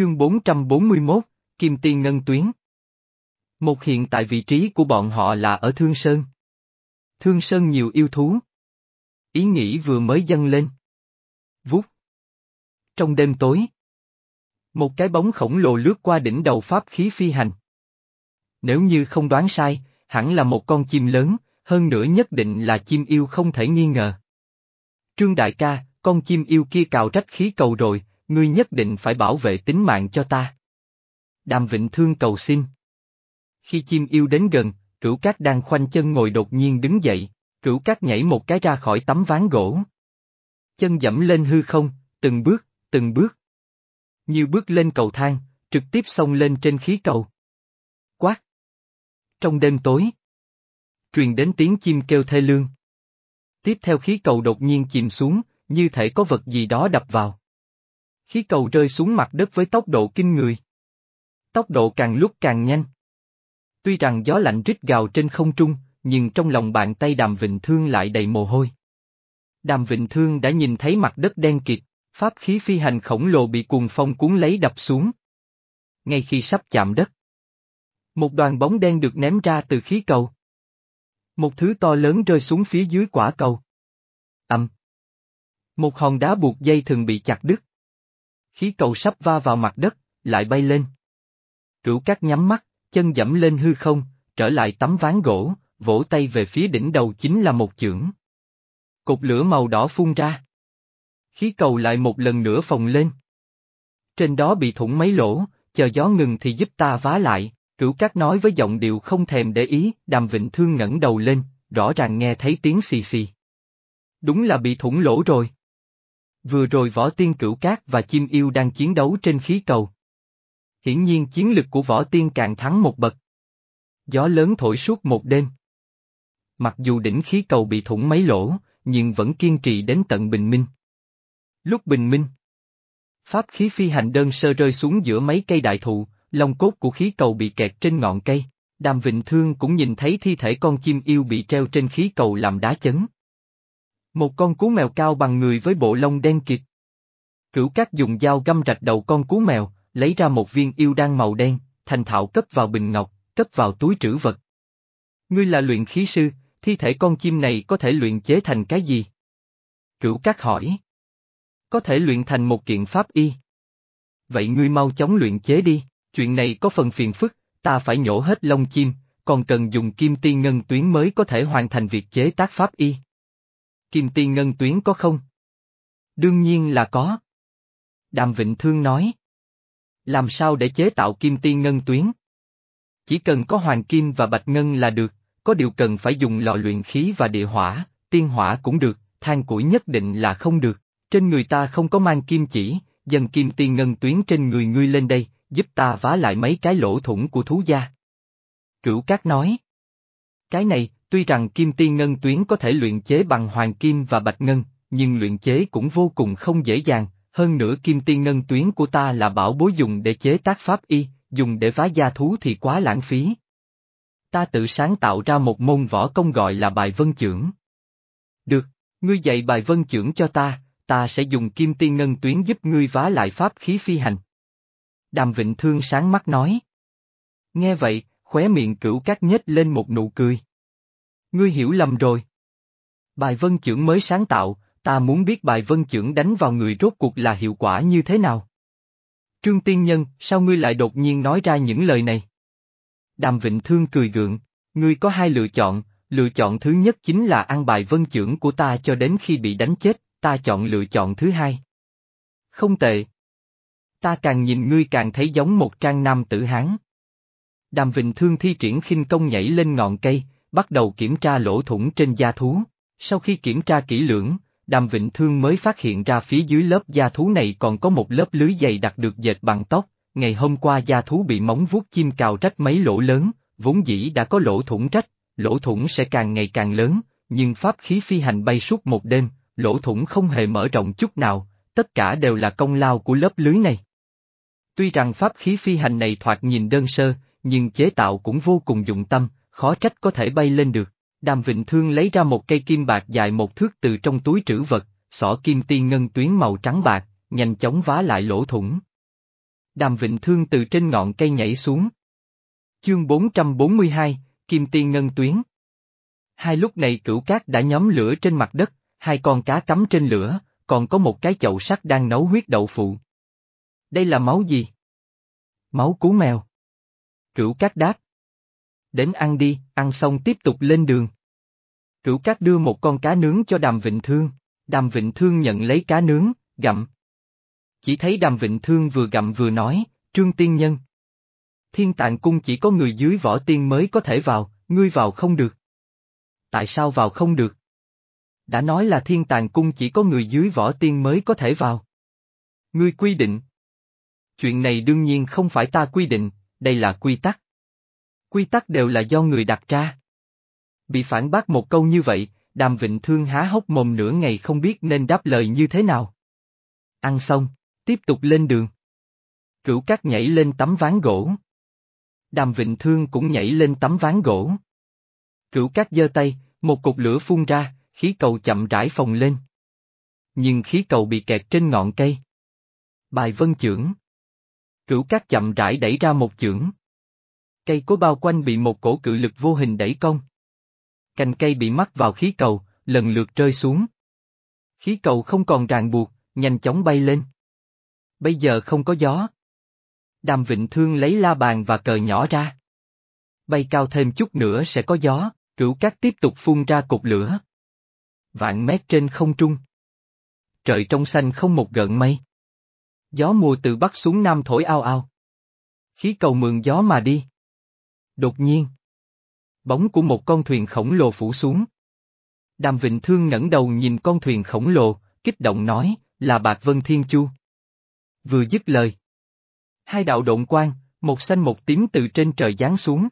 Chương 441, Kim Tiên Ngân Tuyến Một hiện tại vị trí của bọn họ là ở Thương Sơn. Thương Sơn nhiều yêu thú. Ý nghĩ vừa mới dâng lên. Vút. Trong đêm tối. Một cái bóng khổng lồ lướt qua đỉnh đầu pháp khí phi hành. Nếu như không đoán sai, hẳn là một con chim lớn, hơn nữa nhất định là chim yêu không thể nghi ngờ. Trương Đại ca, con chim yêu kia cào rách khí cầu rồi, ngươi nhất định phải bảo vệ tính mạng cho ta. Đàm Vịnh Thương cầu xin. Khi chim yêu đến gần, cửu cát đang khoanh chân ngồi đột nhiên đứng dậy, cửu cát nhảy một cái ra khỏi tấm ván gỗ. Chân dẫm lên hư không, từng bước, từng bước. Như bước lên cầu thang, trực tiếp xông lên trên khí cầu. Quát! Trong đêm tối, truyền đến tiếng chim kêu thê lương. Tiếp theo khí cầu đột nhiên chìm xuống, như thể có vật gì đó đập vào. Khí cầu rơi xuống mặt đất với tốc độ kinh người. Tốc độ càng lúc càng nhanh. Tuy rằng gió lạnh rít gào trên không trung, nhưng trong lòng bàn tay đàm vịnh thương lại đầy mồ hôi. Đàm vịnh thương đã nhìn thấy mặt đất đen kịt, pháp khí phi hành khổng lồ bị cuồng phong cuốn lấy đập xuống. Ngay khi sắp chạm đất, một đoàn bóng đen được ném ra từ khí cầu. Một thứ to lớn rơi xuống phía dưới quả cầu. Âm. Một hòn đá buộc dây thường bị chặt đứt. Khí cầu sắp va vào mặt đất, lại bay lên. Cửu cát nhắm mắt, chân dẫm lên hư không, trở lại tấm ván gỗ, vỗ tay về phía đỉnh đầu chính là một chưởng. Cục lửa màu đỏ phun ra. Khí cầu lại một lần nữa phồng lên. Trên đó bị thủng mấy lỗ, chờ gió ngừng thì giúp ta vá lại, cửu cát nói với giọng điệu không thèm để ý, đàm vịnh thương ngẩng đầu lên, rõ ràng nghe thấy tiếng xì xì. Đúng là bị thủng lỗ rồi. Vừa rồi võ tiên cửu cát và chim yêu đang chiến đấu trên khí cầu. Hiển nhiên chiến lực của võ tiên càng thắng một bậc. Gió lớn thổi suốt một đêm. Mặc dù đỉnh khí cầu bị thủng mấy lỗ, nhưng vẫn kiên trì đến tận bình minh. Lúc bình minh, pháp khí phi hành đơn sơ rơi xuống giữa mấy cây đại thụ, lông cốt của khí cầu bị kẹt trên ngọn cây. Đàm Vịnh Thương cũng nhìn thấy thi thể con chim yêu bị treo trên khí cầu làm đá chấn. Một con cú mèo cao bằng người với bộ lông đen kịt. Cửu Cát dùng dao găm rạch đầu con cú mèo, lấy ra một viên yêu đan màu đen, thành thạo cất vào bình ngọc, cất vào túi trữ vật. Ngươi là luyện khí sư, thi thể con chim này có thể luyện chế thành cái gì? Cửu Cát hỏi. Có thể luyện thành một kiện pháp y. Vậy ngươi mau chóng luyện chế đi, chuyện này có phần phiền phức, ta phải nhổ hết lông chim, còn cần dùng kim ti ngân tuyến mới có thể hoàn thành việc chế tác pháp y. Kim tiên ngân tuyến có không? Đương nhiên là có. Đàm Vịnh Thương nói. Làm sao để chế tạo kim tiên ngân tuyến? Chỉ cần có hoàng kim và bạch ngân là được, có điều cần phải dùng lò luyện khí và địa hỏa, tiên hỏa cũng được, than củi nhất định là không được. Trên người ta không có mang kim chỉ, dần kim tiên ngân tuyến trên người ngươi lên đây, giúp ta vá lại mấy cái lỗ thủng của thú gia. Cửu Cát nói. Cái này, tuy rằng kim tiên ngân tuyến có thể luyện chế bằng hoàng kim và bạch ngân, nhưng luyện chế cũng vô cùng không dễ dàng, hơn nữa kim tiên ngân tuyến của ta là bảo bối dùng để chế tác pháp y, dùng để vá gia thú thì quá lãng phí. Ta tự sáng tạo ra một môn võ công gọi là bài vân trưởng. Được, ngươi dạy bài vân trưởng cho ta, ta sẽ dùng kim tiên ngân tuyến giúp ngươi vá lại pháp khí phi hành. Đàm Vịnh Thương sáng mắt nói. Nghe vậy, khóe miệng cửu cát nhếch lên một nụ cười. Ngươi hiểu lầm rồi. Bài vân chưởng mới sáng tạo, ta muốn biết bài vân chưởng đánh vào người rốt cuộc là hiệu quả như thế nào. Trương Tiên Nhân, sao ngươi lại đột nhiên nói ra những lời này? Đàm Vịnh Thương cười gượng, ngươi có hai lựa chọn, lựa chọn thứ nhất chính là ăn bài vân chưởng của ta cho đến khi bị đánh chết, ta chọn lựa chọn thứ hai. Không tệ. Ta càng nhìn ngươi càng thấy giống một trang nam tử Hán. Đàm Vịnh Thương thi triển khinh công nhảy lên ngọn cây, bắt đầu kiểm tra lỗ thủng trên da thú. Sau khi kiểm tra kỹ lưỡng, Đàm Vịnh Thương mới phát hiện ra phía dưới lớp da thú này còn có một lớp lưới dày đặc được dệt bằng tóc. Ngày hôm qua da thú bị móng vuốt chim cào rách mấy lỗ lớn, vốn dĩ đã có lỗ thủng rách, lỗ thủng sẽ càng ngày càng lớn, nhưng pháp khí phi hành bay suốt một đêm, lỗ thủng không hề mở rộng chút nào, tất cả đều là công lao của lớp lưới này. Tuy rằng pháp khí phi hành này thoạt nhìn đơn sơ, nhưng chế tạo cũng vô cùng dụng tâm, khó trách có thể bay lên được. Đàm Vịnh Thương lấy ra một cây kim bạc dài một thước từ trong túi trữ vật, xỏ kim ti ngân tuyến màu trắng bạc, nhanh chóng vá lại lỗ thủng. Đàm Vịnh Thương từ trên ngọn cây nhảy xuống. Chương 442, Kim ti Ngân Tuyến Hai lúc này cửu cát đã nhóm lửa trên mặt đất, hai con cá cắm trên lửa, còn có một cái chậu sắt đang nấu huyết đậu phụ. Đây là máu gì? Máu cú mèo. Cửu cát đáp. Đến ăn đi, ăn xong tiếp tục lên đường. Cửu cát đưa một con cá nướng cho đàm vịnh thương, đàm vịnh thương nhận lấy cá nướng, gặm. Chỉ thấy đàm vịnh thương vừa gặm vừa nói, trương tiên nhân. Thiên tạng cung chỉ có người dưới võ tiên mới có thể vào, ngươi vào không được. Tại sao vào không được? Đã nói là thiên tàng cung chỉ có người dưới võ tiên mới có thể vào. Ngươi quy định. Chuyện này đương nhiên không phải ta quy định, đây là quy tắc. Quy tắc đều là do người đặt ra. Bị phản bác một câu như vậy, đàm vịnh thương há hốc mồm nửa ngày không biết nên đáp lời như thế nào. Ăn xong, tiếp tục lên đường. Cửu cát nhảy lên tấm ván gỗ. Đàm vịnh thương cũng nhảy lên tấm ván gỗ. Cửu cát giơ tay, một cục lửa phun ra, khí cầu chậm rãi phồng lên. Nhưng khí cầu bị kẹt trên ngọn cây. Bài vân chưởng. Cửu cát chậm rãi đẩy ra một chưởng. Cây cối bao quanh bị một cổ cự lực vô hình đẩy cong. Cành cây bị mắc vào khí cầu, lần lượt rơi xuống. Khí cầu không còn ràng buộc, nhanh chóng bay lên. Bây giờ không có gió. Đàm Vịnh Thương lấy la bàn và cờ nhỏ ra. Bay cao thêm chút nữa sẽ có gió, cửu cát tiếp tục phun ra cục lửa. Vạn mét trên không trung. Trời trong xanh không một gợn mây. Gió mùa từ bắc xuống nam thổi ao ao. Khí cầu mượn gió mà đi. Đột nhiên. Bóng của một con thuyền khổng lồ phủ xuống. Đàm Vịnh Thương ngẩng đầu nhìn con thuyền khổng lồ, kích động nói, là Bạc Vân Thiên Chu. Vừa dứt lời. Hai đạo độn quang, một xanh một tím từ trên trời giáng xuống.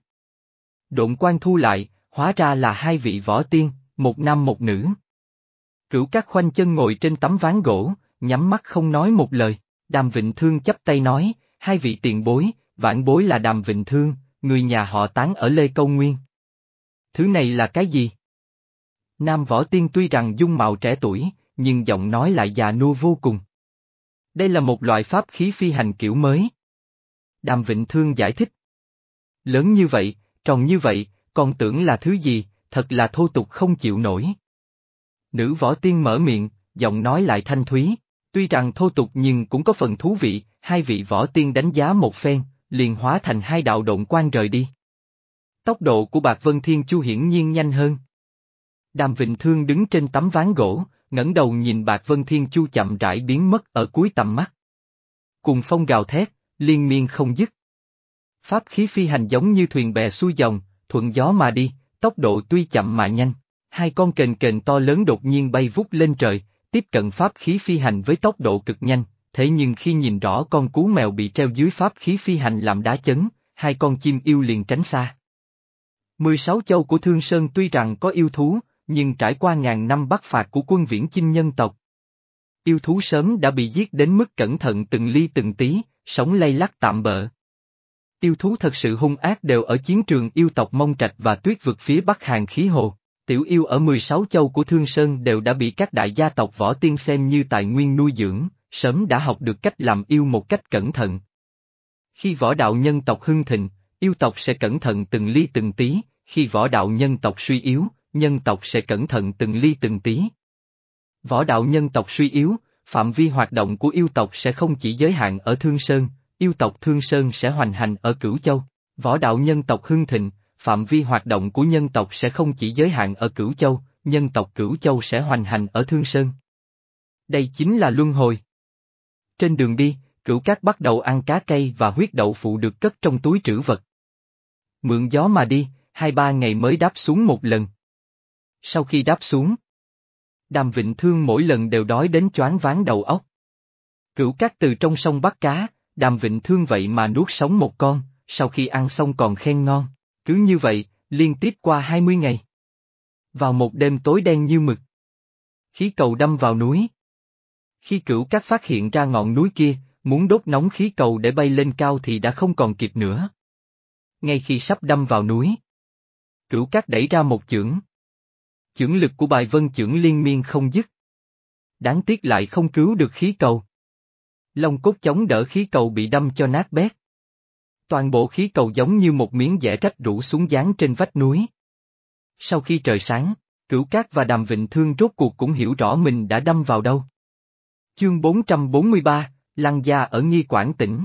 Độn quang thu lại, hóa ra là hai vị võ tiên, một nam một nữ. Cửu các khoanh chân ngồi trên tấm ván gỗ, nhắm mắt không nói một lời, đàm vịnh thương chấp tay nói, hai vị tiền bối, vãn bối là đàm vịnh thương, người nhà họ tán ở Lê Câu Nguyên. Thứ này là cái gì? Nam võ tiên tuy rằng dung mạo trẻ tuổi, nhưng giọng nói lại già nua vô cùng. Đây là một loại pháp khí phi hành kiểu mới. Đàm Vịnh Thương giải thích. Lớn như vậy, tròn như vậy, còn tưởng là thứ gì, thật là thô tục không chịu nổi. Nữ võ tiên mở miệng, giọng nói lại thanh thúy, tuy rằng thô tục nhưng cũng có phần thú vị, hai vị võ tiên đánh giá một phen, liền hóa thành hai đạo động quan rời đi. Tốc độ của Bạc Vân Thiên Chu hiển nhiên nhanh hơn. Đàm Vịnh Thương đứng trên tấm ván gỗ, ngẩng đầu nhìn Bạc Vân Thiên Chu chậm rãi biến mất ở cuối tầm mắt. Cùng phong gào thét, liên miên không dứt. Pháp khí phi hành giống như thuyền bè xuôi dòng, thuận gió mà đi, tốc độ tuy chậm mà nhanh. Hai con kền kền to lớn đột nhiên bay vút lên trời, tiếp cận pháp khí phi hành với tốc độ cực nhanh, thế nhưng khi nhìn rõ con cú mèo bị treo dưới pháp khí phi hành làm đá chấn, hai con chim yêu liền tránh xa. 16 châu của Thương Sơn tuy rằng có yêu thú, nhưng trải qua ngàn năm bắt phạt của quân viễn chinh nhân tộc. Yêu thú sớm đã bị giết đến mức cẩn thận từng ly từng tí, sống lay lắc tạm bợ. Yêu thú thật sự hung ác đều ở chiến trường yêu tộc Mông Trạch và tuyết vực phía Bắc Hàng khí hồ. Tiểu yêu ở 16 châu của Thương Sơn đều đã bị các đại gia tộc võ tiên xem như tài nguyên nuôi dưỡng, sớm đã học được cách làm yêu một cách cẩn thận. Khi võ đạo nhân tộc hưng thịnh, yêu tộc sẽ cẩn thận từng ly từng tí, khi võ đạo nhân tộc suy yếu, nhân tộc sẽ cẩn thận từng ly từng tí. Võ đạo nhân tộc suy yếu, phạm vi hoạt động của yêu tộc sẽ không chỉ giới hạn ở Thương Sơn, yêu tộc Thương Sơn sẽ hoành hành ở Cửu Châu. Võ đạo nhân tộc hưng thịnh, phạm vi hoạt động của nhân tộc sẽ không chỉ giới hạn ở Cửu Châu, nhân tộc Cửu Châu sẽ hoành hành ở Thương Sơn. Đây chính là luân hồi. Trên đường đi, cửu cát bắt đầu ăn cá cây và huyết đậu phụ được cất trong túi trữ vật. Mượn gió mà đi, hai ba ngày mới đáp xuống một lần. Sau khi đáp xuống, Đàm Vịnh Thương mỗi lần đều đói đến choáng váng đầu óc. Cửu cát từ trong sông bắt cá, Đàm Vịnh Thương vậy mà nuốt sống một con, sau khi ăn xong còn khen ngon, cứ như vậy, liên tiếp qua 20 ngày. Vào một đêm tối đen như mực. Khí cầu đâm vào núi. Khi cửu cát phát hiện ra ngọn núi kia, muốn đốt nóng khí cầu để bay lên cao thì đã không còn kịp nữa. Ngay khi sắp đâm vào núi, cửu cát đẩy ra một chưởng. Chưởng lực của bài vân chưởng liên miên không dứt. Đáng tiếc lại không cứu được khí cầu. Long cốt chống đỡ khí cầu bị đâm cho nát bét. Toàn bộ khí cầu giống như một miếng dẻ rách rủ xuống dán trên vách núi. Sau khi trời sáng, Cửu Cát và Đàm Vịnh Thương rốt cuộc cũng hiểu rõ mình đã đâm vào đâu. Chương 443, Lăng Gia ở Nghi Quảng tỉnh.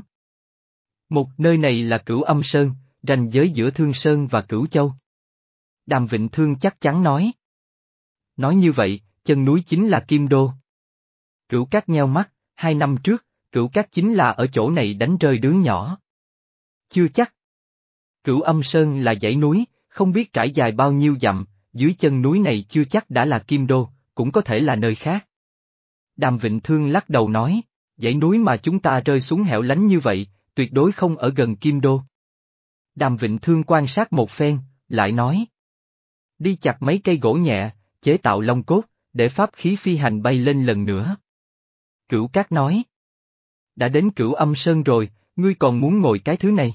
Một nơi này là Cửu Âm Sơn, ranh giới giữa Thương Sơn và Cửu Châu. Đàm Vịnh Thương chắc chắn nói. Nói như vậy, chân núi chính là Kim Đô. Cửu Cát nheo mắt, hai năm trước, Cửu Cát chính là ở chỗ này đánh rơi đứa nhỏ. Chưa chắc. Cửu Âm Sơn là dãy núi, không biết trải dài bao nhiêu dặm, dưới chân núi này chưa chắc đã là Kim Đô, cũng có thể là nơi khác. Đàm Vịnh Thương lắc đầu nói, dãy núi mà chúng ta rơi xuống hẻo lánh như vậy, tuyệt đối không ở gần Kim Đô. Đàm Vịnh Thương quan sát một phen, lại nói. Đi chặt mấy cây gỗ nhẹ, chế tạo long cốt, để pháp khí phi hành bay lên lần nữa. Cửu Cát nói. Đã đến cửu âm sơn rồi, ngươi còn muốn ngồi cái thứ này.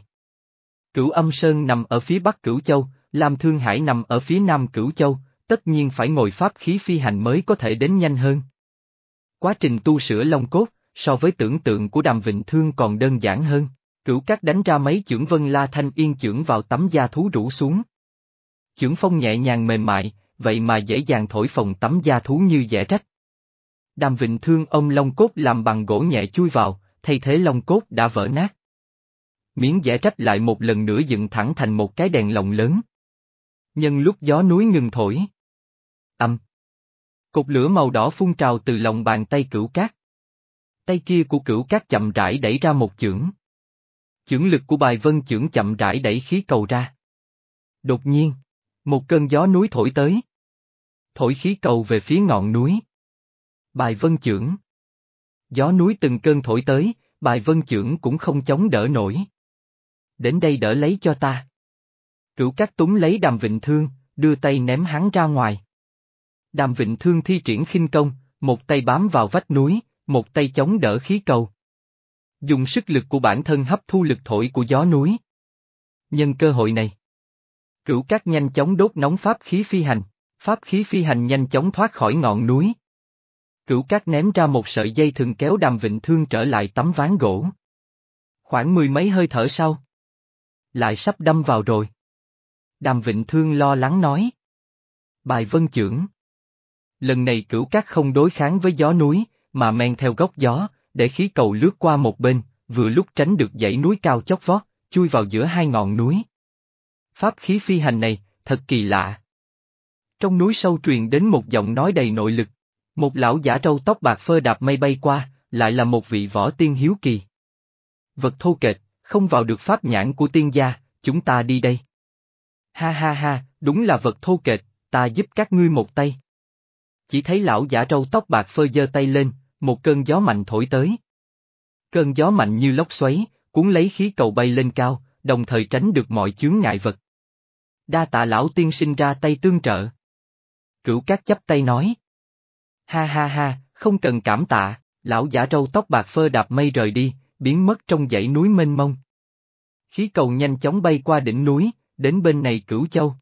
Cửu âm sơn nằm ở phía bắc cửu châu, Lam Thương Hải nằm ở phía nam cửu châu, tất nhiên phải ngồi pháp khí phi hành mới có thể đến nhanh hơn. Quá trình tu sửa long cốt, so với tưởng tượng của đàm vịnh thương còn đơn giản hơn, cửu cát đánh ra mấy chưởng vân la thanh yên chưởng vào tấm da thú rủ xuống. Chưởng phong nhẹ nhàng mềm mại, vậy mà dễ dàng thổi phồng tấm da thú như dẻ rách. Đàm vịnh thương ông long cốt làm bằng gỗ nhẹ chui vào, thay thế long cốt đã vỡ nát. Miếng dẻ rách lại một lần nữa dựng thẳng thành một cái đèn lồng lớn. Nhân lúc gió núi ngừng thổi. Âm. Cột lửa màu đỏ phun trào từ lòng bàn tay cửu cát. Tay kia của cửu cát chậm rãi đẩy ra một chưởng. Chưởng lực của bài vân chưởng chậm rãi đẩy khí cầu ra. Đột nhiên, một cơn gió núi thổi tới. Thổi khí cầu về phía ngọn núi. Bài vân chưởng. Gió núi từng cơn thổi tới, bài vân chưởng cũng không chống đỡ nổi. Đến đây đỡ lấy cho ta. Cửu cát túng lấy đàm vịnh thương, đưa tay ném hắn ra ngoài. Đàm Vịnh Thương thi triển khinh công, một tay bám vào vách núi, một tay chống đỡ khí cầu. Dùng sức lực của bản thân hấp thu lực thổi của gió núi. Nhân cơ hội này, cửu cát nhanh chóng đốt nóng pháp khí phi hành, pháp khí phi hành nhanh chóng thoát khỏi ngọn núi. Cửu cát ném ra một sợi dây thường kéo đàm vịnh thương trở lại tấm ván gỗ. Khoảng mười mấy hơi thở sau. Lại sắp đâm vào rồi. Đàm vịnh thương lo lắng nói. Bài vân trưởng. Lần này cửu cát không đối kháng với gió núi, mà men theo góc gió, để khí cầu lướt qua một bên, vừa lúc tránh được dãy núi cao chót vót, chui vào giữa hai ngọn núi. Pháp khí phi hành này, thật kỳ lạ. Trong núi sâu truyền đến một giọng nói đầy nội lực. Một lão giả râu tóc bạc phơ đạp mây bay qua, lại là một vị võ tiên hiếu kỳ. Vật thô kệch, không vào được pháp nhãn của tiên gia, chúng ta đi đây. Ha ha ha, đúng là vật thô kệch, ta giúp các ngươi một tay. Chỉ thấy lão giả râu tóc bạc phơ giơ tay lên, một cơn gió mạnh thổi tới. Cơn gió mạnh như lốc xoáy, cuốn lấy khí cầu bay lên cao, đồng thời tránh được mọi chướng ngại vật. Đa tạ lão tiên sinh ra tay tương trợ. Cửu cát chấp tay nói. Ha ha ha, không cần cảm tạ, lão giả râu tóc bạc phơ đạp mây rời đi, biến mất trong dãy núi mênh mông. Khí cầu nhanh chóng bay qua đỉnh núi, đến bên này cửu châu.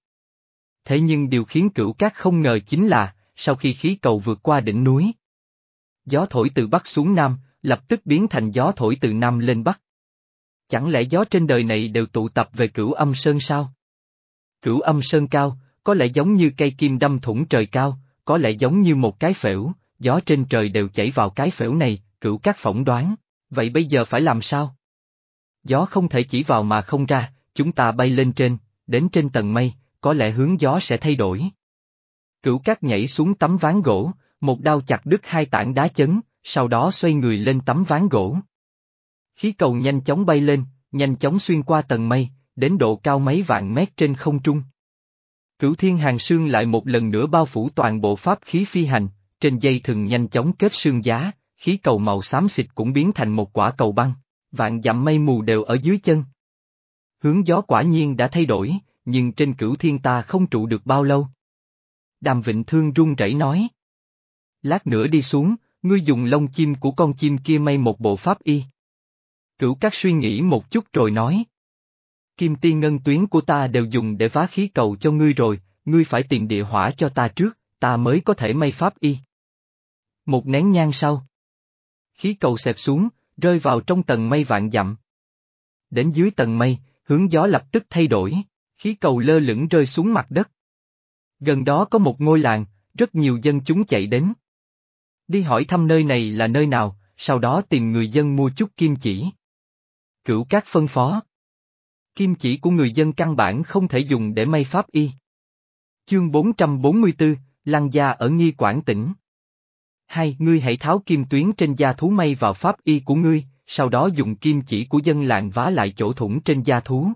Thế nhưng điều khiến cửu cát không ngờ chính là, sau khi khí cầu vượt qua đỉnh núi. Gió thổi từ bắc xuống nam, lập tức biến thành gió thổi từ nam lên bắc. Chẳng lẽ gió trên đời này đều tụ tập về cửu âm sơn sao? Cửu âm sơn cao, có lẽ giống như cây kim đâm thủng trời cao, có lẽ giống như một cái phễu, gió trên trời đều chảy vào cái phễu này, cửu các phỏng đoán, vậy bây giờ phải làm sao? Gió không thể chỉ vào mà không ra, chúng ta bay lên trên, đến trên tầng mây, có lẽ hướng gió sẽ thay đổi. Cửu cát nhảy xuống tấm ván gỗ, một đao chặt đứt hai tảng đá chấn, sau đó xoay người lên tấm ván gỗ. Khí cầu nhanh chóng bay lên, nhanh chóng xuyên qua tầng mây, đến độ cao mấy vạn mét trên không trung. Cửu thiên hàng sương lại một lần nữa bao phủ toàn bộ pháp khí phi hành, trên dây thừng nhanh chóng kết sương giá, khí cầu màu xám xịt cũng biến thành một quả cầu băng, vạn dặm mây mù đều ở dưới chân. Hướng gió quả nhiên đã thay đổi, nhưng trên cửu thiên ta không trụ được bao lâu. Đàm Vịnh Thương run rẩy nói. Lát nữa đi xuống, ngươi dùng lông chim của con chim kia may một bộ pháp y. Cửu các suy nghĩ một chút rồi nói. Kim tiên ngân tuyến của ta đều dùng để phá khí cầu cho ngươi rồi, ngươi phải tìm địa hỏa cho ta trước, ta mới có thể may pháp y. Một nén nhang sau. Khí cầu xẹp xuống, rơi vào trong tầng mây vạn dặm. Đến dưới tầng mây, hướng gió lập tức thay đổi, khí cầu lơ lửng rơi xuống mặt đất. Gần đó có một ngôi làng, rất nhiều dân chúng chạy đến. Đi hỏi thăm nơi này là nơi nào, sau đó tìm người dân mua chút kim chỉ. Cửu các phân phó. Kim chỉ của người dân căn bản không thể dùng để may pháp y. Chương 444, Lăng gia ở nghi quản tỉnh. Hai, ngươi hãy tháo kim tuyến trên da thú may vào pháp y của ngươi, sau đó dùng kim chỉ của dân làng vá lại chỗ thủng trên da thú.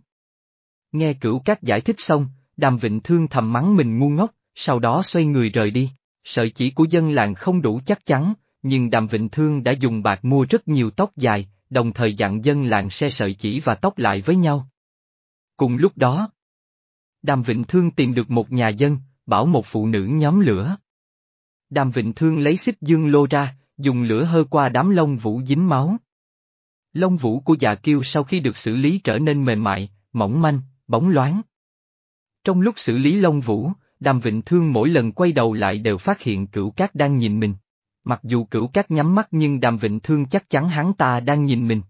Nghe cửu các giải thích xong, đàm vịnh thương thầm mắng mình ngu ngốc, sau đó xoay người rời đi. Sợi chỉ của dân làng không đủ chắc chắn, nhưng đàm vịnh thương đã dùng bạc mua rất nhiều tóc dài, đồng thời dặn dân làng xe sợi chỉ và tóc lại với nhau. Cùng lúc đó, Đàm Vịnh Thương tìm được một nhà dân, bảo một phụ nữ nhóm lửa. Đàm Vịnh Thương lấy xích dương lô ra, dùng lửa hơ qua đám lông vũ dính máu. Lông vũ của già kiêu sau khi được xử lý trở nên mềm mại, mỏng manh, bóng loáng. Trong lúc xử lý Long vũ, Đàm Vịnh Thương mỗi lần quay đầu lại đều phát hiện cửu cát đang nhìn mình. Mặc dù cửu cát nhắm mắt nhưng Đàm Vịnh Thương chắc chắn hắn ta đang nhìn mình.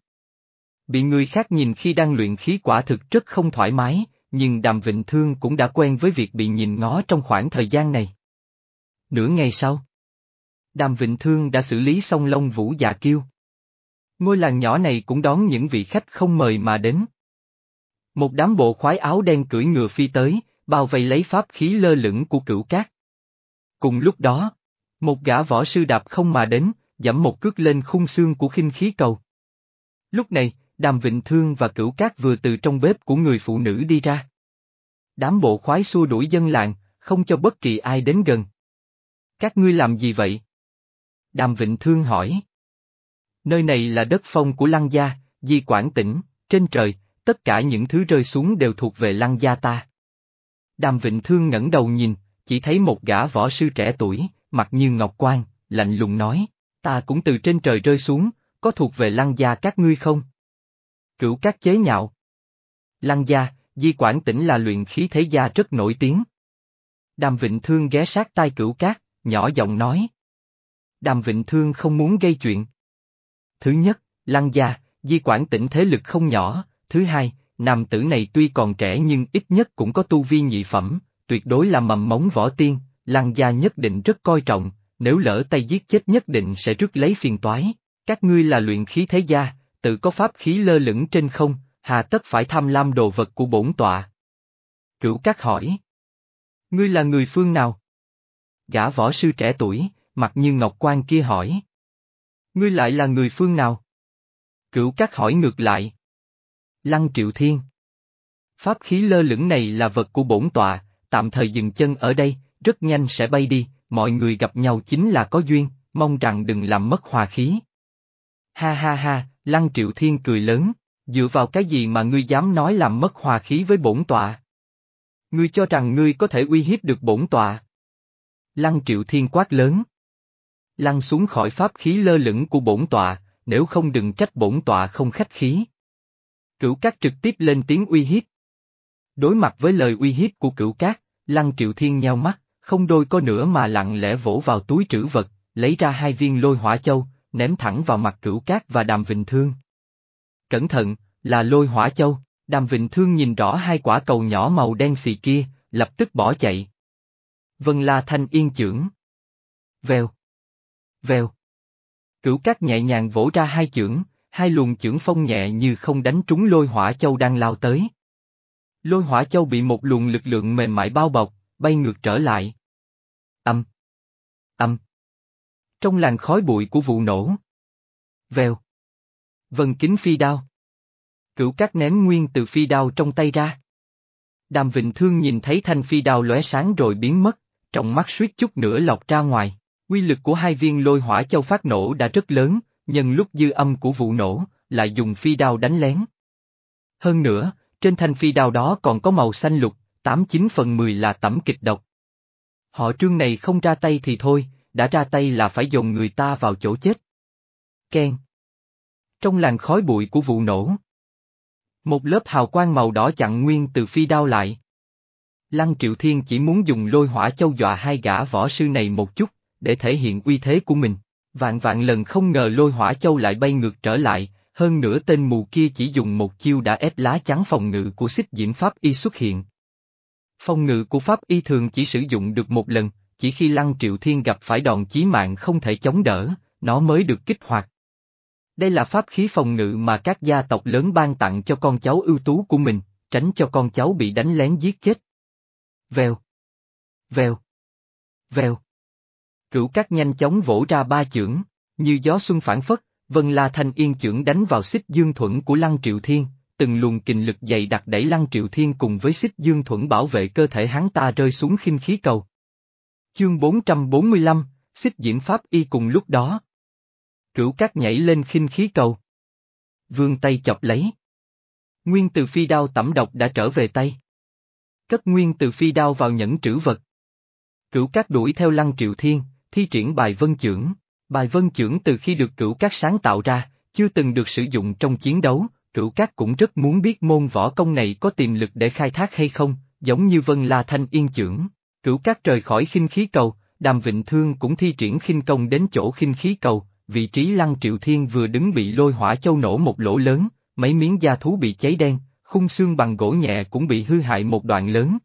Bị người khác nhìn khi đang luyện khí quả thực rất không thoải mái, nhưng Đàm Vịnh Thương cũng đã quen với việc bị nhìn ngó trong khoảng thời gian này. Nửa ngày sau, Đàm Vịnh Thương đã xử lý xong Long Vũ Dạ Kiêu. Ngôi làng nhỏ này cũng đón những vị khách không mời mà đến. Một đám bộ khoái áo đen cưỡi ngựa phi tới, bao vây lấy pháp khí lơ lửng của cửu cát. Cùng lúc đó, một gã võ sư đạp không mà đến, dẫm một cước lên khung xương của khinh khí cầu. Lúc này, Đàm Vịnh Thương và Cửu Cát vừa từ trong bếp của người phụ nữ đi ra. Đám bộ khoái xua đuổi dân làng, không cho bất kỳ ai đến gần. Các ngươi làm gì vậy? Đàm Vịnh Thương hỏi. Nơi này là đất phong của Lăng Gia, di quản tỉnh, trên trời, tất cả những thứ rơi xuống đều thuộc về Lăng Gia ta. Đàm Vịnh Thương ngẩng đầu nhìn, chỉ thấy một gã võ sư trẻ tuổi, mặt như ngọc quan, lạnh lùng nói, ta cũng từ trên trời rơi xuống, có thuộc về Lăng Gia các ngươi không? Cửu các chế nhạo. Lăng gia, di quản tỉnh là luyện khí thế gia rất nổi tiếng. Đàm Vịnh Thương ghé sát tai cửu cát, nhỏ giọng nói. Đàm Vịnh Thương không muốn gây chuyện. Thứ nhất, Lăng gia, di quản tỉnh thế lực không nhỏ, thứ hai, nam tử này tuy còn trẻ nhưng ít nhất cũng có tu vi nhị phẩm, tuyệt đối là mầm mống võ tiên, Lăng gia nhất định rất coi trọng, nếu lỡ tay giết chết nhất định sẽ rước lấy phiền toái. Các ngươi là luyện khí thế gia, tự có pháp khí lơ lửng trên không, hà tất phải tham lam đồ vật của bổn tọa. Cửu các hỏi. Ngươi là người phương nào? Gã võ sư trẻ tuổi, mặt như ngọc quan kia hỏi. Ngươi lại là người phương nào? Cửu các hỏi ngược lại. Lăng Triệu Thiên. Pháp khí lơ lửng này là vật của bổn tọa, tạm thời dừng chân ở đây, rất nhanh sẽ bay đi, mọi người gặp nhau chính là có duyên, mong rằng đừng làm mất hòa khí. Ha ha ha, Lăng Triệu Thiên cười lớn, dựa vào cái gì mà ngươi dám nói làm mất hòa khí với bổn tọa? Ngươi cho rằng ngươi có thể uy hiếp được bổn tọa? Lăng Triệu Thiên quát lớn. Lăng xuống khỏi pháp khí lơ lửng của bổn tọa, nếu không đừng trách bổn tọa không khách khí. Cửu Cát trực tiếp lên tiếng uy hiếp. Đối mặt với lời uy hiếp của Cửu Cát, Lăng Triệu Thiên nheo mắt, không đôi có nữa mà lặng lẽ vỗ vào túi trữ vật, lấy ra hai viên lôi hỏa châu, ném thẳng vào mặt cửu cát và đàm vịnh thương. Cẩn thận, là lôi hỏa châu, đàm vịnh thương nhìn rõ hai quả cầu nhỏ màu đen xì kia, lập tức bỏ chạy. Vân La Thanh yên chưởng. Vèo. Vèo. Cửu cát nhẹ nhàng vỗ ra hai chưởng, hai luồng chưởng phong nhẹ như không đánh trúng lôi hỏa châu đang lao tới. Lôi hỏa châu bị một luồng lực lượng mềm mại bao bọc, bay ngược trở lại. Âm. Âm. Trong làn khói bụi của vụ nổ. Vèo. Vân kính phi đao. Cửu cát ném nguyên từ phi đao trong tay ra. Đàm Vịnh Thương nhìn thấy thanh phi đao lóe sáng rồi biến mất, trong mắt suýt chút nữa lọt ra ngoài. Quy lực của hai viên lôi hỏa châu phát nổ đã rất lớn, nhân lúc dư âm của vụ nổ, lại dùng phi đao đánh lén. Hơn nữa, trên thanh phi đao đó còn có màu xanh lục, tám chín phần mười là tẩm kịch độc. Họ trương này không ra tay thì thôi, đã ra tay là phải dồn người ta vào chỗ chết. Ken. Trong làn khói bụi của vụ nổ. Một lớp hào quang màu đỏ chặn nguyên từ phi đao lại. Lăng Triệu Thiên chỉ muốn dùng lôi hỏa châu dọa hai gã võ sư này một chút, để thể hiện uy thế của mình. Vạn vạn lần không ngờ lôi hỏa châu lại bay ngược trở lại, hơn nữa tên mù kia chỉ dùng một chiêu đã ép lá chắn phòng ngự của xích diễm pháp y xuất hiện. Phòng ngự của pháp y thường chỉ sử dụng được một lần, chỉ khi Lăng Triệu Thiên gặp phải đòn chí mạng không thể chống đỡ, nó mới được kích hoạt. Đây là pháp khí phòng ngự mà các gia tộc lớn ban tặng cho con cháu ưu tú của mình, tránh cho con cháu bị đánh lén giết chết. Vèo. Vèo. Vèo. Cửu cát nhanh chóng vỗ ra ba chưởng, như gió xuân phản phất, Vân La Thanh Yên chưởng đánh vào xích dương thuẫn của Lăng Triệu Thiên, từng luồng kình lực dày đặc đẩy Lăng Triệu Thiên cùng với xích dương thuẫn bảo vệ cơ thể hắn ta rơi xuống khinh khí cầu. Chương 445, xích diễm pháp y cùng lúc đó. Cửu cát nhảy lên khinh khí cầu. Vương tay chọc lấy. Nguyên từ phi đao tẩm độc đã trở về tay. Cất nguyên từ phi đao vào nhẫn trữ vật. Cửu cát đuổi theo lăng triệu thiên, thi triển bài vân trưởng. Bài vân trưởng từ khi được cửu cát sáng tạo ra, chưa từng được sử dụng trong chiến đấu, cửu cát cũng rất muốn biết môn võ công này có tiềm lực để khai thác hay không, giống như vân la thanh yên trưởng. Cửu cát rời khỏi khinh khí cầu, đàm vịnh thương cũng thi triển khinh công đến chỗ khinh khí cầu, vị trí lăng triệu thiên vừa đứng bị lôi hỏa châu nổ một lỗ lớn, mấy miếng da thú bị cháy đen, khung xương bằng gỗ nhẹ cũng bị hư hại một đoạn lớn.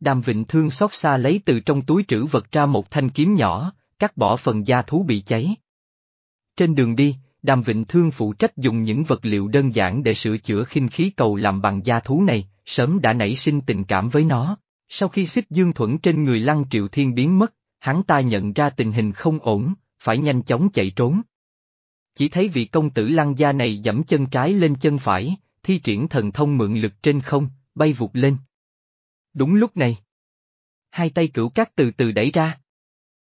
Đàm Vịnh Thương xót xa lấy từ trong túi trữ vật ra một thanh kiếm nhỏ, cắt bỏ phần da thú bị cháy. Trên đường đi, Đàm Vịnh Thương phụ trách dùng những vật liệu đơn giản để sửa chữa khinh khí cầu làm bằng da thú này, sớm đã nảy sinh tình cảm với nó. Sau khi xích dương thuẫn trên người Lăng Triệu Thiên biến mất, hắn ta nhận ra tình hình không ổn, phải nhanh chóng chạy trốn. Chỉ thấy vị công tử Lăng gia này dẫm chân trái lên chân phải, thi triển thần thông mượn lực trên không, bay vụt lên. Đúng lúc này. Hai tay cửu cát từ từ đẩy ra.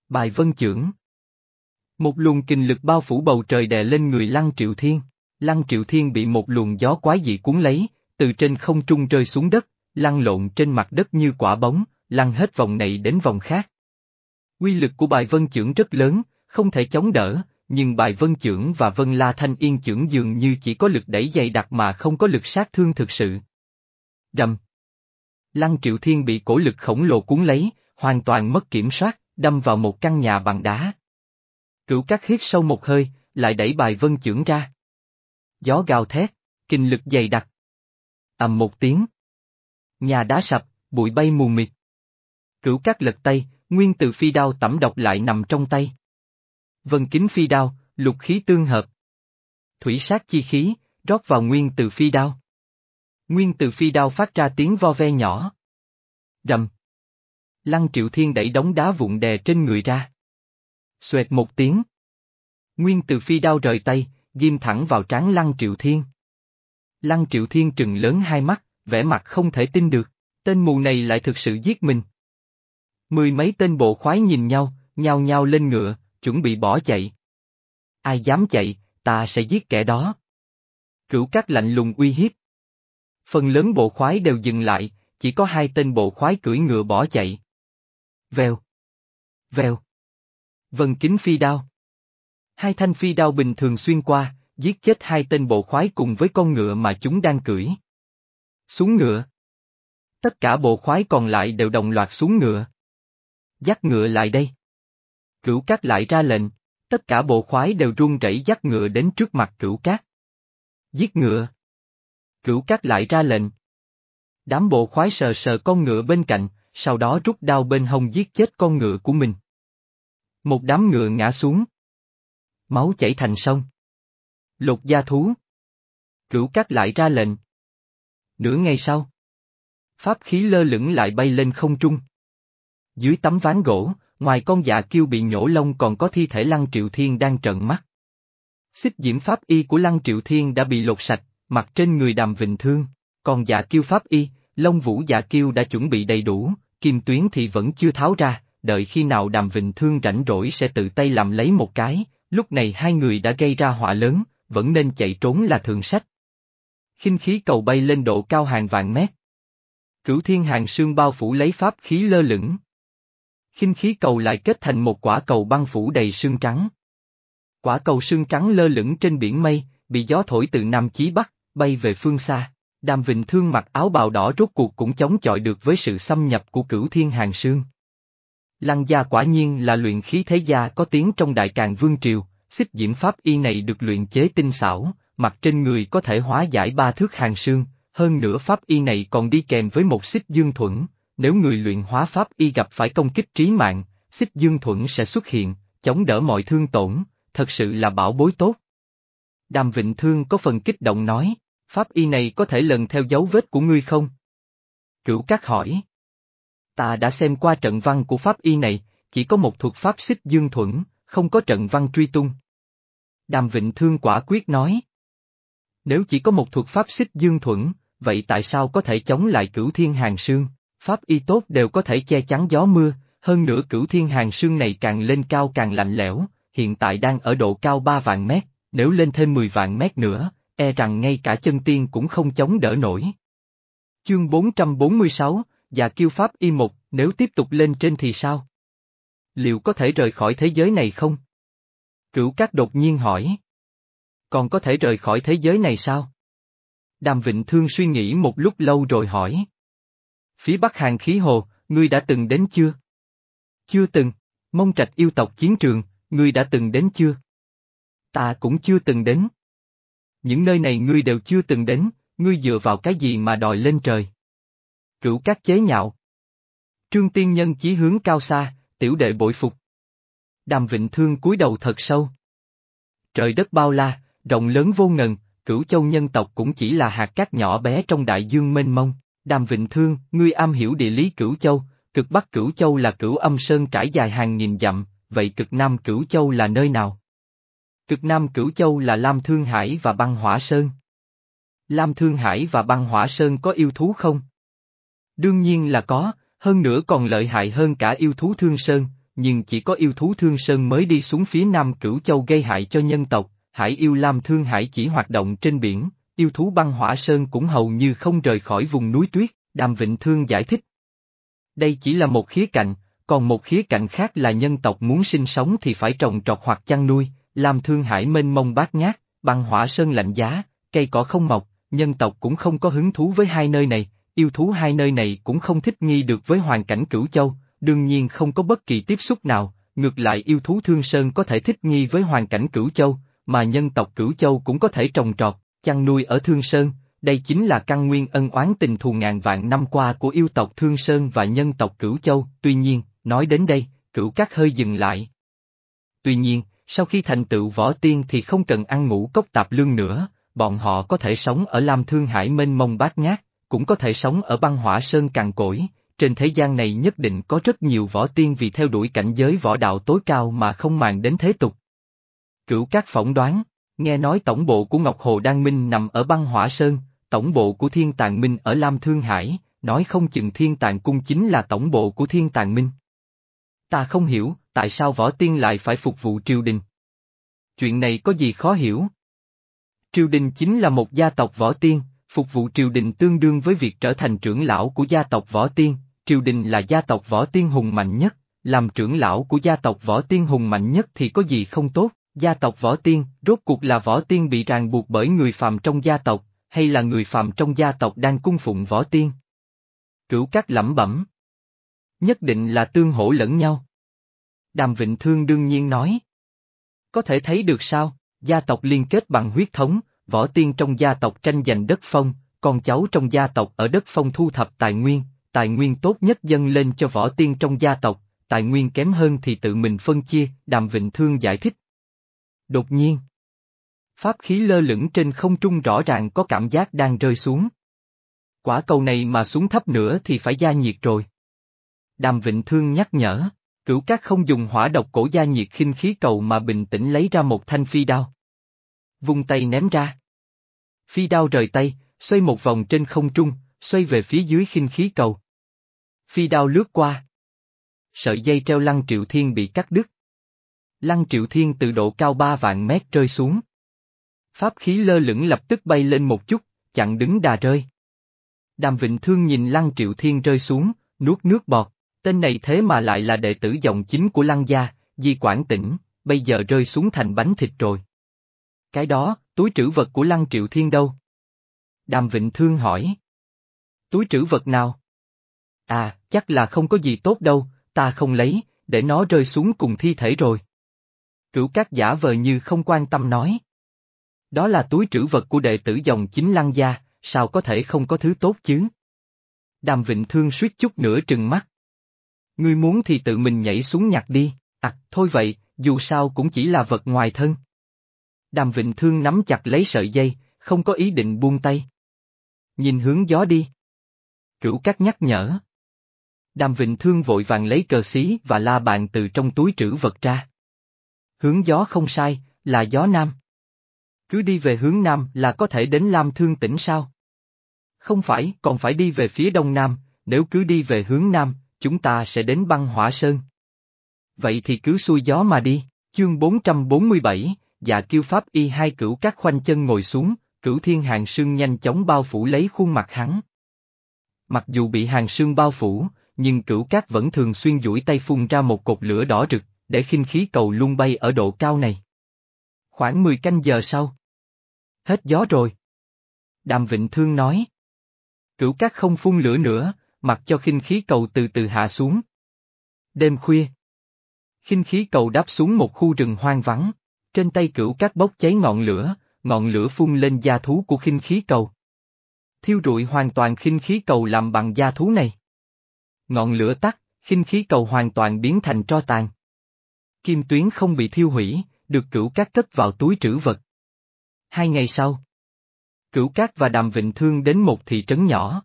Bài vân trưởng. Một luồng kinh lực bao phủ bầu trời đè lên người Lăng Triệu Thiên. Lăng Triệu Thiên bị một luồng gió quái dị cuốn lấy, từ trên không trung rơi xuống đất, lăn lộn trên mặt đất như quả bóng, lăn hết vòng này đến vòng khác. Quy lực của bài vân trưởng rất lớn, không thể chống đỡ, nhưng bài vân trưởng và vân la thanh yên trưởng dường như chỉ có lực đẩy dày đặc mà không có lực sát thương thực sự. Rầm. Lăng triệu thiên bị cổ lực khổng lồ cuốn lấy, hoàn toàn mất kiểm soát, đâm vào một căn nhà bằng đá. Cửu cắt hít sâu một hơi, lại đẩy bài vân trưởng ra. Gió gào thét, kinh lực dày đặc. ầm một tiếng. Nhà đá sập, bụi bay mù mịt. Cửu cắt lật tay, nguyên từ phi đao tẩm độc lại nằm trong tay. Vân kính phi đao, lục khí tương hợp. Thủy sát chi khí, rót vào nguyên từ phi đao. Nguyên từ phi đao phát ra tiếng vo ve nhỏ. Rầm. Lăng triệu thiên đẩy đống đá vụn đè trên người ra. Xoẹt một tiếng. Nguyên từ phi đao rời tay, ghim thẳng vào trán lăng triệu thiên. Lăng triệu thiên trừng lớn hai mắt, vẻ mặt không thể tin được, tên mù này lại thực sự giết mình. Mười mấy tên bộ khoái nhìn nhau, nhao nhao lên ngựa, chuẩn bị bỏ chạy. Ai dám chạy, ta sẽ giết kẻ đó. Cửu các lạnh lùng uy hiếp. Phần lớn bộ khoái đều dừng lại, chỉ có hai tên bộ khoái cưỡi ngựa bỏ chạy. Vèo. Vèo. Vân kính phi đao. Hai thanh phi đao bình thường xuyên qua, giết chết hai tên bộ khoái cùng với con ngựa mà chúng đang cưỡi. Xuống ngựa. Tất cả bộ khoái còn lại đều đồng loạt xuống ngựa. Dắt ngựa lại đây. Cửu cát lại ra lệnh, tất cả bộ khoái đều run rẩy dắt ngựa đến trước mặt cửu cát. Giết ngựa. Cửu cát lại ra lệnh. Đám bộ khoái sờ sờ con ngựa bên cạnh, sau đó rút đao bên hông giết chết con ngựa của mình. Một đám ngựa ngã xuống. Máu chảy thành sông. Lục gia thú. Cửu cát lại ra lệnh. Nửa ngày sau. Pháp khí lơ lửng lại bay lên không trung. Dưới tấm ván gỗ, ngoài con dạ kiêu bị nhổ lông còn có thi thể Lăng Triệu Thiên đang trợn mắt. Xích diễm pháp y của Lăng Triệu Thiên đã bị lột sạch, mặt trên người đàm vịnh thương, còn dạ kiêu pháp y, lông vũ dạ kiêu đã chuẩn bị đầy đủ, kim tuyến thì vẫn chưa tháo ra, đợi khi nào đàm vịnh thương rảnh rỗi sẽ tự tay làm lấy một cái, lúc này hai người đã gây ra họa lớn, vẫn nên chạy trốn là thường sách. khinh khí cầu bay lên độ cao hàng vạn mét. Cửu thiên hàng sương bao phủ lấy pháp khí lơ lửng khinh khí cầu lại kết thành một quả cầu băng phủ đầy sương trắng. Quả cầu sương trắng lơ lửng trên biển mây, bị gió thổi từ Nam chí Bắc, bay về phương xa. Đàm Vịnh Thương mặc áo bào đỏ rốt cuộc cũng chống chọi được với sự xâm nhập của cửu thiên hàng sương. Lăng gia quả nhiên là luyện khí thế gia có tiếng trong đại càng vương triều, xích diễm pháp y này được luyện chế tinh xảo, mặt trên người có thể hóa giải ba thước hàng sương, hơn nữa pháp y này còn đi kèm với một xích dương thuẫn, nếu người luyện hóa pháp y gặp phải công kích trí mạng, xích dương thuẫn sẽ xuất hiện, chống đỡ mọi thương tổn, thật sự là bảo bối tốt. Đàm Vịnh Thương có phần kích động nói, pháp y này có thể lần theo dấu vết của ngươi không? Cửu Cát hỏi. Ta đã xem qua trận văn của pháp y này, chỉ có một thuật pháp xích dương thuẫn, không có trận văn truy tung. Đàm Vịnh Thương quả quyết nói. Nếu chỉ có một thuật pháp xích dương thuẫn, vậy tại sao có thể chống lại cửu thiên hàng sương? Pháp y tốt đều có thể che chắn gió mưa, hơn nữa cửu thiên hàng sương này càng lên cao càng lạnh lẽo, hiện tại đang ở độ cao 3 vạn mét, nếu lên thêm 10 vạn mét nữa, e rằng ngay cả chân tiên cũng không chống đỡ nổi. Chương 446, và kiêu pháp y một, nếu tiếp tục lên trên thì sao? Liệu có thể rời khỏi thế giới này không? Cửu Cát đột nhiên hỏi. Còn có thể rời khỏi thế giới này sao? Đàm Vịnh Thương suy nghĩ một lúc lâu rồi hỏi. Phía Bắc Hàng khí hồ, ngươi đã từng đến chưa? Chưa từng. Mông trạch yêu tộc chiến trường, ngươi đã từng đến chưa? Ta cũng chưa từng đến. Những nơi này ngươi đều chưa từng đến, ngươi dựa vào cái gì mà đòi lên trời? Cửu các chế nhạo. Trương tiên nhân chí hướng cao xa, tiểu đệ bội phục. Đàm Vịnh Thương cúi đầu thật sâu. Trời đất bao la, rộng lớn vô ngần, cửu châu nhân tộc cũng chỉ là hạt cát nhỏ bé trong đại dương mênh mông. Đàm Vịnh Thương, ngươi am hiểu địa lý cửu châu, cực bắc cửu châu là cửu âm sơn trải dài hàng nghìn dặm, vậy cực nam cửu châu là nơi nào? Cực nam cửu châu là Lam Thương Hải và băng hỏa sơn. Lam Thương Hải và băng hỏa sơn có yêu thú không? Đương nhiên là có, hơn nữa còn lợi hại hơn cả yêu thú Thương Sơn, nhưng chỉ có yêu thú Thương Sơn mới đi xuống phía nam cửu châu gây hại cho nhân tộc, hải yêu Lam Thương Hải chỉ hoạt động trên biển, yêu thú băng hỏa sơn cũng hầu như không rời khỏi vùng núi tuyết, Đàm Vịnh Thương giải thích. Đây chỉ là một khía cạnh, còn một khía cạnh khác là nhân tộc muốn sinh sống thì phải trồng trọt hoặc chăn nuôi, làm thương hải mênh mông bát ngát, băng hỏa sơn lạnh giá, cây cỏ không mọc, nhân tộc cũng không có hứng thú với hai nơi này, yêu thú hai nơi này cũng không thích nghi được với hoàn cảnh cửu châu, đương nhiên không có bất kỳ tiếp xúc nào, ngược lại yêu thú thương sơn có thể thích nghi với hoàn cảnh cửu châu, mà nhân tộc cửu châu cũng có thể trồng trọt, chăn nuôi ở thương sơn, đây chính là căn nguyên ân oán tình thù ngàn vạn năm qua của yêu tộc Thương Sơn và nhân tộc Cửu Châu, tuy nhiên, nói đến đây, Cửu Cát hơi dừng lại. Tuy nhiên, sau khi thành tựu võ tiên thì không cần ăn ngủ cốc tạp lương nữa, bọn họ có thể sống ở Lam Thương Hải mênh mông bát ngát, cũng có thể sống ở băng hỏa sơn càng cỗi, trên thế gian này nhất định có rất nhiều võ tiên vì theo đuổi cảnh giới võ đạo tối cao mà không màng đến thế tục. Cửu các phỏng đoán, nghe nói tổng bộ của Ngọc Hồ Đan Minh nằm ở băng hỏa sơn, tổng bộ của Thiên Tàng Minh ở Lam Thương Hải, nói không chừng Thiên Tàng Cung chính là tổng bộ của Thiên Tàng Minh. Ta không hiểu, tại sao võ tiên lại phải phục vụ triều đình? Chuyện này có gì khó hiểu? Triều đình chính là một gia tộc võ tiên, phục vụ triều đình tương đương với việc trở thành trưởng lão của gia tộc võ tiên, triều đình là gia tộc võ tiên hùng mạnh nhất, làm trưởng lão của gia tộc võ tiên hùng mạnh nhất thì có gì không tốt, gia tộc võ tiên, rốt cuộc là võ tiên bị ràng buộc bởi người phàm trong gia tộc, hay là người phàm trong gia tộc đang cung phụng võ tiên? Cửu các lẩm bẩm. Nhất định là tương hỗ lẫn nhau. Đàm Vịnh Thương đương nhiên nói. Có thể thấy được sao, gia tộc liên kết bằng huyết thống, võ tiên trong gia tộc tranh giành đất phong, con cháu trong gia tộc ở đất phong thu thập tài nguyên, tài nguyên tốt nhất dâng lên cho võ tiên trong gia tộc, tài nguyên kém hơn thì tự mình phân chia, Đàm Vịnh Thương giải thích. Đột nhiên, Pháp khí lơ lửng trên không trung rõ ràng có cảm giác đang rơi xuống. Quả cầu này mà xuống thấp nữa thì phải gia nhiệt rồi. Đàm Vịnh Thương nhắc nhở, cửu các không dùng hỏa độc cổ gia nhiệt khinh khí cầu mà bình tĩnh lấy ra một thanh phi đao. Vung tay ném ra. Phi đao rời tay, xoay một vòng trên không trung, xoay về phía dưới khinh khí cầu. Phi đao lướt qua. Sợi dây treo lăng triệu thiên bị cắt đứt. Lăng triệu thiên từ độ cao ba vạn mét rơi xuống. Pháp khí lơ lửng lập tức bay lên một chút, chặn đứng đà rơi. Đàm Vịnh Thương nhìn Lăng Triệu Thiên rơi xuống, nuốt nước bọt, tên này thế mà lại là đệ tử dòng chính của Lăng gia, Di Quảng Tỉnh, bây giờ rơi xuống thành bánh thịt rồi. Cái đó, túi trữ vật của Lăng Triệu Thiên đâu? Đàm Vịnh Thương hỏi. Túi trữ vật nào? À, chắc là không có gì tốt đâu, ta không lấy, để nó rơi xuống cùng thi thể rồi. Cửu cát giả vờ như không quan tâm nói. Đó là túi trữ vật của đệ tử dòng chính lăng gia, sao có thể không có thứ tốt chứ? Đàm Vịnh Thương suýt chút nữa trừng mắt. Ngươi muốn thì tự mình nhảy xuống nhặt đi, à, thôi vậy, dù sao cũng chỉ là vật ngoài thân. Đàm Vịnh Thương nắm chặt lấy sợi dây, không có ý định buông tay. Nhìn hướng gió đi. Cửu cát nhắc nhở. Đàm Vịnh Thương vội vàng lấy cờ xí và la bàn từ trong túi trữ vật ra. Hướng gió không sai, là gió nam. Cứ đi về hướng nam là có thể đến Lam Thương tỉnh sao? Không phải, còn phải đi về phía đông nam, nếu cứ đi về hướng nam, chúng ta sẽ đến băng hỏa sơn. Vậy thì cứ xuôi gió mà đi, chương 447, dạ kiêu pháp y hai cửu các khoanh chân ngồi xuống, cửu thiên hàng sương nhanh chóng bao phủ lấy khuôn mặt hắn. Mặc dù bị hàng sương bao phủ, nhưng cửu cát vẫn thường xuyên duỗi tay phun ra một cột lửa đỏ rực, để khinh khí cầu luôn bay ở độ cao này. Khoảng 10 canh giờ sau. Hết gió rồi. Đàm Vịnh Thương nói. Cửu cát không phun lửa nữa, mặc cho khinh khí cầu từ từ hạ xuống. Đêm khuya. Khinh khí cầu đáp xuống một khu rừng hoang vắng, trên tay cửu cát bốc cháy ngọn lửa, ngọn lửa phun lên da thú của khinh khí cầu. Thiêu rụi hoàn toàn khinh khí cầu làm bằng da thú này. Ngọn lửa tắt, khinh khí cầu hoàn toàn biến thành tro tàn. Kim tuyến không bị thiêu hủy, được cửu cát cất vào túi trữ vật. Hai ngày sau, cửu cát và đàm vịnh thương đến một thị trấn nhỏ.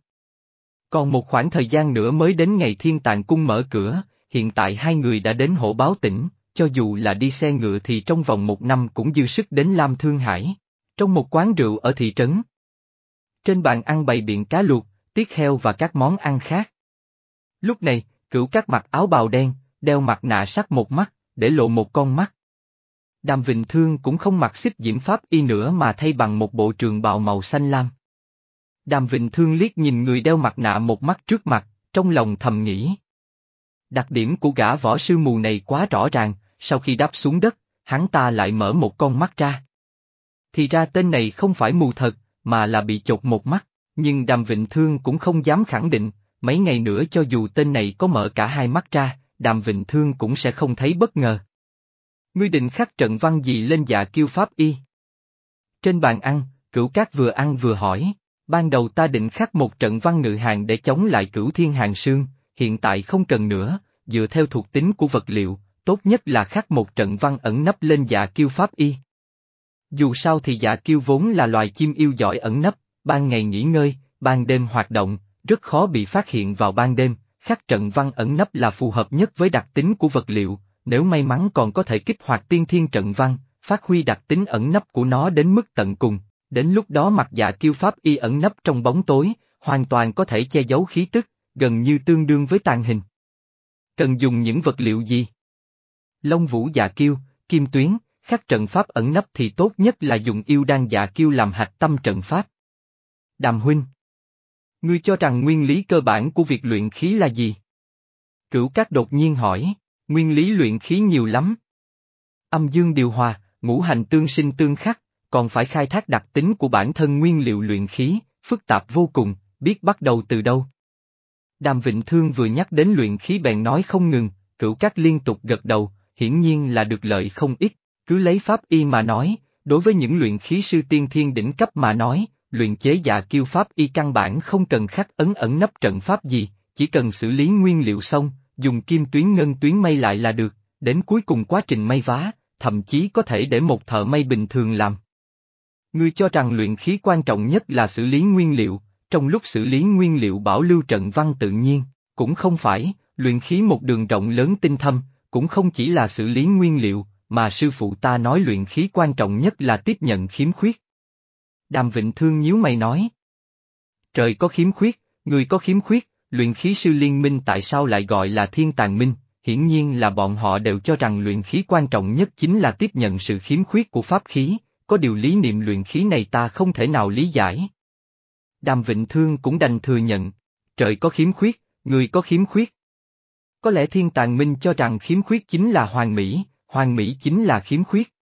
Còn một khoảng thời gian nữa mới đến ngày thiên tàng cung mở cửa, hiện tại hai người đã đến hộ báo tỉnh, cho dù là đi xe ngựa thì trong vòng một năm cũng dư sức đến Lam Thương Hải. Trong một quán rượu ở thị trấn. Trên bàn ăn bày biện cá luộc, tiết heo và các món ăn khác. Lúc này, cửu các mặc áo bào đen, đeo mặt nạ sắt một mắt, để lộ một con mắt. Đàm Vịnh Thương cũng không mặc xích diễm pháp y nữa mà thay bằng một bộ trường bào màu xanh lam. Đàm Vịnh Thương liếc nhìn người đeo mặt nạ một mắt trước mặt, trong lòng thầm nghĩ. Đặc điểm của gã võ sư mù này quá rõ ràng, sau khi đáp xuống đất, hắn ta lại mở một con mắt ra. Thì ra tên này không phải mù thật, mà là bị chột một mắt, nhưng Đàm Vịnh Thương cũng không dám khẳng định, mấy ngày nữa cho dù tên này có mở cả hai mắt ra, Đàm Vịnh Thương cũng sẽ không thấy bất ngờ. Ngươi định khắc trận văn gì lên dạ kiêu pháp y? Trên bàn ăn, cửu cát vừa ăn vừa hỏi, ban đầu ta định khắc một trận văn ngự hàng để chống lại cửu thiên hàng sương, hiện tại không cần nữa, dựa theo thuộc tính của vật liệu, tốt nhất là khắc một trận văn ẩn nấp lên dạ kiêu pháp y. Dù sao thì dạ kiêu vốn là loài chim yêu giỏi ẩn nấp, ban ngày nghỉ ngơi, ban đêm hoạt động, rất khó bị phát hiện vào ban đêm, khắc trận văn ẩn nấp là phù hợp nhất với đặc tính của vật liệu, nếu may mắn còn có thể kích hoạt tiên thiên trận văn, phát huy đặc tính ẩn nấp của nó đến mức tận cùng, đến lúc đó mặt dạ kiêu pháp y ẩn nấp trong bóng tối, hoàn toàn có thể che giấu khí tức, gần như tương đương với tàn hình. Cần dùng những vật liệu gì? Long vũ dạ kiêu, kim tuyến, khắc trận pháp ẩn nấp thì tốt nhất là dùng yêu đan dạ kiêu làm hạch tâm trận pháp. Đàm huynh. Ngươi cho rằng nguyên lý cơ bản của việc luyện khí là gì? Cửu Cát đột nhiên hỏi, nguyên lý luyện khí nhiều lắm. Âm dương điều hòa, ngũ hành tương sinh tương khắc, còn phải khai thác đặc tính của bản thân nguyên liệu luyện khí, phức tạp vô cùng, biết bắt đầu từ đâu. Đàm Vịnh Thương vừa nhắc đến luyện khí bèn nói không ngừng, cửu Cát liên tục gật đầu, hiển nhiên là được lợi không ít. Cứ lấy pháp y mà nói, đối với những luyện khí sư tiên thiên đỉnh cấp mà nói, luyện chế dạ kiêu pháp y căn bản không cần khắc ấn ẩn nấp trận pháp gì, chỉ cần xử lý nguyên liệu xong, dùng kim tuyến ngân tuyến may lại là được, đến cuối cùng quá trình may vá, thậm chí có thể để một thợ may bình thường làm. Ngươi cho rằng luyện khí quan trọng nhất là xử lý nguyên liệu, trong lúc xử lý nguyên liệu bảo lưu trận văn tự nhiên, cũng không phải, luyện khí một đường rộng lớn tinh thâm, cũng không chỉ là xử lý nguyên liệu, mà sư phụ ta nói luyện khí quan trọng nhất là tiếp nhận khiếm khuyết. Đàm Vịnh Thương nhíu mày nói. Trời có khiếm khuyết, người có khiếm khuyết, luyện khí sư liên minh tại sao lại gọi là thiên tàng minh, hiển nhiên là bọn họ đều cho rằng luyện khí quan trọng nhất chính là tiếp nhận sự khiếm khuyết của pháp khí, có điều lý niệm luyện khí này ta không thể nào lý giải. Đàm Vịnh Thương cũng đành thừa nhận, trời có khiếm khuyết, người có khiếm khuyết. Có lẽ thiên tàng minh cho rằng khiếm khuyết chính là hoàng mỹ, Hoàng Mỹ chính là khiếm khuyết.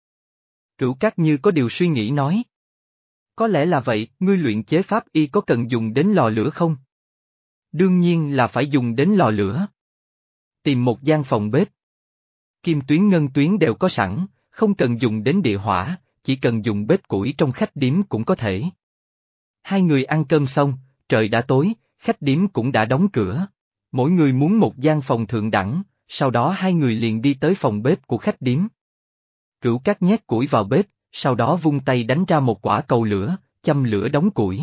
Cửu Cát như có điều suy nghĩ nói. Có lẽ là vậy, ngươi luyện chế pháp y có cần dùng đến lò lửa không? Đương nhiên là phải dùng đến lò lửa. Tìm một gian phòng bếp. Kim tuyến ngân tuyến đều có sẵn, không cần dùng đến địa hỏa, chỉ cần dùng bếp củi trong khách điếm cũng có thể. Hai người ăn cơm xong, trời đã tối, khách điếm cũng đã đóng cửa. Mỗi người muốn một gian phòng thượng đẳng, sau đó hai người liền đi tới phòng bếp của khách điếm. Cửu cắt nhét củi vào bếp, sau đó vung tay đánh ra một quả cầu lửa, châm lửa đóng củi.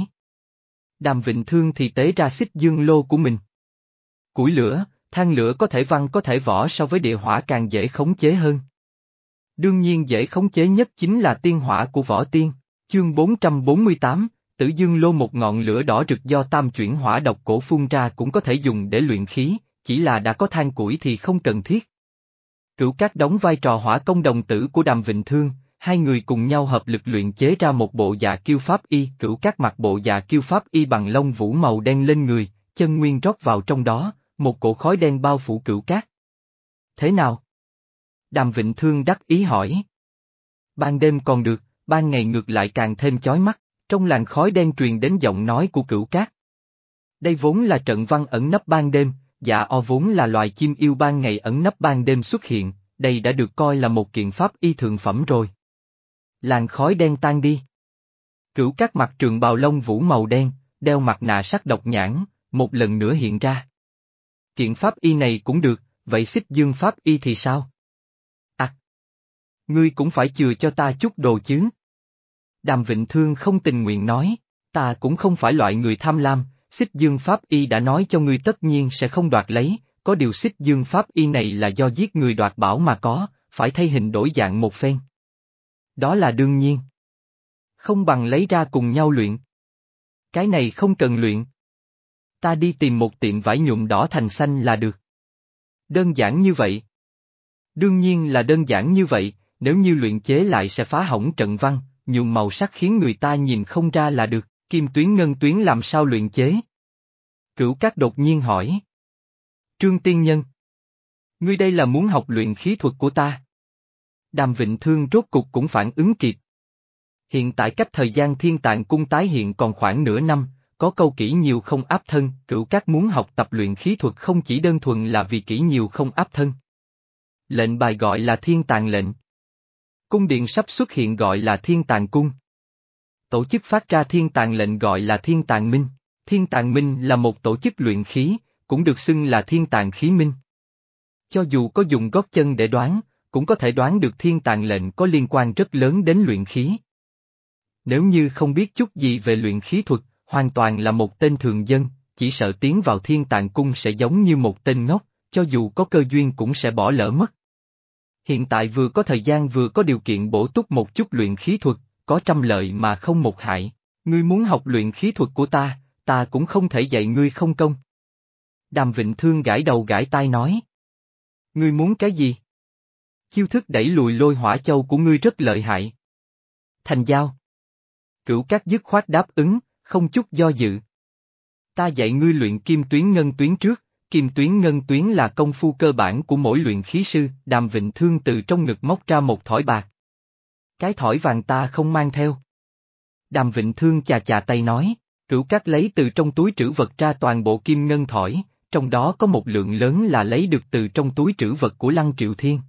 Đàm Vịnh Thương thì tế ra xích dương lô của mình. Củi lửa, than lửa có thể văng có thể vỏ so với địa hỏa càng dễ khống chế hơn. Đương nhiên dễ khống chế nhất chính là tiên hỏa của võ tiên, chương 448, tử dương lô một ngọn lửa đỏ rực do tam chuyển hỏa độc cổ phun ra cũng có thể dùng để luyện khí, chỉ là đã có than củi thì không cần thiết. Cửu Cát đóng vai trò hỏa công đồng tử của Đàm Vịnh Thương, hai người cùng nhau hợp lực luyện chế ra một bộ dạ kiêu pháp y, cửu Cát mặc bộ dạ kiêu pháp y bằng lông vũ màu đen lên người, chân nguyên rót vào trong đó, một cổ khói đen bao phủ cửu Cát. Thế nào? Đàm Vịnh Thương đắc ý hỏi. Ban đêm còn được, ban ngày ngược lại càng thêm chói mắt, trong làn khói đen truyền đến giọng nói của cửu cát. Đây vốn là trận văn ẩn nấp ban đêm, dạ o vốn là loài chim yêu ban ngày ẩn nấp ban đêm xuất hiện, đây đã được coi là một kiện pháp y thường phẩm rồi. Làn khói đen tan đi. Cửu cát mặt trường bào lông vũ màu đen, đeo mặt nạ sắc độc nhãn, một lần nữa hiện ra. Kiện pháp y này cũng được, vậy xích dương pháp y thì sao? Ngươi cũng phải chừa cho ta chút đồ chứ. Đàm Vịnh Thương không tình nguyện nói, ta cũng không phải loại người tham lam, xích dương pháp y đã nói cho ngươi tất nhiên sẽ không đoạt lấy, có điều xích dương pháp y này là do giết người đoạt bảo mà có, phải thay hình đổi dạng một phen. Đó là đương nhiên. Không bằng lấy ra cùng nhau luyện. Cái này không cần luyện. Ta đi tìm một tiệm vải nhuộm đỏ thành xanh là được. Đơn giản như vậy. Đương nhiên là đơn giản như vậy, nếu như luyện chế lại sẽ phá hỏng trận văn, nhuộm màu sắc khiến người ta nhìn không ra là được, kim tuyến ngân tuyến làm sao luyện chế? Cửu Cát đột nhiên hỏi. Trương Tiên Nhân. Ngươi đây là muốn học luyện khí thuật của ta. Đàm Vịnh Thương rốt cục cũng phản ứng kịp. Hiện tại cách thời gian thiên tạng cung tái hiện còn khoảng nửa năm, có câu kỹ nhiều không áp thân, cửu các muốn học tập luyện khí thuật không chỉ đơn thuần là vì kỹ nhiều không áp thân. Lệnh bài gọi là thiên tàng lệnh. Cung điện sắp xuất hiện gọi là Thiên Tàng Cung. Tổ chức phát ra Thiên Tàng lệnh gọi là Thiên Tàng Minh. Thiên Tàng Minh là một tổ chức luyện khí, cũng được xưng là Thiên Tàng Khí Minh. Cho dù có dùng gót chân để đoán, cũng có thể đoán được Thiên Tàng lệnh có liên quan rất lớn đến luyện khí. Nếu như không biết chút gì về luyện khí thuật, hoàn toàn là một tên thường dân, chỉ sợ tiến vào Thiên Tàng Cung sẽ giống như một tên ngốc, cho dù có cơ duyên cũng sẽ bỏ lỡ mất. Hiện tại vừa có thời gian vừa có điều kiện bổ túc một chút luyện khí thuật, có trăm lợi mà không một hại. Ngươi muốn học luyện khí thuật của ta, ta cũng không thể dạy ngươi không công. Đàm Vịnh Thương gãi đầu gãi tai nói. Ngươi muốn cái gì? Chiêu thức đẩy lùi lôi hỏa châu của ngươi rất lợi hại. Thành giao. Cửu các dứt khoát đáp ứng, không chút do dự. Ta dạy ngươi luyện kim tuyến ngân tuyến trước, Kim tuyến ngân tuyến là công phu cơ bản của mỗi luyện khí sư, đàm vịnh thương từ trong ngực móc ra một thỏi bạc. Cái thỏi vàng ta không mang theo. Đàm vịnh thương chà chà tay nói, cửu cát lấy từ trong túi trữ vật ra toàn bộ kim ngân thỏi, trong đó có một lượng lớn là lấy được từ trong túi trữ vật của Lăng Triệu Thiên.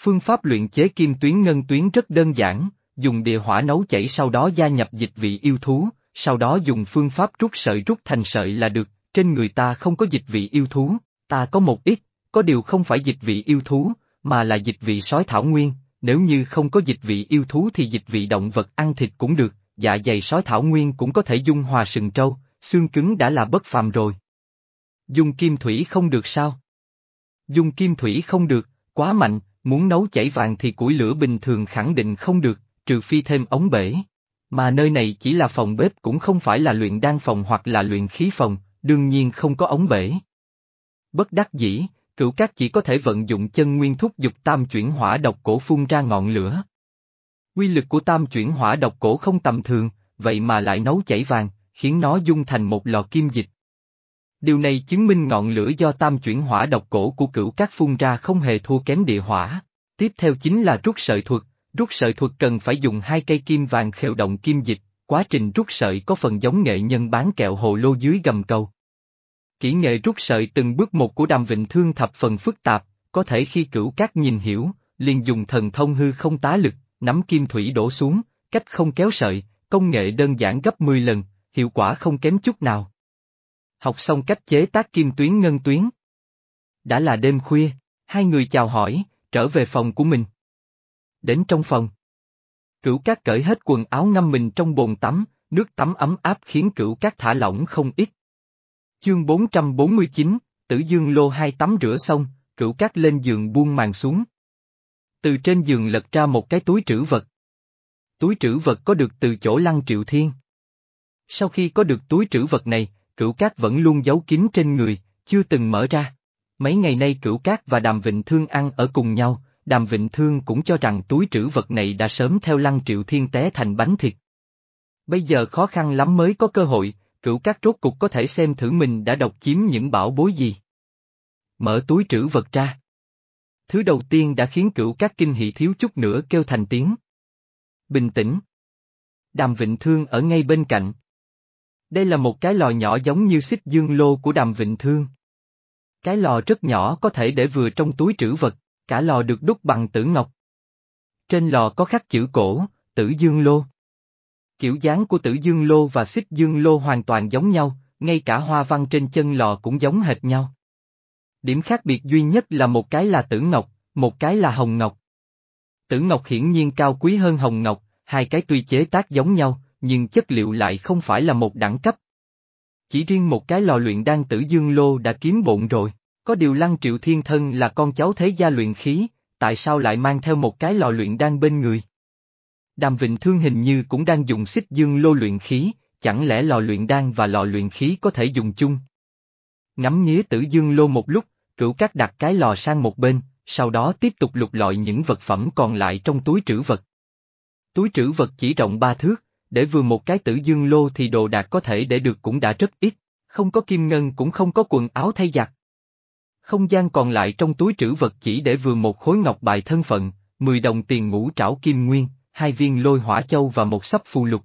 Phương pháp luyện chế kim tuyến ngân tuyến rất đơn giản, dùng địa hỏa nấu chảy sau đó gia nhập dịch vị yêu thú, sau đó dùng phương pháp rút sợi rút thành sợi là được, trên người ta không có dịch vị yêu thú, ta có một ít, có điều không phải dịch vị yêu thú, mà là dịch vị sói thảo nguyên, nếu như không có dịch vị yêu thú thì dịch vị động vật ăn thịt cũng được, dạ dày sói thảo nguyên cũng có thể dung hòa sừng trâu, xương cứng đã là bất phàm rồi. Dung kim thủy không được sao? Dung kim thủy không được, quá mạnh, muốn nấu chảy vàng thì củi lửa bình thường khẳng định không được, trừ phi thêm ống bể. Mà nơi này chỉ là phòng bếp cũng không phải là luyện đan phòng hoặc là luyện khí phòng, đương nhiên không có ống bể. Bất đắc dĩ, cửu cát chỉ có thể vận dụng chân nguyên thúc dục tam chuyển hỏa độc cổ phun ra ngọn lửa. Quy lực của tam chuyển hỏa độc cổ không tầm thường, vậy mà lại nấu chảy vàng, khiến nó dung thành một lò kim dịch. Điều này chứng minh ngọn lửa do tam chuyển hỏa độc cổ của cửu cát phun ra không hề thua kém địa hỏa. Tiếp theo chính là rút sợi thuật, rút sợi thuật cần phải dùng hai cây kim vàng khều động kim dịch, Quá trình rút sợi có phần giống nghệ nhân bán kẹo hồ lô dưới gầm cầu. Kỹ nghệ rút sợi từng bước một của đàm vịnh thương thập phần phức tạp, có thể khi cửu các nhìn hiểu, liền dùng thần thông hư không tá lực, nắm kim thủy đổ xuống, cách không kéo sợi, công nghệ đơn giản gấp 10 lần, hiệu quả không kém chút nào. Học xong cách chế tác kim tuyến ngân tuyến. Đã là đêm khuya, hai người chào hỏi, trở về phòng của mình. Đến trong phòng. Cửu cát cởi hết quần áo ngâm mình trong bồn tắm, nước tắm ấm áp khiến cửu cát thả lỏng không ít. Chương 449, Tử Dương lô hai tắm rửa xong, cửu cát lên giường buông màn xuống. Từ trên giường lật ra một cái túi trữ vật. Túi trữ vật có được từ chỗ lăng triệu thiên. Sau khi có được túi trữ vật này, cửu cát vẫn luôn giấu kín trên người, chưa từng mở ra. Mấy ngày nay cửu cát và đàm vịnh thương ăn ở cùng nhau, đàm vịnh thương cũng cho rằng túi trữ vật này đã sớm theo lăng triệu thiên té thành bánh thịt. Bây giờ khó khăn lắm mới có cơ hội, cửu các rốt cục có thể xem thử mình đã độc chiếm những bảo bối gì. Mở túi trữ vật ra. Thứ đầu tiên đã khiến cửu các kinh hỉ thiếu chút nữa kêu thành tiếng. Bình tĩnh. Đàm Vịnh Thương ở ngay bên cạnh. Đây là một cái lò nhỏ giống như xích dương lô của Đàm Vịnh Thương. Cái lò rất nhỏ có thể để vừa trong túi trữ vật, cả lò được đúc bằng tử ngọc. Trên lò có khắc chữ cổ, tử dương lô. Kiểu dáng của tử dương lô và xích dương lô hoàn toàn giống nhau, ngay cả hoa văn trên chân lò cũng giống hệt nhau. Điểm khác biệt duy nhất là một cái là tử ngọc, một cái là hồng ngọc. Tử ngọc hiển nhiên cao quý hơn hồng ngọc, hai cái tuy chế tác giống nhau, nhưng chất liệu lại không phải là một đẳng cấp. Chỉ riêng một cái lò luyện đan tử dương lô đã kiếm bộn rồi, có điều lăng triệu thiên thân là con cháu thế gia luyện khí, tại sao lại mang theo một cái lò luyện đan bên người? Đàm Vịnh Thương hình như cũng đang dùng xích dương lô luyện khí, chẳng lẽ lò luyện đan và lò luyện khí có thể dùng chung? Ngắm nghía tử dương lô một lúc, cửu cát đặt cái lò sang một bên, sau đó tiếp tục lục lọi những vật phẩm còn lại trong túi trữ vật. Túi trữ vật chỉ rộng ba thước, để vừa một cái tử dương lô thì đồ đạc có thể để được cũng đã rất ít, không có kim ngân cũng không có quần áo thay giặt. Không gian còn lại trong túi trữ vật chỉ để vừa một khối ngọc bài thân phận, 10 đồng tiền ngũ trảo kim nguyên, hai viên lôi hỏa châu và một sắp phù lục.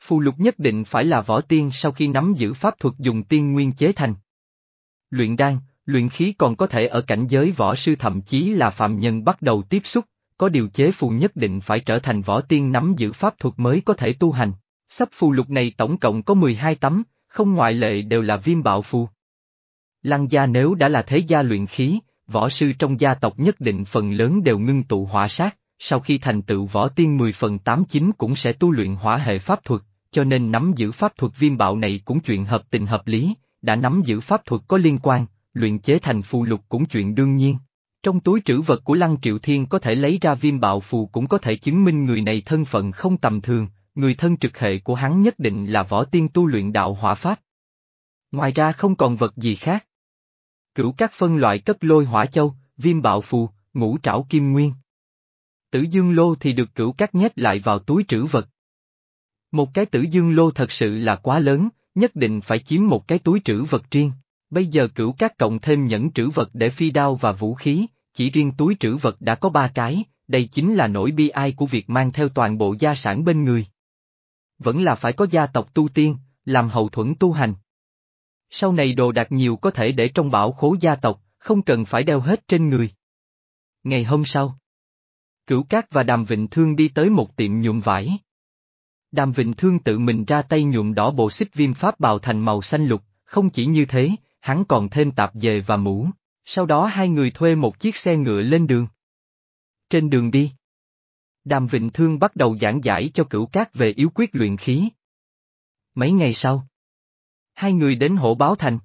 Phù lục nhất định phải là võ tiên sau khi nắm giữ pháp thuật dùng tiên nguyên chế thành. Luyện đan, luyện khí còn có thể ở cảnh giới võ sư thậm chí là phạm nhân bắt đầu tiếp xúc, có điều chế phù nhất định phải trở thành võ tiên nắm giữ pháp thuật mới có thể tu hành. Sắp phù lục này tổng cộng có 12 tấm, không ngoại lệ đều là viêm bạo phù. Lăng gia nếu đã là thế gia luyện khí, võ sư trong gia tộc nhất định phần lớn đều ngưng tụ hỏa sát, sau khi thành tựu võ tiên 10 phần 8 chín cũng sẽ tu luyện hỏa hệ pháp thuật, cho nên nắm giữ pháp thuật viêm bạo này cũng chuyện hợp tình hợp lý, đã nắm giữ pháp thuật có liên quan, luyện chế thành phù lục cũng chuyện đương nhiên. Trong túi trữ vật của Lăng Triệu Thiên có thể lấy ra viêm bạo phù cũng có thể chứng minh người này thân phận không tầm thường, người thân trực hệ của hắn nhất định là võ tiên tu luyện đạo hỏa pháp. Ngoài ra không còn vật gì khác. Cửu các phân loại cất lôi hỏa châu, viêm bạo phù, ngũ trảo kim nguyên. Tử dương lô thì được cửu các nhét lại vào túi trữ vật. Một cái tử dương lô thật sự là quá lớn, nhất định phải chiếm một cái túi trữ vật riêng. Bây giờ cửu các cộng thêm nhẫn trữ vật để phi đao và vũ khí, chỉ riêng túi trữ vật đã có ba cái, đây chính là nỗi bi ai của việc mang theo toàn bộ gia sản bên người. Vẫn là phải có gia tộc tu tiên, làm hậu thuẫn tu hành. Sau này đồ đạc nhiều có thể để trong bảo khố gia tộc, không cần phải đeo hết trên người. Ngày hôm sau, Cửu Cát và Đàm Vịnh Thương đi tới một tiệm nhuộm vải. Đàm Vịnh Thương tự mình ra tay nhuộm đỏ bộ xích viêm pháp bào thành màu xanh lục, không chỉ như thế, hắn còn thêm tạp dề và mũ, sau đó hai người thuê một chiếc xe ngựa lên đường. Trên đường đi, Đàm Vịnh Thương bắt đầu giảng giải cho cửu cát về yếu quyết luyện khí. Mấy ngày sau, hai người đến hổ báo thành.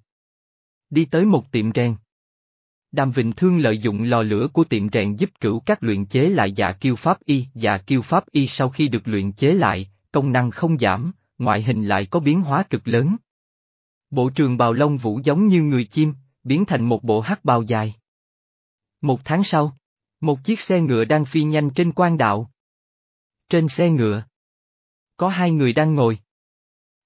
Đi tới một tiệm rèn. Đàm Vịnh Thương lợi dụng lò lửa của tiệm rèn giúp cửu các luyện chế lại dạ kiêu pháp y. Dạ kiêu pháp y sau khi được luyện chế lại, công năng không giảm, ngoại hình lại có biến hóa cực lớn. Bộ trường bào lông vũ giống như người chim, biến thành một bộ hắc bào dài. Một tháng sau, một chiếc xe ngựa đang phi nhanh trên quan đạo. Trên xe ngựa, có hai người đang ngồi.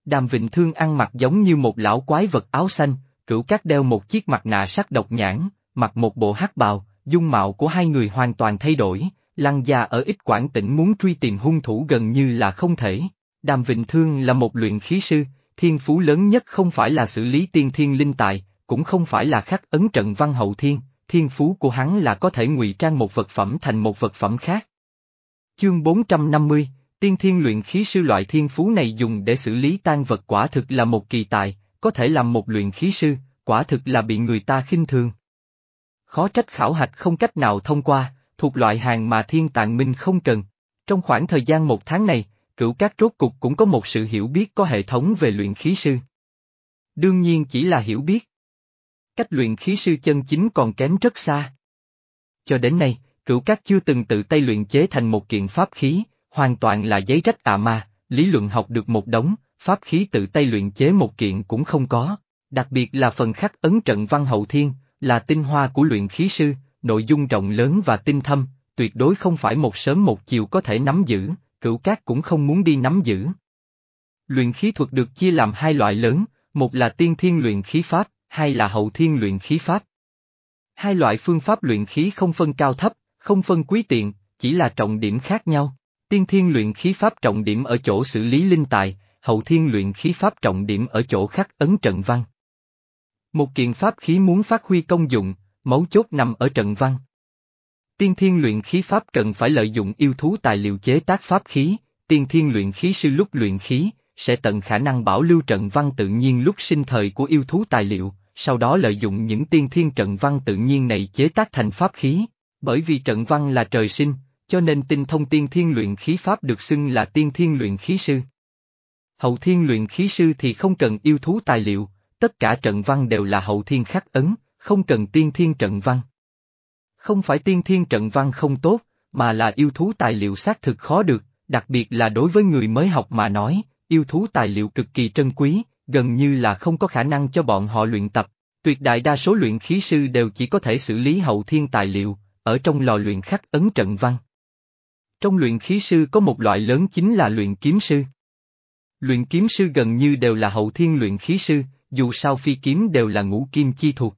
Đàm Vịnh Thương ăn mặc giống như một lão quái vật áo xanh, cửu cát đeo một chiếc mặt nạ sắc độc nhãn, mặc một bộ hắc bào, dung mạo của hai người hoàn toàn thay đổi, lăng gia ở ít quảng tỉnh muốn truy tìm hung thủ gần như là không thể. Đàm Vịnh Thương là một luyện khí sư, thiên phú lớn nhất không phải là xử lý tiên thiên linh tài, cũng không phải là khắc ấn trận văn hậu thiên, thiên phú của hắn là có thể ngụy trang một vật phẩm thành một vật phẩm khác. Chương 450, tiên thiên luyện khí sư loại thiên phú này dùng để xử lý tan vật quả thực là một kỳ tài, có thể làm một luyện khí sư, quả thực là bị người ta khinh thường. Khó trách khảo hạch không cách nào thông qua, thuộc loại hàng mà thiên tạng minh không cần. Trong khoảng thời gian một tháng này, cửu các rốt cục cũng có một sự hiểu biết có hệ thống về luyện khí sư. Đương nhiên chỉ là hiểu biết. Cách luyện khí sư chân chính còn kém rất xa. Cho đến nay, cửu các chưa từng tự tay luyện chế thành một kiện pháp khí, hoàn toàn là giấy rách tà ma, lý luận học được một đống, pháp khí tự tay luyện chế một kiện cũng không có, đặc biệt là phần khắc ấn trận văn hậu thiên, là tinh hoa của luyện khí sư, nội dung rộng lớn và tinh thâm, tuyệt đối không phải một sớm một chiều có thể nắm giữ, cửu cát cũng không muốn đi nắm giữ. Luyện khí thuật được chia làm hai loại lớn, một là tiên thiên luyện khí pháp, hai là hậu thiên luyện khí pháp. Hai loại phương pháp luyện khí không phân cao thấp, không phân quý tiện, chỉ là trọng điểm khác nhau. Tiên thiên luyện khí pháp trọng điểm ở chỗ xử lý linh tài, hậu thiên luyện khí pháp trọng điểm ở chỗ khắc ấn trận văn. Một kiện pháp khí muốn phát huy công dụng, mấu chốt nằm ở trận văn. Tiên thiên luyện khí pháp cần phải lợi dụng yêu thú tài liệu chế tác pháp khí, tiên thiên luyện khí sư lúc luyện khí, sẽ tận khả năng bảo lưu trận văn tự nhiên lúc sinh thời của yêu thú tài liệu, sau đó lợi dụng những tiên thiên trận văn tự nhiên này chế tác thành pháp khí. Bởi vì trận văn là trời sinh, cho nên tinh thông tiên thiên luyện khí pháp được xưng là tiên thiên luyện khí sư. Hậu thiên luyện khí sư thì không cần yêu thú tài liệu, tất cả trận văn đều là hậu thiên khắc ấn, không cần tiên thiên trận văn. Không phải tiên thiên trận văn không tốt, mà là yêu thú tài liệu xác thực khó được, đặc biệt là đối với người mới học mà nói, yêu thú tài liệu cực kỳ trân quý, gần như là không có khả năng cho bọn họ luyện tập. Tuyệt đại đa số luyện khí sư đều chỉ có thể xử lý hậu thiên tài liệu, ở trong lò luyện khắc ấn trận văn. Trong luyện khí sư có một loại lớn chính là luyện kiếm sư. Luyện kiếm sư gần như đều là hậu thiên luyện khí sư, dù sao phi kiếm đều là ngũ kim chi thuộc.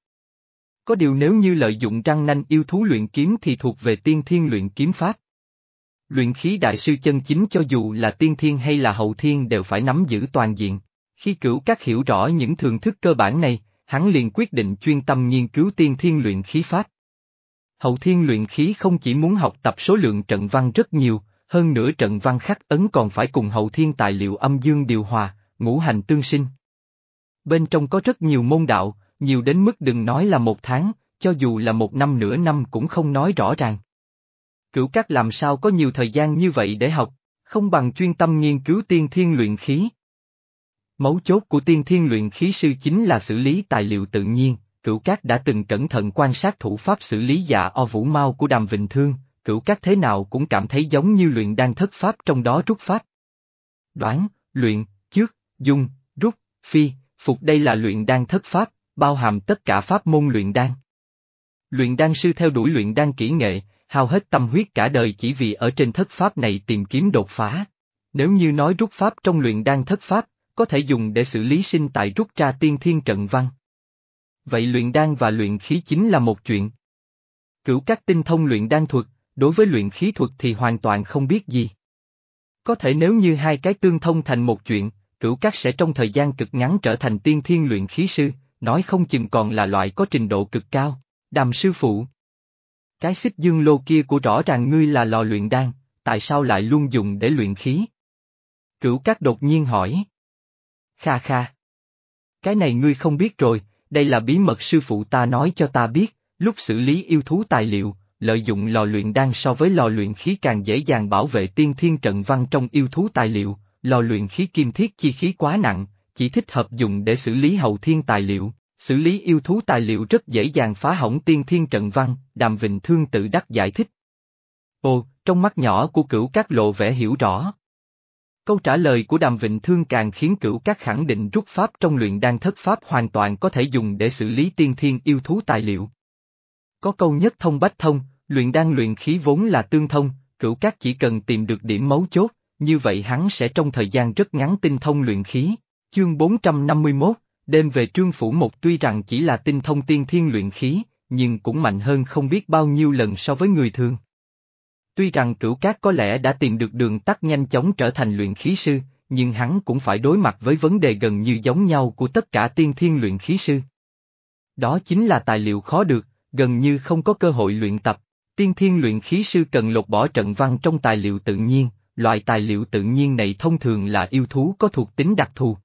Có điều nếu như lợi dụng răng nanh yêu thú luyện kiếm thì thuộc về tiên thiên luyện kiếm pháp. Luyện khí đại sư chân chính cho dù là tiên thiên hay là hậu thiên đều phải nắm giữ toàn diện. Khi cửu các hiểu rõ những thường thức cơ bản này, hắn liền quyết định chuyên tâm nghiên cứu tiên thiên luyện khí pháp. Hậu thiên luyện khí không chỉ muốn học tập số lượng trận văn rất nhiều, hơn nữa trận văn khắc ấn còn phải cùng hậu thiên tài liệu âm dương điều hòa, ngũ hành tương sinh. Bên trong có rất nhiều môn đạo, nhiều đến mức đừng nói là một tháng, cho dù là một năm nửa năm cũng không nói rõ ràng. Cửu các làm sao có nhiều thời gian như vậy để học, không bằng chuyên tâm nghiên cứu tiên thiên luyện khí. Mấu chốt của tiên thiên luyện khí sư chính là xử lý tài liệu tự nhiên, cửu Cát đã từng cẩn thận quan sát thủ pháp xử lý dạ o vũ mau của đàm vịnh thương, cửu Cát thế nào cũng cảm thấy giống như luyện đang thất pháp trong đó rút pháp. Đoán, luyện, trước, dung, rút, phi, phục đây là luyện đan thất pháp, bao hàm tất cả pháp môn luyện đan. Luyện đan sư theo đuổi luyện đan kỹ nghệ, hao hết tâm huyết cả đời chỉ vì ở trên thất pháp này tìm kiếm đột phá. Nếu như nói rút pháp trong luyện đan thất pháp, có thể dùng để xử lý sinh tại rút ra tiên thiên trận văn. Vậy luyện đan và luyện khí chính là một chuyện. Cửu các tinh thông luyện đan thuật, đối với luyện khí thuật thì hoàn toàn không biết gì. Có thể nếu như hai cái tương thông thành một chuyện, cửu các sẽ trong thời gian cực ngắn trở thành tiên thiên luyện khí sư, nói không chừng còn là loại có trình độ cực cao. Đàm sư phụ. Cái xích dương lô kia của rõ ràng ngươi là lò luyện đan, tại sao lại luôn dùng để luyện khí? Cửu các đột nhiên hỏi. Kha kha. Cái này ngươi không biết rồi, đây là bí mật sư phụ ta nói cho ta biết, lúc xử lý yêu thú tài liệu, lợi dụng lò luyện đan so với lò luyện khí càng dễ dàng bảo vệ tiên thiên trận văn trong yêu thú tài liệu, lò luyện khí kim thiết chi khí quá nặng, chỉ thích hợp dùng để xử lý hậu thiên tài liệu, xử lý yêu thú tài liệu rất dễ dàng phá hỏng tiên thiên trận văn, Đàm Vịnh Thương tự đắc giải thích. Ồ, trong mắt nhỏ của cửu các lộ vẻ hiểu rõ. Câu trả lời của Đàm Vịnh Thương càng khiến cửu các khẳng định rút pháp trong luyện đan thất pháp hoàn toàn có thể dùng để xử lý tiên thiên yêu thú tài liệu. Có câu nhất thông bách thông, luyện đan luyện khí vốn là tương thông, cửu các chỉ cần tìm được điểm mấu chốt, như vậy hắn sẽ trong thời gian rất ngắn tinh thông luyện khí. Chương 451, đêm về trương phủ một tuy rằng chỉ là tinh thông tiên thiên luyện khí, nhưng cũng mạnh hơn không biết bao nhiêu lần so với người thường. Tuy rằng cửu cát có lẽ đã tìm được đường tắt nhanh chóng trở thành luyện khí sư, nhưng hắn cũng phải đối mặt với vấn đề gần như giống nhau của tất cả tiên thiên luyện khí sư. Đó chính là tài liệu khó được, gần như không có cơ hội luyện tập. Tiên thiên luyện khí sư cần lột bỏ trận văn trong tài liệu tự nhiên, loại tài liệu tự nhiên này thông thường là yêu thú có thuộc tính đặc thù.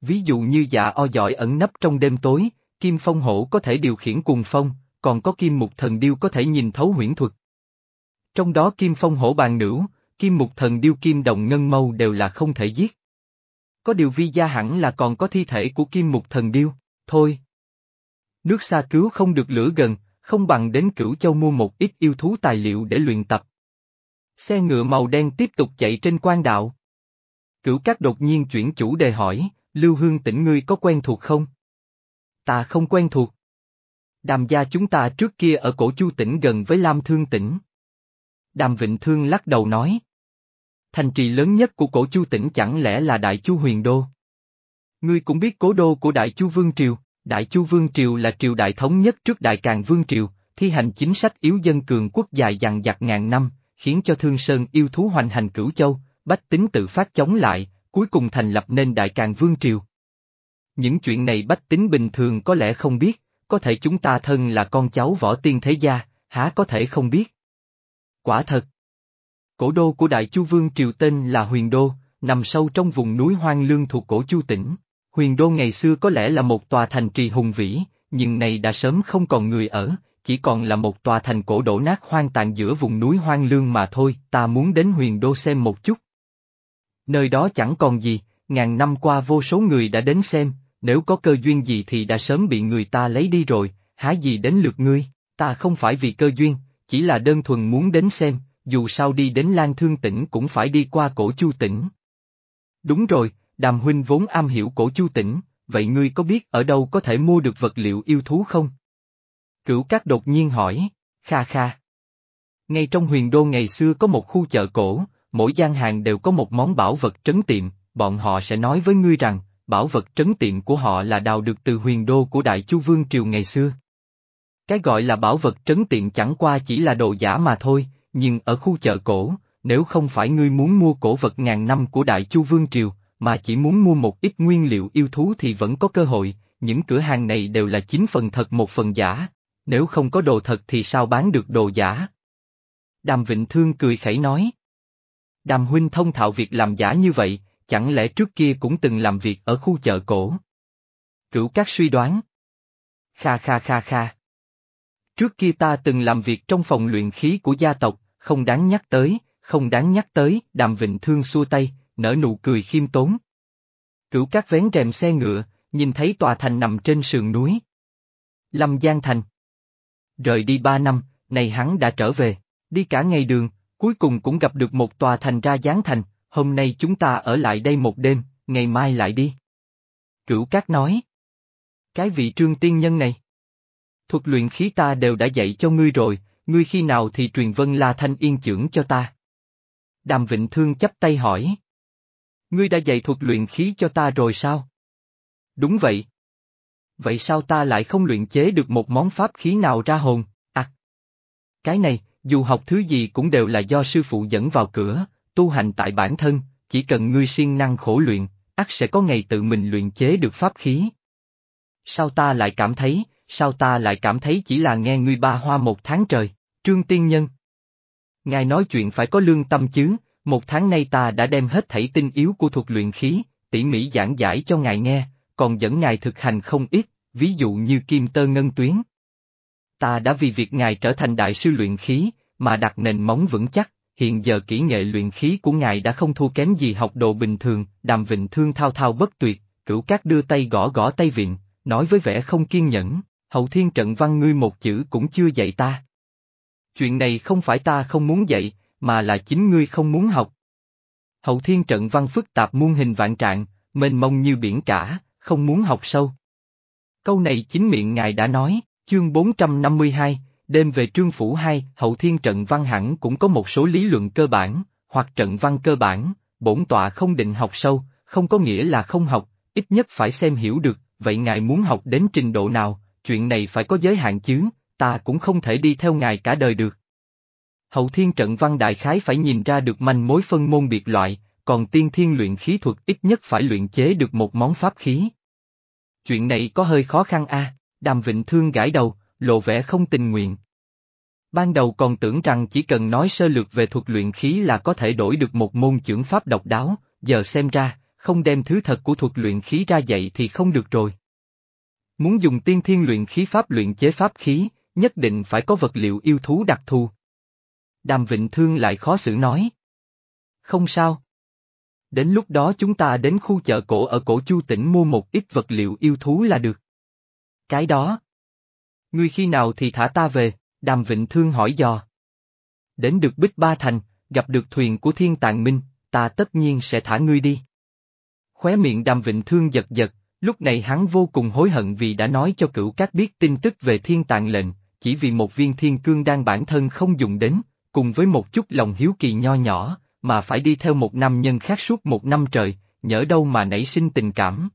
Ví dụ như dạ o giỏi ẩn nấp trong đêm tối, kim phong hổ có thể điều khiển cuồng phong, còn có kim mục thần điêu có thể nhìn thấu huyễn thuật. Trong đó kim phong hổ bàn nữ, kim mục thần điêu kim đồng ngân mâu đều là không thể giết. Có điều vi gia hẳn là còn có thi thể của kim mục thần điêu, thôi. Nước xa cứu không được lửa gần, không bằng đến cửu châu mua một ít yêu thú tài liệu để luyện tập. Xe ngựa màu đen tiếp tục chạy trên quan đạo. Cửu các đột nhiên chuyển chủ đề hỏi, Lưu Hương tỉnh ngươi có quen thuộc không? Ta không quen thuộc. Đàm gia chúng ta trước kia ở cổ chu tỉnh gần với Lam Thương tỉnh. Đàm Vịnh Thương lắc đầu nói. Thành trì lớn nhất của cổ chu tỉnh chẳng lẽ là Đại Chu Huyền Đô? Ngươi cũng biết cố đô của Đại Chu Vương Triều, Đại Chu Vương Triều là triều đại thống nhất trước Đại Càng Vương Triều, thi hành chính sách yếu dân cường quốc dài dằng dặc ngàn năm, khiến cho Thương Sơn yêu thú hoành hành cửu châu, bách tính tự phát chống lại, cuối cùng thành lập nên Đại Càng Vương Triều. Những chuyện này bách tính bình thường có lẽ không biết, có thể chúng ta thân là con cháu võ tiên thế gia, há có thể không biết. Quả thật. Cổ đô của Đại Chu Vương Triều tên là Huyền Đô, nằm sâu trong vùng núi hoang lương thuộc cổ Chu tỉnh. Huyền Đô ngày xưa có lẽ là một tòa thành trì hùng vĩ, nhưng này đã sớm không còn người ở, chỉ còn là một tòa thành cổ đổ nát hoang tàn giữa vùng núi hoang lương mà thôi, ta muốn đến Huyền Đô xem một chút. Nơi đó chẳng còn gì, ngàn năm qua vô số người đã đến xem, nếu có cơ duyên gì thì đã sớm bị người ta lấy đi rồi, há gì đến lượt ngươi, ta không phải vì cơ duyên, chỉ là đơn thuần muốn đến xem, dù sao đi đến Lan Thương tỉnh cũng phải đi qua cổ Chu tỉnh. Đúng rồi, Đàm Huynh vốn am hiểu cổ Chu tỉnh, vậy ngươi có biết ở đâu có thể mua được vật liệu yêu thú không? Cửu Cát đột nhiên hỏi, kha kha. Ngay trong huyền đô ngày xưa có một khu chợ cổ, mỗi gian hàng đều có một món bảo vật trấn tiệm, bọn họ sẽ nói với ngươi rằng, bảo vật trấn tiệm của họ là đào được từ huyền đô của Đại Chu Vương Triều ngày xưa. Cái gọi là bảo vật trấn tiện chẳng qua chỉ là đồ giả mà thôi, nhưng ở khu chợ cổ, nếu không phải ngươi muốn mua cổ vật ngàn năm của Đại Chu Vương Triều, mà chỉ muốn mua một ít nguyên liệu yêu thú thì vẫn có cơ hội, những cửa hàng này đều là chín phần thật một phần giả, nếu không có đồ thật thì sao bán được đồ giả? Đàm Vịnh Thương cười khẩy nói. Đàm Huynh thông thạo việc làm giả như vậy, chẳng lẽ trước kia cũng từng làm việc ở khu chợ cổ? Cửu các suy đoán. Kha kha kha kha. Trước kia ta từng làm việc trong phòng luyện khí của gia tộc, không đáng nhắc tới, không đáng nhắc tới, đàm vịnh thương xua tay, nở nụ cười khiêm tốn. Cửu các vén rèm xe ngựa, nhìn thấy tòa thành nằm trên sườn núi. Lâm Giang Thành. Rời đi ba năm, này hắn đã trở về, đi cả ngày đường, cuối cùng cũng gặp được một tòa thành ra giáng thành, hôm nay chúng ta ở lại đây một đêm, ngày mai lại đi. Cửu Cát nói. Cái vị trương tiên nhân này. Thuật luyện khí ta đều đã dạy cho ngươi rồi, ngươi khi nào thì truyền vân la thanh yên trưởng cho ta. Đàm Vịnh Thương chấp tay hỏi. Ngươi đã dạy thuật luyện khí cho ta rồi sao? Đúng vậy. Vậy sao ta lại không luyện chế được một món pháp khí nào ra hồn, à? Cái này, dù học thứ gì cũng đều là do sư phụ dẫn vào cửa, tu hành tại bản thân, chỉ cần ngươi siêng năng khổ luyện, ắt sẽ có ngày tự mình luyện chế được pháp khí. Sao ta lại cảm thấy, sao ta lại cảm thấy chỉ là nghe ngươi ba hoa một tháng trời, trương tiên nhân. Ngài nói chuyện phải có lương tâm chứ, một tháng nay ta đã đem hết thảy tinh yếu của thuật luyện khí, tỉ mỉ giảng giải cho ngài nghe, còn dẫn ngài thực hành không ít, ví dụ như kim tơ ngân tuyến. Ta đã vì việc ngài trở thành đại sư luyện khí, mà đặt nền móng vững chắc, hiện giờ kỹ nghệ luyện khí của ngài đã không thua kém gì học đồ bình thường, đàm vịnh thương thao thao bất tuyệt, cửu cát đưa tay gõ gõ tay viện, nói với vẻ không kiên nhẫn, hậu thiên trận văn ngươi một chữ cũng chưa dạy ta. Chuyện này không phải ta không muốn dạy, mà là chính ngươi không muốn học. Hậu thiên trận văn phức tạp muôn hình vạn trạng, mênh mông như biển cả, không muốn học sâu. Câu này chính miệng ngài đã nói, chương 452, đêm về trương phủ 2, hậu thiên trận văn hẳn cũng có một số lý luận cơ bản, hoặc trận văn cơ bản, bổn tọa không định học sâu, không có nghĩa là không học, ít nhất phải xem hiểu được, vậy ngài muốn học đến trình độ nào, chuyện này phải có giới hạn chứ, ta cũng không thể đi theo ngài cả đời được. Hậu thiên trận văn đại khái phải nhìn ra được manh mối phân môn biệt loại, còn tiên thiên luyện khí thuật ít nhất phải luyện chế được một món pháp khí. Chuyện này có hơi khó khăn a, đàm vịnh thương gãi đầu, lộ vẻ không tình nguyện. Ban đầu còn tưởng rằng chỉ cần nói sơ lược về thuật luyện khí là có thể đổi được một môn trưởng pháp độc đáo, giờ xem ra, không đem thứ thật của thuật luyện khí ra dạy thì không được rồi. Muốn dùng tiên thiên luyện khí pháp luyện chế pháp khí, nhất định phải có vật liệu yêu thú đặc thù. Đàm Vịnh Thương lại khó xử nói. Không sao. Đến lúc đó chúng ta đến khu chợ cổ ở cổ chu tỉnh mua một ít vật liệu yêu thú là được. Cái đó. Ngươi khi nào thì thả ta về, Đàm Vịnh Thương hỏi dò. Đến được Bích Ba Thành, gặp được thuyền của Thiên Tạng Minh, ta tất nhiên sẽ thả ngươi đi. Khóe miệng Đàm Vịnh Thương giật giật, lúc này hắn vô cùng hối hận vì đã nói cho cửu các biết tin tức về Thiên Tạng lệnh, chỉ vì một viên thiên cương đang bản thân không dùng đến, cùng với một chút lòng hiếu kỳ nho nhỏ, mà phải đi theo một nam nhân khác suốt một năm trời, nhỡ đâu mà nảy sinh tình cảm.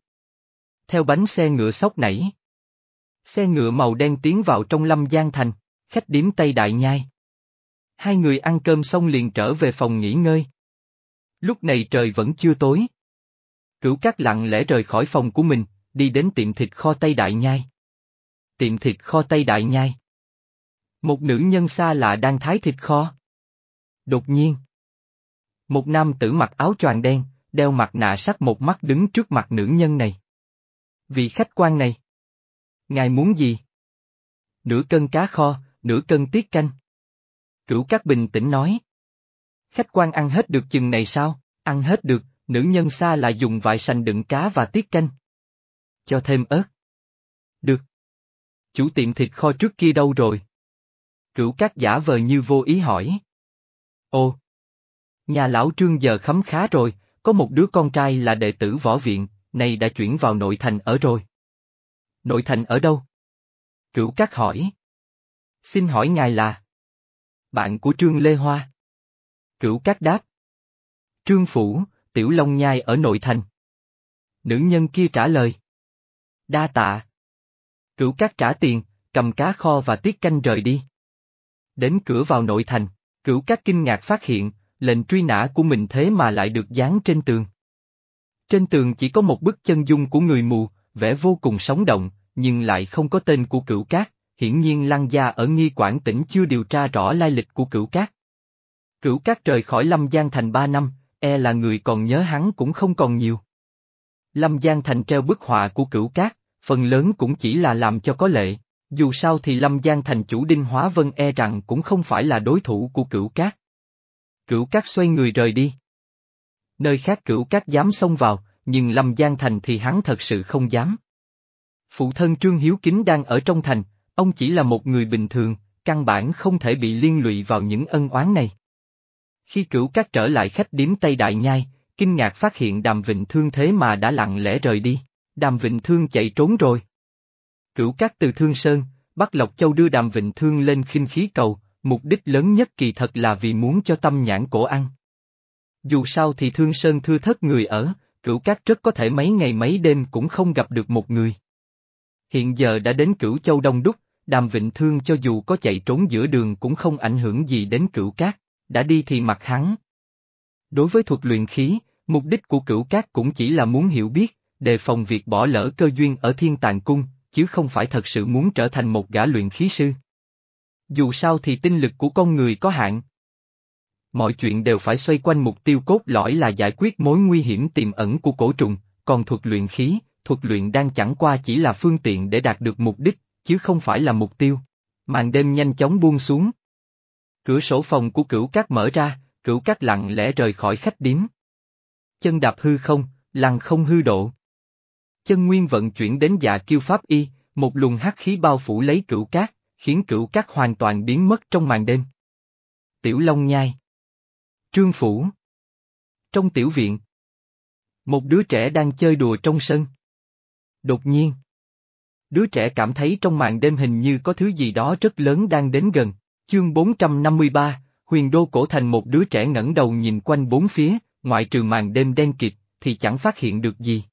Theo bánh xe ngựa sóc nảy. Xe ngựa màu đen tiến vào trong lâm giang thành, khách điếm Tây Đại Nhai. Hai người ăn cơm xong liền trở về phòng nghỉ ngơi. Lúc này trời vẫn chưa tối. Cửu cát lặng lẽ rời khỏi phòng của mình, đi đến tiệm thịt kho Tây Đại Nhai. Tiệm thịt kho Tây Đại Nhai. Một nữ nhân xa lạ đang thái thịt kho. Đột nhiên. Một nam tử mặc áo choàng đen, đeo mặt nạ sắt một mắt đứng trước mặt nữ nhân này. Vị khách quan này. Ngài muốn gì? Nửa cân cá kho, nửa cân tiết canh. Cửu Cát bình tĩnh nói. Khách quan ăn hết được chừng này sao? Ăn hết được, nữ nhân xa là dùng vài sành đựng cá và tiết canh. Cho thêm ớt. Được. Chủ tiệm thịt kho trước kia đâu rồi? Cửu Cát giả vờ như vô ý hỏi. Ồ! Nhà lão trương giờ khấm khá rồi, có một đứa con trai là đệ tử võ viện, này đã chuyển vào nội thành ở rồi. Nội thành ở đâu? Cửu Cát hỏi. Xin hỏi ngài là? Bạn của Trương Lê Hoa. Cửu Cát đáp. Trương Phủ, Tiểu Long Nhai ở nội thành. Nữ nhân kia trả lời. Đa tạ. Cửu Cát trả tiền, cầm cá kho và tiết canh rời đi. Đến cửa vào nội thành, cửu Cát kinh ngạc phát hiện, lệnh truy nã của mình thế mà lại được dán trên tường. Trên tường chỉ có một bức chân dung của người mù, vẽ vô cùng sống động, nhưng lại không có tên của cửu cát, hiển nhiên lăng gia ở nghi quản tỉnh chưa điều tra rõ lai lịch của cửu cát. Cửu cát rời khỏi Lâm Giang Thành ba năm, e là người còn nhớ hắn cũng không còn nhiều. Lâm Giang Thành treo bức họa của cửu cát, phần lớn cũng chỉ là làm cho có lệ, dù sao thì Lâm Giang Thành chủ Đinh Hóa Vân e rằng cũng không phải là đối thủ của cửu cát. Cửu cát xoay người rời đi. Nơi khác cửu cát dám xông vào, nhưng Lâm Giang Thành thì hắn thật sự không dám. Phụ thân Trương Hiếu Kính đang ở trong thành, ông chỉ là một người bình thường, căn bản không thể bị liên lụy vào những ân oán này. Khi cửu cát trở lại khách điếm Tây Đại Nhai, kinh ngạc phát hiện đàm vịnh thương thế mà đã lặng lẽ rời đi, đàm vịnh thương chạy trốn rồi. Cửu cát từ Thương Sơn, bắt Lộc Châu đưa đàm vịnh thương lên khinh khí cầu, mục đích lớn nhất kỳ thật là vì muốn cho tâm nhãn cổ ăn. Dù sao thì Thương Sơn thưa thất người ở, cửu cát rất có thể mấy ngày mấy đêm cũng không gặp được một người. Hiện giờ đã đến cửu châu đông đúc, đàm vịnh thương cho dù có chạy trốn giữa đường cũng không ảnh hưởng gì đến cửu cát, đã đi thì mặc hắn. Đối với thuật luyện khí, mục đích của cửu cát cũng chỉ là muốn hiểu biết, đề phòng việc bỏ lỡ cơ duyên ở thiên tàng cung, chứ không phải thật sự muốn trở thành một gã luyện khí sư. Dù sao thì tinh lực của con người có hạn. Mọi chuyện đều phải xoay quanh mục tiêu cốt lõi là giải quyết mối nguy hiểm tiềm ẩn của cổ trùng, còn thuật luyện khí, thuật luyện đang chẳng qua chỉ là phương tiện để đạt được mục đích, chứ không phải là mục tiêu. Màn đêm nhanh chóng buông xuống. Cửa sổ phòng của cửu cát mở ra, cửu cát lặng lẽ rời khỏi khách điếm. Chân đạp hư không, lăng không hư độ. Chân nguyên vận chuyển đến dạ kiêu pháp y, một luồng hắc khí bao phủ lấy cửu cát, khiến cửu cát hoàn toàn biến mất trong màn đêm. Tiểu Long Nhai Trương Phủ Trong tiểu viện Một đứa trẻ đang chơi đùa trong sân. Đột nhiên. Đứa trẻ cảm thấy trong màn đêm hình như có thứ gì đó rất lớn đang đến gần. Chương 453, huyền đô cổ thành một đứa trẻ ngẩng đầu nhìn quanh bốn phía, ngoại trừ màn đêm đen kịt, thì chẳng phát hiện được gì.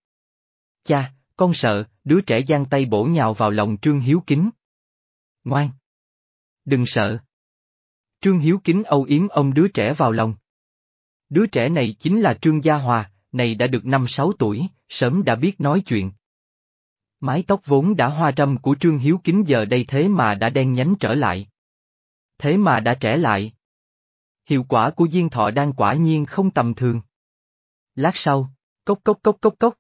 Cha, con sợ, đứa trẻ giang tay bổ nhào vào lòng Trương Hiếu Kính. Ngoan! Đừng sợ! Trương Hiếu Kính âu yếm ông đứa trẻ vào lòng. Đứa trẻ này chính là Trương Gia Hòa, này đã được năm sáu tuổi, sớm đã biết nói chuyện. Mái tóc vốn đã hoa râm của Trương Hiếu Kính giờ đây thế mà đã đen nhánh trở lại. Thế mà đã trẻ lại. Hiệu quả của diên thọ đang quả nhiên không tầm thường. Lát sau, cốc cốc cốc cốc cốc.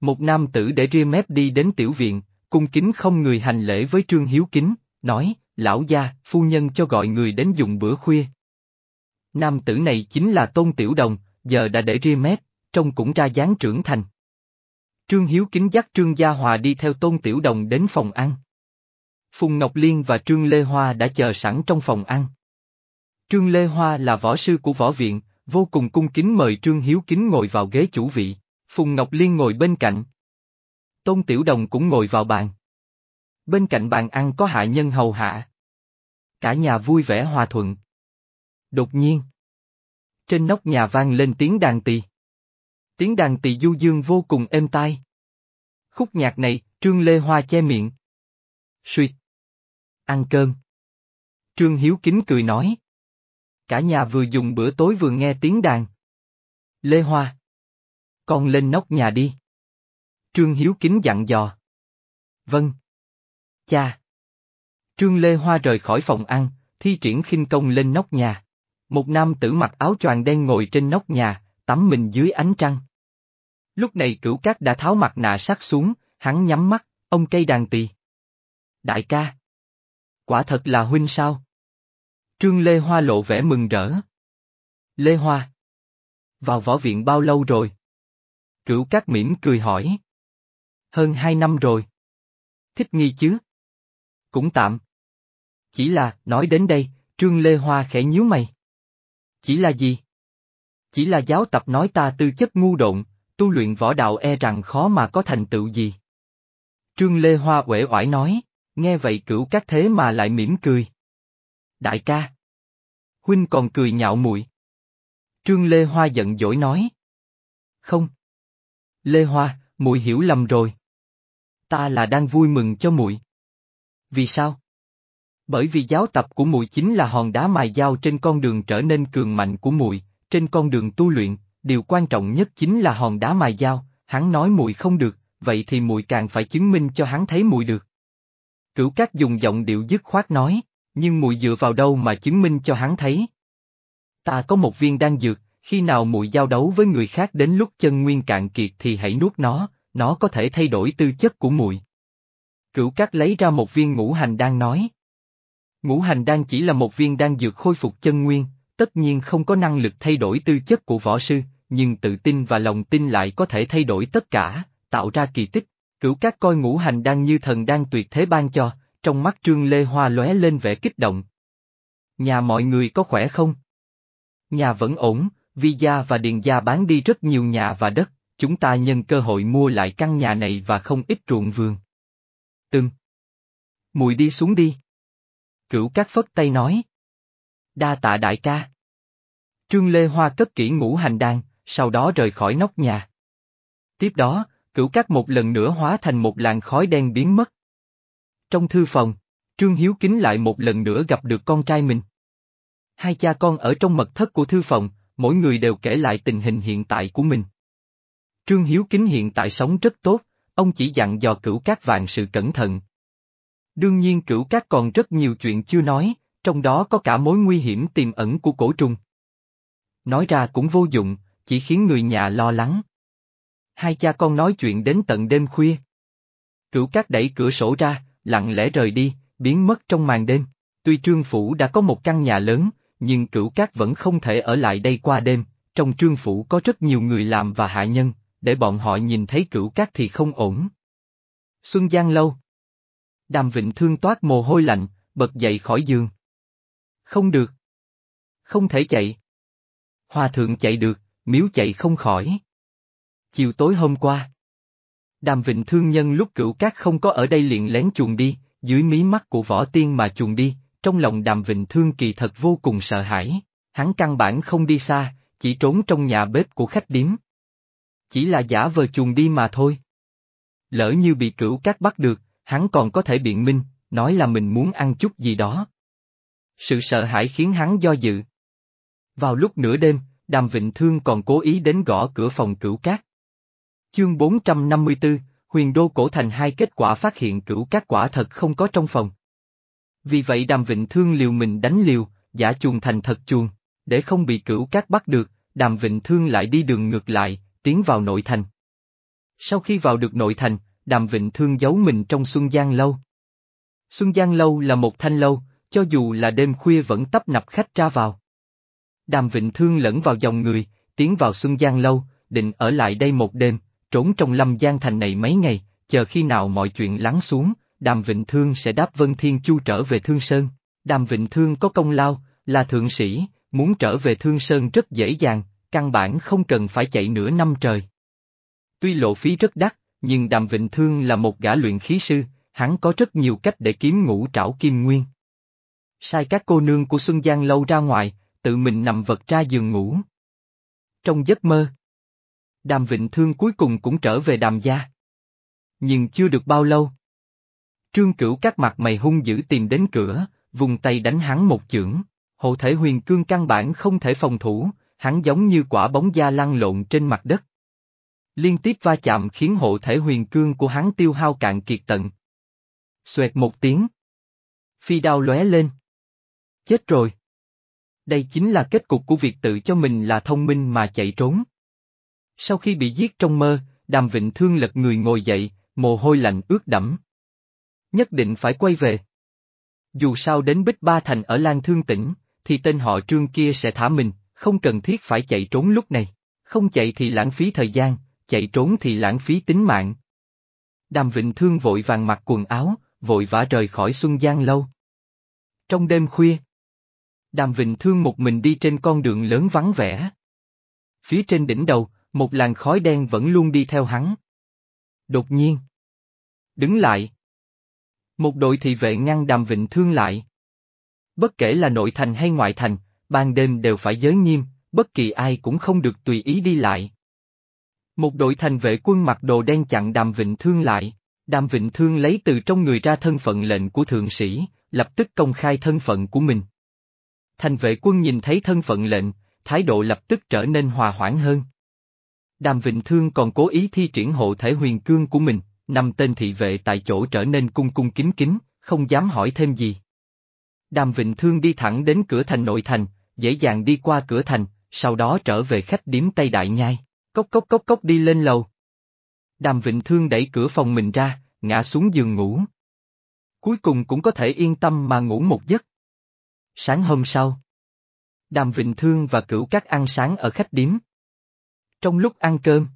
Một nam tử để ria mép đi đến tiểu viện, cung kính không người hành lễ với Trương Hiếu Kính, nói, lão gia, phu nhân cho gọi người đến dùng bữa khuya. Nam tử này chính là Tôn Tiểu Đồng, giờ đã để ria mép, trông cũng ra dáng trưởng thành. Trương Hiếu Kính dắt Trương Gia Hòa đi theo Tôn Tiểu Đồng đến phòng ăn. Phùng Ngọc Liên và Trương Lê Hoa đã chờ sẵn trong phòng ăn. Trương Lê Hoa là võ sư của võ viện, vô cùng cung kính mời Trương Hiếu Kính ngồi vào ghế chủ vị, Phùng Ngọc Liên ngồi bên cạnh. Tôn Tiểu Đồng cũng ngồi vào bàn. Bên cạnh bàn ăn có hạ nhân hầu hạ. Cả nhà vui vẻ hòa thuận. Đột nhiên. Trên nóc nhà vang lên tiếng đàn tỳ. Tiếng đàn tỳ du dương vô cùng êm tai. Khúc nhạc này, Trương Lê Hoa che miệng. Suy. Ăn cơm. Trương Hiếu Kính cười nói. Cả nhà vừa dùng bữa tối vừa nghe tiếng đàn. Lê Hoa. Con lên nóc nhà đi. Trương Hiếu Kính dặn dò. Vâng. Cha. Trương Lê Hoa rời khỏi phòng ăn, thi triển khinh công lên nóc nhà. Một nam tử mặc áo choàng đen ngồi trên nóc nhà, tắm mình dưới ánh trăng. Lúc này cửu cát đã tháo mặt nạ sắt xuống, hắn nhắm mắt, ông cây đàn tỳ. Đại ca. Quả thật là huynh sao? Trương Lê Hoa lộ vẻ mừng rỡ. Lê Hoa. Vào võ viện bao lâu rồi? Cửu cát mỉm cười hỏi. Hơn hai năm rồi. Thích nghi chứ? Cũng tạm. Chỉ là, nói đến đây, Trương Lê Hoa khẽ nhíu mày. Chỉ là gì? Chỉ là giáo tập nói ta tư chất ngu độn, tu luyện võ đạo e rằng khó mà có thành tựu gì. Trương Lê Hoa uể oải nói, nghe vậy cửu các thế mà lại mỉm cười. Đại ca. Huynh còn cười nhạo muội. Trương Lê Hoa giận dỗi nói. Không. Lê Hoa, muội hiểu lầm rồi. Ta là đang vui mừng cho muội. Vì sao? Bởi vì giáo tập của muội chính là hòn đá mài dao trên con đường trở nên cường mạnh của muội, trên con đường tu luyện, điều quan trọng nhất chính là hòn đá mài dao, hắn nói muội không được, vậy thì muội càng phải chứng minh cho hắn thấy muội được. Cửu Cát dùng giọng điệu dứt khoát nói, nhưng mùi dựa vào đâu mà chứng minh cho hắn thấy? Ta có một viên đan dược, khi nào mùi giao đấu với người khác đến lúc chân nguyên cạn kiệt thì hãy nuốt nó, nó có thể thay đổi tư chất của mùi. Cửu Cát lấy ra một viên ngũ hành đan nói. Ngũ hành đan chỉ là một viên đan dược khôi phục chân nguyên, tất nhiên không có năng lực thay đổi tư chất của võ sư, nhưng tự tin và lòng tin lại có thể thay đổi tất cả, tạo ra kỳ tích. Cửu các coi ngũ hành đang như thần đang tuyệt thế ban cho, trong mắt Trương Lê Hoa lóe lên vẻ kích động. Nhà mọi người có khỏe không? Nhà vẫn ổn, Vi Gia và Điền Gia bán đi rất nhiều nhà và đất, chúng ta nhân cơ hội mua lại căn nhà này và không ít ruộng vườn. Từng. Mùi đi xuống đi. Cửu các phất tay nói. Đa tạ đại ca. Trương Lê Hoa cất kỹ ngũ hành đan, sau đó rời khỏi nóc nhà. Tiếp đó, cửu cát một lần nữa hóa thành một làn khói đen biến mất. Trong thư phòng, Trương Hiếu Kính lại một lần nữa gặp được con trai mình. Hai cha con ở trong mật thất của thư phòng, mỗi người đều kể lại tình hình hiện tại của mình. Trương Hiếu Kính hiện tại sống rất tốt, ông chỉ dặn dò cửu cát vạn sự cẩn thận. Đương nhiên cửu cát còn rất nhiều chuyện chưa nói, trong đó có cả mối nguy hiểm tiềm ẩn của cổ trùng. Nói ra cũng vô dụng, chỉ khiến người nhà lo lắng. Hai cha con nói chuyện đến tận đêm khuya. Cửu cát đẩy cửa sổ ra, lặng lẽ rời đi, biến mất trong màn đêm. Tuy trương phủ đã có một căn nhà lớn, nhưng cửu cát vẫn không thể ở lại đây qua đêm, trong trương phủ có rất nhiều người làm và hạ nhân, để bọn họ nhìn thấy cửu cát thì không ổn. Xuân Giang Lâu Đàm Vịnh Thương toát mồ hôi lạnh, bật dậy khỏi giường. Không được. Không thể chạy. Hòa thượng chạy được, miếu chạy không khỏi. Chiều tối hôm qua. Đàm Vịnh Thương Nhân lúc cửu cát không có ở đây liền lén chuồn đi, dưới mí mắt của võ tiên mà chuồn đi, trong lòng Đàm Vịnh Thương kỳ thật vô cùng sợ hãi, hắn căn bản không đi xa, chỉ trốn trong nhà bếp của khách điếm. Chỉ là giả vờ chuồn đi mà thôi. Lỡ như bị cửu cát bắt được, hắn còn có thể biện minh, nói là mình muốn ăn chút gì đó. Sự sợ hãi khiến hắn do dự. Vào lúc nửa đêm, Đàm Vịnh Thương còn cố ý đến gõ cửa phòng cửu cát. Chương 454, huyền đô cổ thành hai kết quả phát hiện cửu cát quả thật không có trong phòng. Vì vậy Đàm Vịnh Thương liều mình đánh liều, giả chuồng thành thật chuồng, để không bị cửu cát bắt được, Đàm Vịnh Thương lại đi đường ngược lại, tiến vào nội thành. Sau khi vào được nội thành, Đàm Vịnh Thương giấu mình trong Xuân Giang Lâu. Xuân Giang Lâu là một thanh lâu, cho dù là đêm khuya vẫn tấp nập khách ra vào. Đàm Vịnh Thương lẫn vào dòng người, tiến vào Xuân Giang Lâu, định ở lại đây một đêm, trốn trong lâm giang thành này mấy ngày, chờ khi nào mọi chuyện lắng xuống, Đàm Vịnh Thương sẽ đáp Vân Thiên Chu trở về Thương Sơn. Đàm Vịnh Thương có công lao, là thượng sĩ, muốn trở về Thương Sơn rất dễ dàng, căn bản không cần phải chạy nửa năm trời. Tuy lộ phí rất đắt, nhưng Đàm Vịnh Thương là một gã luyện khí sư, hắn có rất nhiều cách để kiếm ngũ trảo kim nguyên. Sai các cô nương của Xuân Giang lâu ra ngoài, tự mình nằm vật ra giường ngủ. Trong giấc mơ, Đàm Vịnh Thương cuối cùng cũng trở về đàm gia. Nhưng chưa được bao lâu. Trương Cửu các mặt mày hung dữ tìm đến cửa, vùng tay đánh hắn một chưởng, hộ thể huyền cương căn bản không thể phòng thủ, hắn giống như quả bóng da lăn lộn trên mặt đất. Liên tiếp va chạm khiến hộ thể huyền cương của hắn tiêu hao cạn kiệt tận. Xoẹt một tiếng. Phi đao lóe lên. Chết rồi. Đây chính là kết cục của việc tự cho mình là thông minh mà chạy trốn. Sau khi bị giết trong mơ, đàm vịnh thương lật người ngồi dậy, mồ hôi lạnh ướt đẫm. Nhất định phải quay về. Dù sao đến Bích Ba Thành ở Lan Thương tỉnh, thì tên họ trương kia sẽ thả mình, không cần thiết phải chạy trốn lúc này. Không chạy thì lãng phí thời gian, chạy trốn thì lãng phí tính mạng. Đàm Vịnh Thương vội vàng mặc quần áo, vội vã rời khỏi Xuân Giang lâu. Trong đêm khuya, Đàm Vịnh Thương một mình đi trên con đường lớn vắng vẻ. Phía trên đỉnh đầu, một làn khói đen vẫn luôn đi theo hắn. Đột nhiên. Đứng lại. Một đội thị vệ ngăn Đàm Vịnh Thương lại. Bất kể là nội thành hay ngoại thành, ban đêm đều phải giới nghiêm, bất kỳ ai cũng không được tùy ý đi lại. Một đội thành vệ quân mặc đồ đen chặn Đàm Vịnh Thương lại, Đàm Vịnh Thương lấy từ trong người ra thân phận lệnh của thượng sĩ, lập tức công khai thân phận của mình. Thành vệ quân nhìn thấy thân phận lệnh, thái độ lập tức trở nên hòa hoãn hơn. Đàm Vịnh Thương còn cố ý thi triển hộ thể huyền cương của mình, năm tên thị vệ tại chỗ trở nên cung cung kính kính, không dám hỏi thêm gì. Đàm Vịnh Thương đi thẳng đến cửa thành nội thành, dễ dàng đi qua cửa thành, sau đó trở về khách điếm Tây Đại Nhai, cốc cốc cốc cốc đi lên lầu. Đàm Vịnh Thương đẩy cửa phòng mình ra, ngã xuống giường ngủ. Cuối cùng cũng có thể yên tâm mà ngủ một giấc. Sáng hôm sau, Đàm Vịnh Thương và cửu các ăn sáng ở khách điếm. Trong lúc ăn cơm,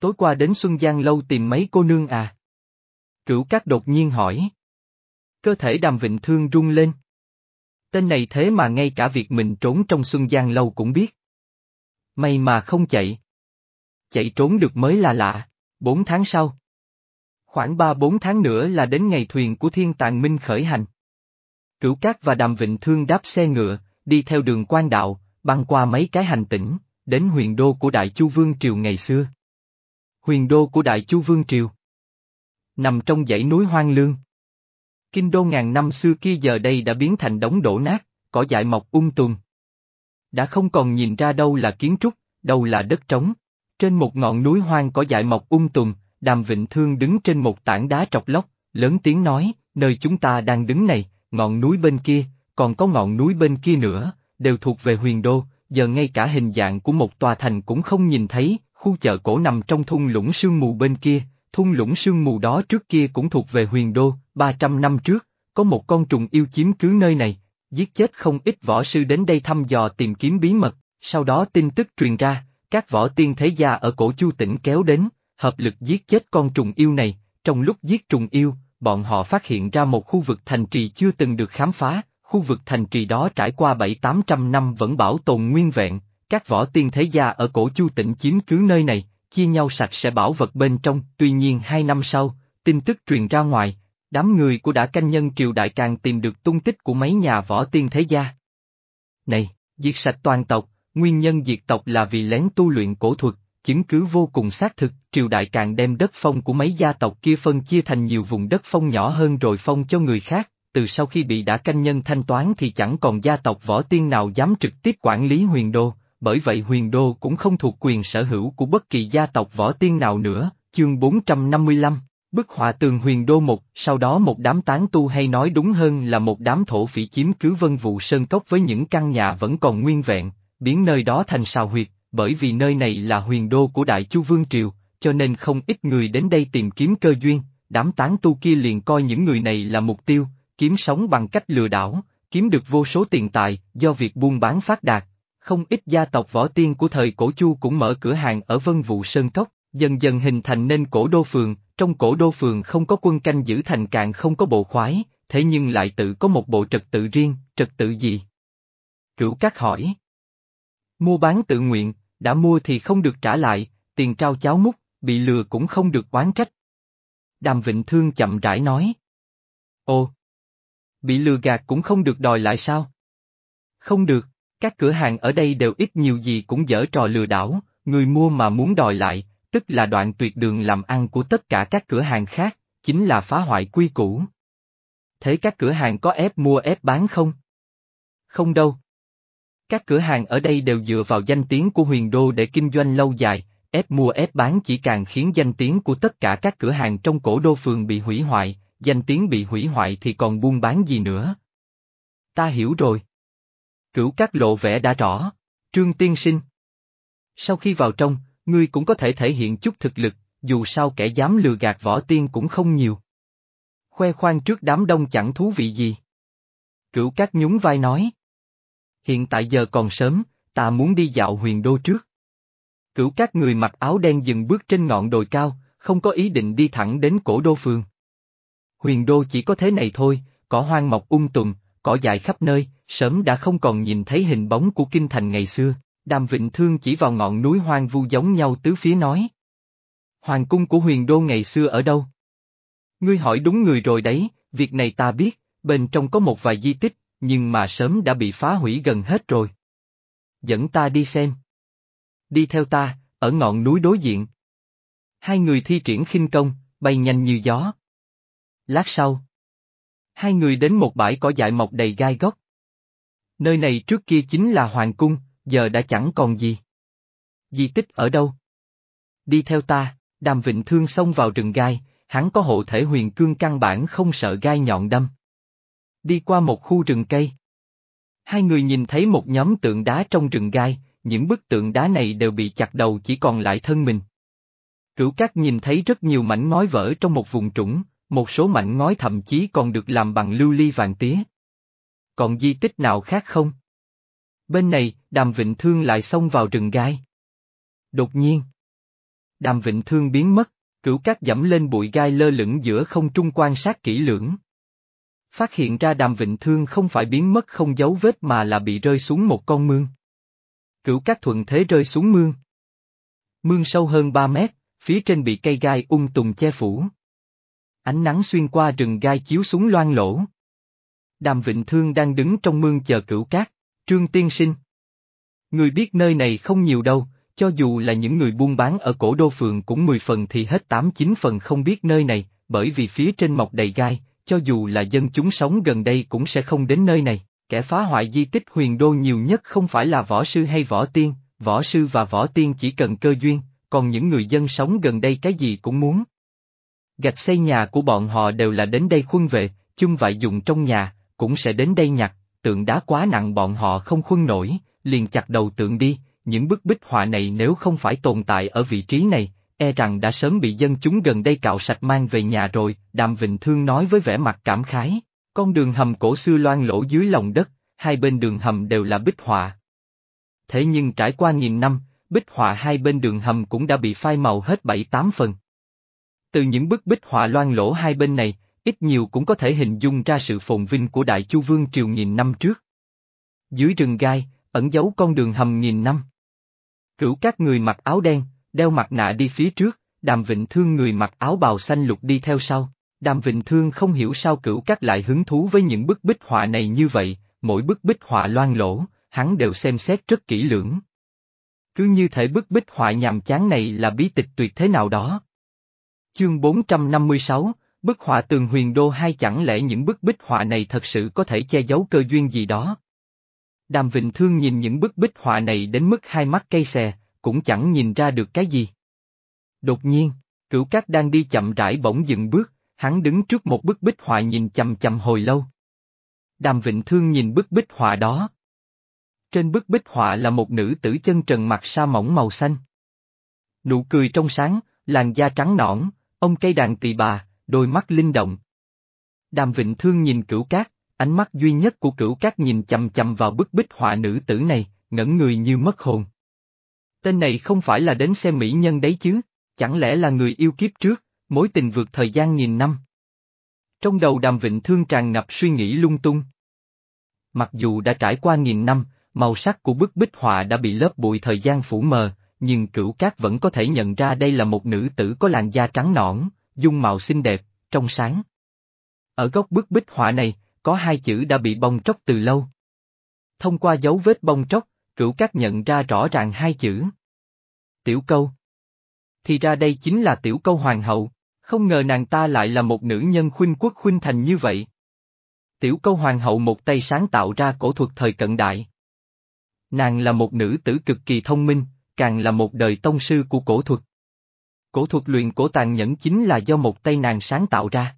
tối qua đến Xuân Giang lâu tìm mấy cô nương à? Cửu cát đột nhiên hỏi. Cơ thể Đàm Vịnh Thương rung lên. Tên này thế mà ngay cả việc mình trốn trong Xuân Giang lâu cũng biết. May mà không chạy. Chạy trốn được mới là lạ, bốn tháng sau. Khoảng ba bốn tháng nữa là đến ngày thuyền của Thiên Tạng Minh khởi hành. Cửu Cát và Đàm Vịnh Thương đáp xe ngựa, đi theo đường quan đạo, băng qua mấy cái hành tỉnh, đến huyền đô của Đại Chu Vương Triều ngày xưa. Huyền đô của Đại Chu Vương Triều Nằm trong dãy núi hoang lương. Kinh đô ngàn năm xưa kia giờ đây đã biến thành đống đổ nát, cỏ dại mọc um tùm. Đã không còn nhìn ra đâu là kiến trúc, đâu là đất trống. Trên một ngọn núi hoang cỏ dại mọc um tùm, Đàm Vịnh Thương đứng trên một tảng đá trọc lóc, lớn tiếng nói, nơi chúng ta đang đứng này, ngọn núi bên kia, còn có ngọn núi bên kia nữa, đều thuộc về huyền đô, giờ ngay cả hình dạng của một tòa thành cũng không nhìn thấy, khu chợ cổ nằm trong thung lũng sương mù bên kia, thung lũng sương mù đó trước kia cũng thuộc về huyền đô, 300 năm trước, có một con trùng yêu chiếm cứ nơi này, giết chết không ít võ sư đến đây thăm dò tìm kiếm bí mật, sau đó tin tức truyền ra, các võ tiên thế gia ở cổ chu tỉnh kéo đến, hợp lực giết chết con trùng yêu này, trong lúc giết trùng yêu, bọn họ phát hiện ra một khu vực thành trì chưa từng được khám phá, khu vực thành trì đó trải qua bảy tám trăm năm vẫn bảo tồn nguyên vẹn, các võ tiên thế gia ở cổ chu tỉnh chiếm cứ nơi này, chia nhau sạch sẽ bảo vật bên trong, tuy nhiên hai năm sau, tin tức truyền ra ngoài, đám người của đã canh nhân triều đại càng tìm được tung tích của mấy nhà võ tiên thế gia. Này, diệt sạch toàn tộc, nguyên nhân diệt tộc là vì lén tu luyện cổ thuật, chứng cứ vô cùng xác thực, triều đại càng đem đất phong của mấy gia tộc kia phân chia thành nhiều vùng đất phong nhỏ hơn rồi phong cho người khác, từ sau khi bị đã canh nhân thanh toán thì chẳng còn gia tộc võ tiên nào dám trực tiếp quản lý huyền đô, bởi vậy huyền đô cũng không thuộc quyền sở hữu của bất kỳ gia tộc võ tiên nào nữa, chương 455. Bức họa tường huyền đô một, sau đó một đám tán tu hay nói đúng hơn là một đám thổ phỉ chiếm cứ vân vụ sơn cốc với những căn nhà vẫn còn nguyên vẹn, biến nơi đó thành sào huyệt, bởi vì nơi này là huyền đô của Đại Chu Vương Triều, cho nên không ít người đến đây tìm kiếm cơ duyên, đám tán tu kia liền coi những người này là mục tiêu, kiếm sống bằng cách lừa đảo, kiếm được vô số tiền tài do việc buôn bán phát đạt. Không ít gia tộc võ tiên của thời cổ Chu cũng mở cửa hàng ở Vân Vụ Sơn Cốc, dần dần hình thành nên cổ đô phường, trong cổ đô phường không có quân canh giữ thành càng không có bộ khoái, thế nhưng lại tự có một bộ trật tự riêng, trật tự gì? Cửu Cát hỏi. Mua bán tự nguyện, đã mua thì không được trả lại, tiền trao cháo múc, bị lừa cũng không được oán trách. Đàm Vịnh Thương chậm rãi nói. Ồ! Bị lừa gạt cũng không được đòi lại sao? Không được, các cửa hàng ở đây đều ít nhiều gì cũng dở trò lừa đảo, người mua mà muốn đòi lại, tức là đoạn tuyệt đường làm ăn của tất cả các cửa hàng khác, chính là phá hoại quy củ. Thế các cửa hàng có ép mua ép bán không? Không đâu. Các cửa hàng ở đây đều dựa vào danh tiếng của huyền đô để kinh doanh lâu dài, ép mua ép bán chỉ càng khiến danh tiếng của tất cả các cửa hàng trong cổ đô phường bị hủy hoại, danh tiếng bị hủy hoại thì còn buôn bán gì nữa. Ta hiểu rồi. Cửu các lộ vẻ đã rõ, trương tiên sinh. Sau khi vào trong, ngươi cũng có thể thể hiện chút thực lực, dù sao kẻ dám lừa gạt võ tiên cũng không nhiều. Khoe khoang trước đám đông chẳng thú vị gì. Cửu các nhún vai nói. Hiện tại giờ còn sớm, ta muốn đi dạo huyền đô trước. Cửu các người mặc áo đen dừng bước trên ngọn đồi cao, không có ý định đi thẳng đến cổ đô phường. Huyền đô chỉ có thế này thôi, cỏ hoang mọc ung tùm, cỏ dại khắp nơi, sớm đã không còn nhìn thấy hình bóng của kinh thành ngày xưa, đàm vịnh thương chỉ vào ngọn núi hoang vu giống nhau tứ phía nói. Hoàng cung của huyền đô ngày xưa ở đâu? Ngươi hỏi đúng người rồi đấy, việc này ta biết, bên trong có một vài di tích, nhưng mà sớm đã bị phá hủy gần hết rồi. Dẫn ta đi xem. Đi theo ta, ở ngọn núi đối diện. Hai người thi triển khinh công, bay nhanh như gió. Lát sau, hai người đến một bãi cỏ dại mọc đầy gai góc. Nơi này trước kia chính là hoàng cung, giờ đã chẳng còn gì. Di tích ở đâu? Đi theo ta, đàm vịnh thương xông vào rừng gai, hắn có hộ thể huyền cương căn bản không sợ gai nhọn đâm. Đi qua một khu rừng cây. Hai người nhìn thấy một nhóm tượng đá trong rừng gai, những bức tượng đá này đều bị chặt đầu chỉ còn lại thân mình. Cửu Cát nhìn thấy rất nhiều mảnh ngói vỡ trong một vùng trũng, một số mảnh ngói thậm chí còn được làm bằng lưu ly vàng tía. Còn di tích nào khác không? Bên này, Đàm Vịnh Thương lại xông vào rừng gai. Đột nhiên, Đàm Vịnh Thương biến mất, cửu cát dẫm lên bụi gai lơ lửng giữa không trung quan sát kỹ lưỡng. Phát hiện ra Đàm Vịnh Thương không phải biến mất không dấu vết mà là bị rơi xuống một con mương. Cửu cát thuận thế rơi xuống mương. Mương sâu hơn 3 mét, phía trên bị cây gai ung tùng che phủ. Ánh nắng xuyên qua rừng gai chiếu xuống loan lỗ. Đàm Vịnh Thương đang đứng trong mương chờ cửu cát, Trương Tiên Sinh. Người biết nơi này không nhiều đâu, cho dù là những người buôn bán ở cổ đô phường cũng 10 phần thì hết 8-9 phần không biết nơi này, bởi vì phía trên mọc đầy gai, cho dù là dân chúng sống gần đây cũng sẽ không đến nơi này. Kẻ phá hoại di tích huyền đô nhiều nhất không phải là võ sư hay võ tiên, võ sư và võ tiên chỉ cần cơ duyên, còn những người dân sống gần đây cái gì cũng muốn. Gạch xây nhà của bọn họ đều là đến đây khuân về, chung vại dùng trong nhà, cũng sẽ đến đây nhặt, tượng đá quá nặng bọn họ không khuân nổi, liền chặt đầu tượng đi, những bức bích họa này nếu không phải tồn tại ở vị trí này, e rằng đã sớm bị dân chúng gần đây cạo sạch mang về nhà rồi, Đàm Vịnh Thương nói với vẻ mặt cảm khái. Con đường hầm cổ xưa loan lỗ dưới lòng đất, hai bên đường hầm đều là bích họa. Thế nhưng trải qua nghìn năm, bích họa hai bên đường hầm cũng đã bị phai màu hết bảy tám phần. Từ những bức bích họa loan lỗ hai bên này, ít nhiều cũng có thể hình dung ra sự phồn vinh của Đại Chu Vương triều nghìn năm trước. Dưới rừng gai, ẩn giấu con đường hầm nghìn năm. Cửu các người mặc áo đen, đeo mặt nạ đi phía trước, đàm vịnh thương người mặc áo bào xanh lục đi theo sau. Đàm Vịnh Thương không hiểu sao cửu các lại hứng thú với những bức bích họa này như vậy, mỗi bức bích họa loan lỗ, hắn đều xem xét rất kỹ lưỡng. Cứ như thể bức bích họa nhàm chán này là bí tịch tuyệt thế nào đó. Chương 456, bức họa tường huyền đô hay chẳng lẽ những bức bích họa này thật sự có thể che giấu cơ duyên gì đó? Đàm Vịnh Thương nhìn những bức bích họa này đến mức hai mắt cây xè, cũng chẳng nhìn ra được cái gì. Đột nhiên, cửu cát đang đi chậm rãi bỗng dừng bước, hắn đứng trước một bức bích họa nhìn chầm chầm hồi lâu. Đàm Vịnh Thương nhìn bức bích họa đó. Trên bức bích họa là một nữ tử chân trần mặt sa mỏng màu xanh. Nụ cười trong sáng, làn da trắng nõn, ông cây đàn tỳ bà, đôi mắt linh động. Đàm Vịnh Thương nhìn cửu cát, ánh mắt duy nhất của cửu cát nhìn chầm chầm vào bức bích họa nữ tử này, ngẩn người như mất hồn. Tên này không phải là đến xem mỹ nhân đấy chứ, chẳng lẽ là người yêu kiếp trước, mối tình vượt thời gian nghìn năm. Trong đầu đàm vịnh thương tràn ngập suy nghĩ lung tung. Mặc dù đã trải qua nghìn năm, màu sắc của bức bích họa đã bị lớp bụi thời gian phủ mờ, nhưng cửu cát vẫn có thể nhận ra đây là một nữ tử có làn da trắng nõn, dung mạo xinh đẹp, trong sáng. Ở góc bức bích họa này, có hai chữ đã bị bong tróc từ lâu. Thông qua dấu vết bong tróc, cửu cát nhận ra rõ ràng hai chữ. Tiểu câu. Thì ra đây chính là tiểu câu hoàng hậu, không ngờ nàng ta lại là một nữ nhân khuynh quốc khuynh thành như vậy. Tiểu câu hoàng hậu một tay sáng tạo ra cổ thuật thời cận đại. Nàng là một nữ tử cực kỳ thông minh, càng là một đời tông sư của cổ thuật. Cổ thuật luyện cổ tàn nhẫn chính là do một tay nàng sáng tạo ra.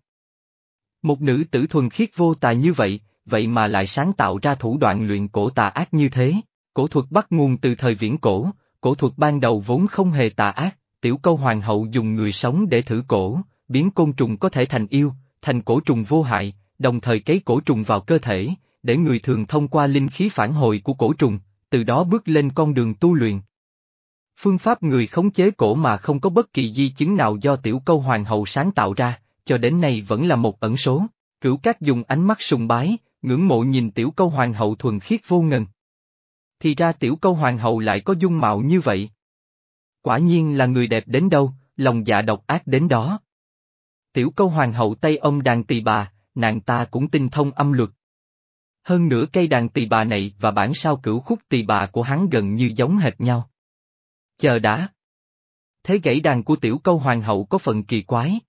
Một nữ tử thuần khiết vô tà như vậy, vậy mà lại sáng tạo ra thủ đoạn luyện cổ tà ác như thế. Cổ thuật bắt nguồn từ thời viễn cổ, cổ thuật ban đầu vốn không hề tà ác, tiểu câu hoàng hậu dùng người sống để thử cổ, biến côn trùng có thể thành yêu, thành cổ trùng vô hại, đồng thời cấy cổ trùng vào cơ thể, để người thường thông qua linh khí phản hồi của cổ trùng, từ đó bước lên con đường tu luyện. Phương pháp người khống chế cổ mà không có bất kỳ di chứng nào do tiểu câu hoàng hậu sáng tạo ra, cho đến nay vẫn là một ẩn số. Cửu các dùng ánh mắt sùng bái, ngưỡng mộ nhìn tiểu câu hoàng hậu thuần khiết vô ngần. Thì ra tiểu câu hoàng hậu lại có dung mạo như vậy. Quả nhiên là người đẹp đến đâu, lòng dạ độc ác đến đó. Tiểu câu hoàng hậu tay ông đàn tỳ bà, nàng ta cũng tinh thông âm luật. Hơn nữa cây đàn tỳ bà này và bản sao cửu khúc tỳ bà của hắn gần như giống hệt nhau. Chờ đã. Thế gãy đàn của tiểu câu hoàng hậu có phần kỳ quái.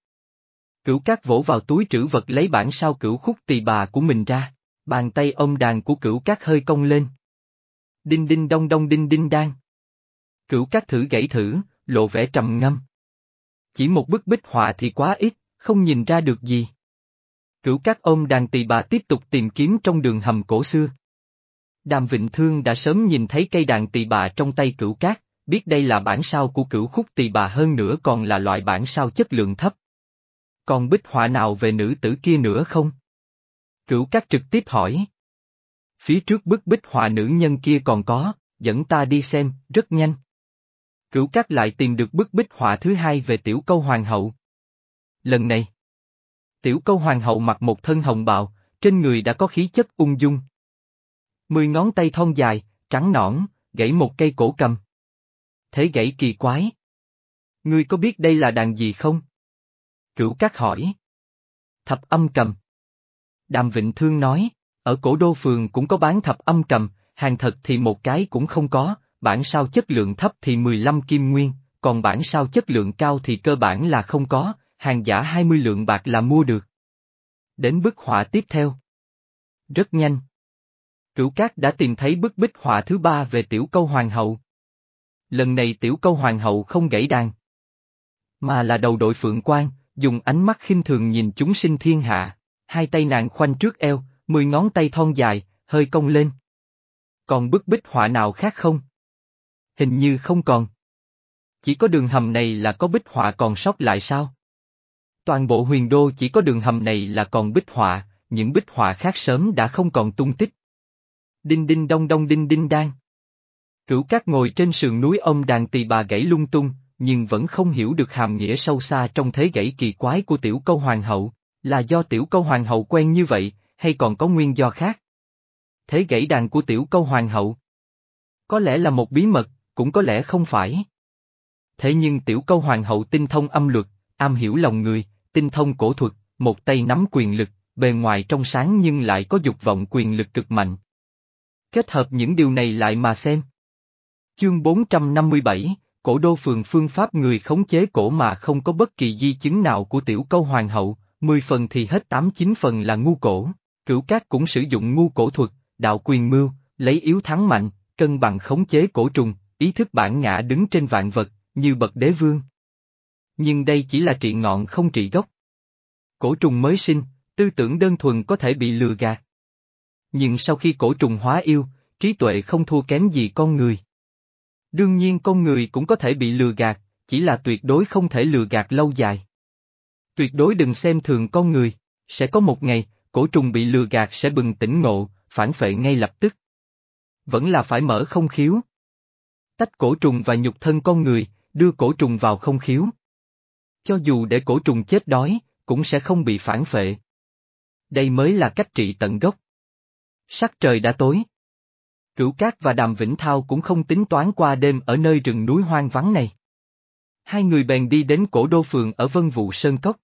Cửu cát vỗ vào túi trữ vật lấy bản sao cửu khúc tỳ bà của mình ra, bàn tay ông đàn của cửu cát hơi cong lên. Đinh đinh đông đông đinh đinh đan. Cửu cát thử gãy thử, lộ vẻ trầm ngâm. Chỉ một bức bích họa thì quá ít, không nhìn ra được gì. Cửu cát ôm đàn tỳ bà tiếp tục tìm kiếm trong đường hầm cổ xưa. Đàm Vịnh Thương đã sớm nhìn thấy cây đàn tỳ bà trong tay cửu cát, biết đây là bản sao của cửu khúc tỳ bà hơn nữa còn là loại bản sao chất lượng thấp. Còn bích họa nào về nữ tử kia nữa không? Cửu cát trực tiếp hỏi. Phía trước bức bích họa nữ nhân kia còn có, dẫn ta đi xem, rất nhanh. Cửu cát lại tìm được bức bích họa thứ hai về tiểu câu hoàng hậu. Lần này, tiểu câu hoàng hậu mặc một thân hồng bào, trên người đã có khí chất ung dung. Mười ngón tay thon dài, trắng nõn, gãy một cây cổ cầm. Thế gãy kỳ quái. Ngươi có biết đây là đàn gì không? Cửu Cát hỏi. Thập âm cầm. Đàm Vịnh Thương nói, ở cổ đô phường cũng có bán thập âm cầm, hàng thật thì một cái cũng không có, bản sao chất lượng thấp thì 15 kim nguyên, còn bản sao chất lượng cao thì cơ bản là không có, hàng giả 20 lượng bạc là mua được. Đến bức họa tiếp theo. Rất nhanh. Cửu Cát đã tìm thấy bức bích họa thứ ba về tiểu câu hoàng hậu. Lần này tiểu câu hoàng hậu không gãy đàn. Mà là đầu đội phượng quan, dùng ánh mắt khinh thường nhìn chúng sinh thiên hạ, hai tay nàng khoanh trước eo, mười ngón tay thon dài, hơi cong lên. Còn bức bích họa nào khác không? Hình như không còn. Chỉ có đường hầm này là có bích họa còn sót lại sao? Toàn bộ huyền đô chỉ có đường hầm này là còn bích họa, những bích họa khác sớm đã không còn tung tích. Đinh đinh đông đông đinh đinh đan. Cửu cát ngồi trên sườn núi ông đàn tỳ bà gãy lung tung, nhưng vẫn không hiểu được hàm nghĩa sâu xa trong thế gãy kỳ quái của tiểu câu hoàng hậu, là do tiểu câu hoàng hậu quen như vậy, hay còn có nguyên do khác? Thế gãy đàn của tiểu câu hoàng hậu. Có lẽ là một bí mật, cũng có lẽ không phải. Thế nhưng tiểu câu hoàng hậu tinh thông âm luật, am hiểu lòng người, tinh thông cổ thuật, một tay nắm quyền lực, bề ngoài trong sáng nhưng lại có dục vọng quyền lực cực mạnh. Kết hợp những điều này lại mà xem. Chương 457, cổ đô phường phương pháp người khống chế cổ mà không có bất kỳ di chứng nào của tiểu câu hoàng hậu, 10 phần thì hết 8-9 phần là ngu cổ. Cửu cát cũng sử dụng ngu cổ thuật, đạo quyền mưu, lấy yếu thắng mạnh, cân bằng khống chế cổ trùng, ý thức bản ngã đứng trên vạn vật, như bậc đế vương. Nhưng đây chỉ là trị ngọn không trị gốc. Cổ trùng mới sinh, tư tưởng đơn thuần có thể bị lừa gạt. Nhưng sau khi cổ trùng hóa yêu, trí tuệ không thua kém gì con người. Đương nhiên con người cũng có thể bị lừa gạt, chỉ là tuyệt đối không thể lừa gạt lâu dài. Tuyệt đối đừng xem thường con người, sẽ có một ngày, cổ trùng bị lừa gạt sẽ bừng tỉnh ngộ, phản phệ ngay lập tức. Vẫn là phải mở không khiếu. Tách cổ trùng và nhục thân con người, đưa cổ trùng vào không khiếu. Cho dù để cổ trùng chết đói, cũng sẽ không bị phản phệ. Đây mới là cách trị tận gốc. Sắc trời đã tối. Cửu Cát và Đàm Vĩnh Thao cũng không tính toán qua đêm ở nơi rừng núi hoang vắng này. Hai người bèn đi đến cổ đô phường ở Vân Vụ Sơn Cốc.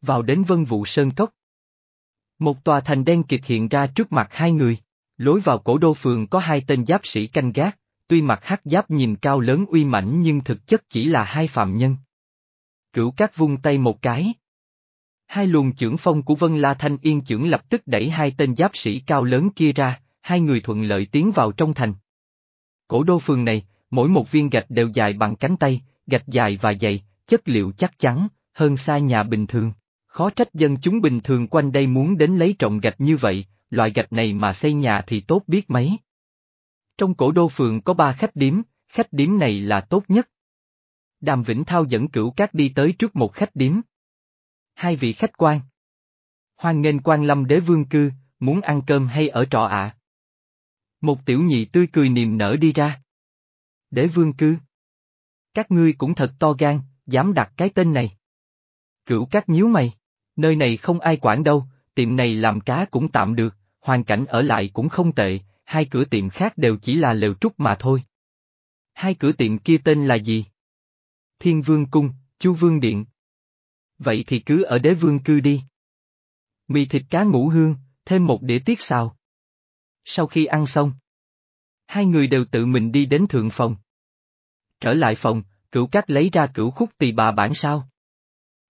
Vào đến Vân Vụ Sơn Cốc. Một tòa thành đen kịch hiện ra trước mặt hai người. Lối vào cổ đô phường có hai tên giáp sĩ canh gác, tuy mặt hắc giáp nhìn cao lớn uy mãnh nhưng thực chất chỉ là hai phạm nhân. Cửu Cát vung tay một cái. Hai luồng trưởng phong của Vân La Thanh Yên trưởng lập tức đẩy hai tên giáp sĩ cao lớn kia ra, hai người thuận lợi tiến vào trong thành. Cổ đô phường này, mỗi một viên gạch đều dài bằng cánh tay, gạch dài và dày, chất liệu chắc chắn, hơn xa nhà bình thường. Khó trách dân chúng bình thường quanh đây muốn đến lấy trọng gạch như vậy, loại gạch này mà xây nhà thì tốt biết mấy. Trong cổ đô phường có ba khách điếm, khách điếm này là tốt nhất. Đàm Vĩnh Thao dẫn cửu các đi tới trước một khách điếm. Hai vị khách quan. Hoan nghênh quan lâm đế vương cư, muốn ăn cơm hay ở trọ ạ? Một tiểu nhị tươi cười niềm nở đi ra. Đế vương cư. Các ngươi cũng thật to gan, dám đặt cái tên này. Cửu các nhíu mày, nơi này không ai quản đâu, tiệm này làm cá cũng tạm được, hoàn cảnh ở lại cũng không tệ, hai cửa tiệm khác đều chỉ là lều trúc mà thôi. Hai cửa tiệm kia tên là gì? Thiên Vương Cung, Chu Vương Điện. Vậy thì cứ ở đế vương cư đi. Mì thịt cá ngũ hương, thêm một đĩa tiết xào. Sau khi ăn xong, hai người đều tự mình đi đến thượng phòng. Trở lại phòng, cửu cát lấy ra cửu khúc tỳ bà bản sao.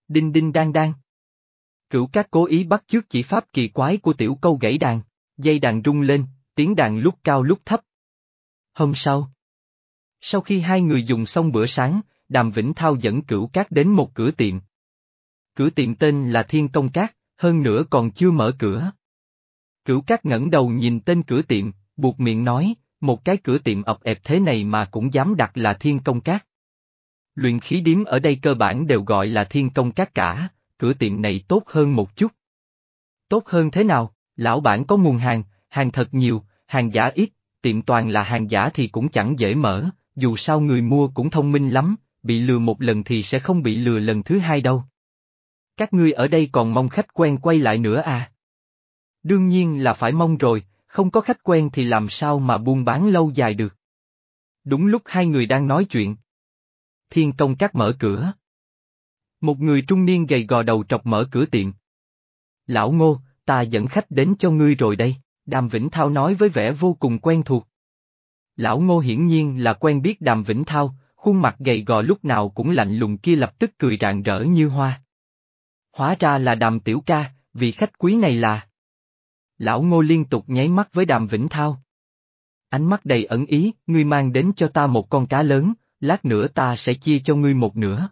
Đinh đinh đang đang. Cửu cát cố ý bắt chước chỉ pháp kỳ quái của tiểu câu gãy đàn, dây đàn rung lên, tiếng đàn lúc cao lúc thấp. Hôm sau. Sau khi hai người dùng xong bữa sáng, Đàm Vĩnh Thao dẫn cửu cát đến một cửa tiệm. Cửa tiệm tên là Thiên Công Cát, hơn nữa còn chưa mở cửa. Cửu cát ngẩng đầu nhìn tên cửa tiệm, buộc miệng nói, một cái cửa tiệm ập ẹp thế này mà cũng dám đặt là Thiên Công Cát. Luyện khí điếm ở đây cơ bản đều gọi là Thiên Công Cát cả, cửa tiệm này tốt hơn một chút. Tốt hơn thế nào, lão bản có nguồn hàng, hàng thật nhiều, hàng giả ít, tiệm toàn là hàng giả thì cũng chẳng dễ mở, dù sao người mua cũng thông minh lắm, bị lừa một lần thì sẽ không bị lừa lần thứ hai đâu. Các ngươi ở đây còn mong khách quen quay lại nữa à? Đương nhiên là phải mong rồi, không có khách quen thì làm sao mà buôn bán lâu dài được. Đúng lúc hai người đang nói chuyện. Thiên công cắt mở cửa. Một người trung niên gầy gò đầu trọc mở cửa tiệm. Lão ngô, ta dẫn khách đến cho ngươi rồi đây, Đàm Vĩnh Thao nói với vẻ vô cùng quen thuộc. Lão ngô hiển nhiên là quen biết Đàm Vĩnh Thao, khuôn mặt gầy gò lúc nào cũng lạnh lùng kia lập tức cười rạng rỡ như hoa. Hóa ra là Đàm Tiểu Ca, vị khách quý này là... Lão Ngô liên tục nháy mắt với Đàm Vĩnh Thao. Ánh mắt đầy ẩn ý, ngươi mang đến cho ta một con cá lớn, lát nữa ta sẽ chia cho ngươi một nửa.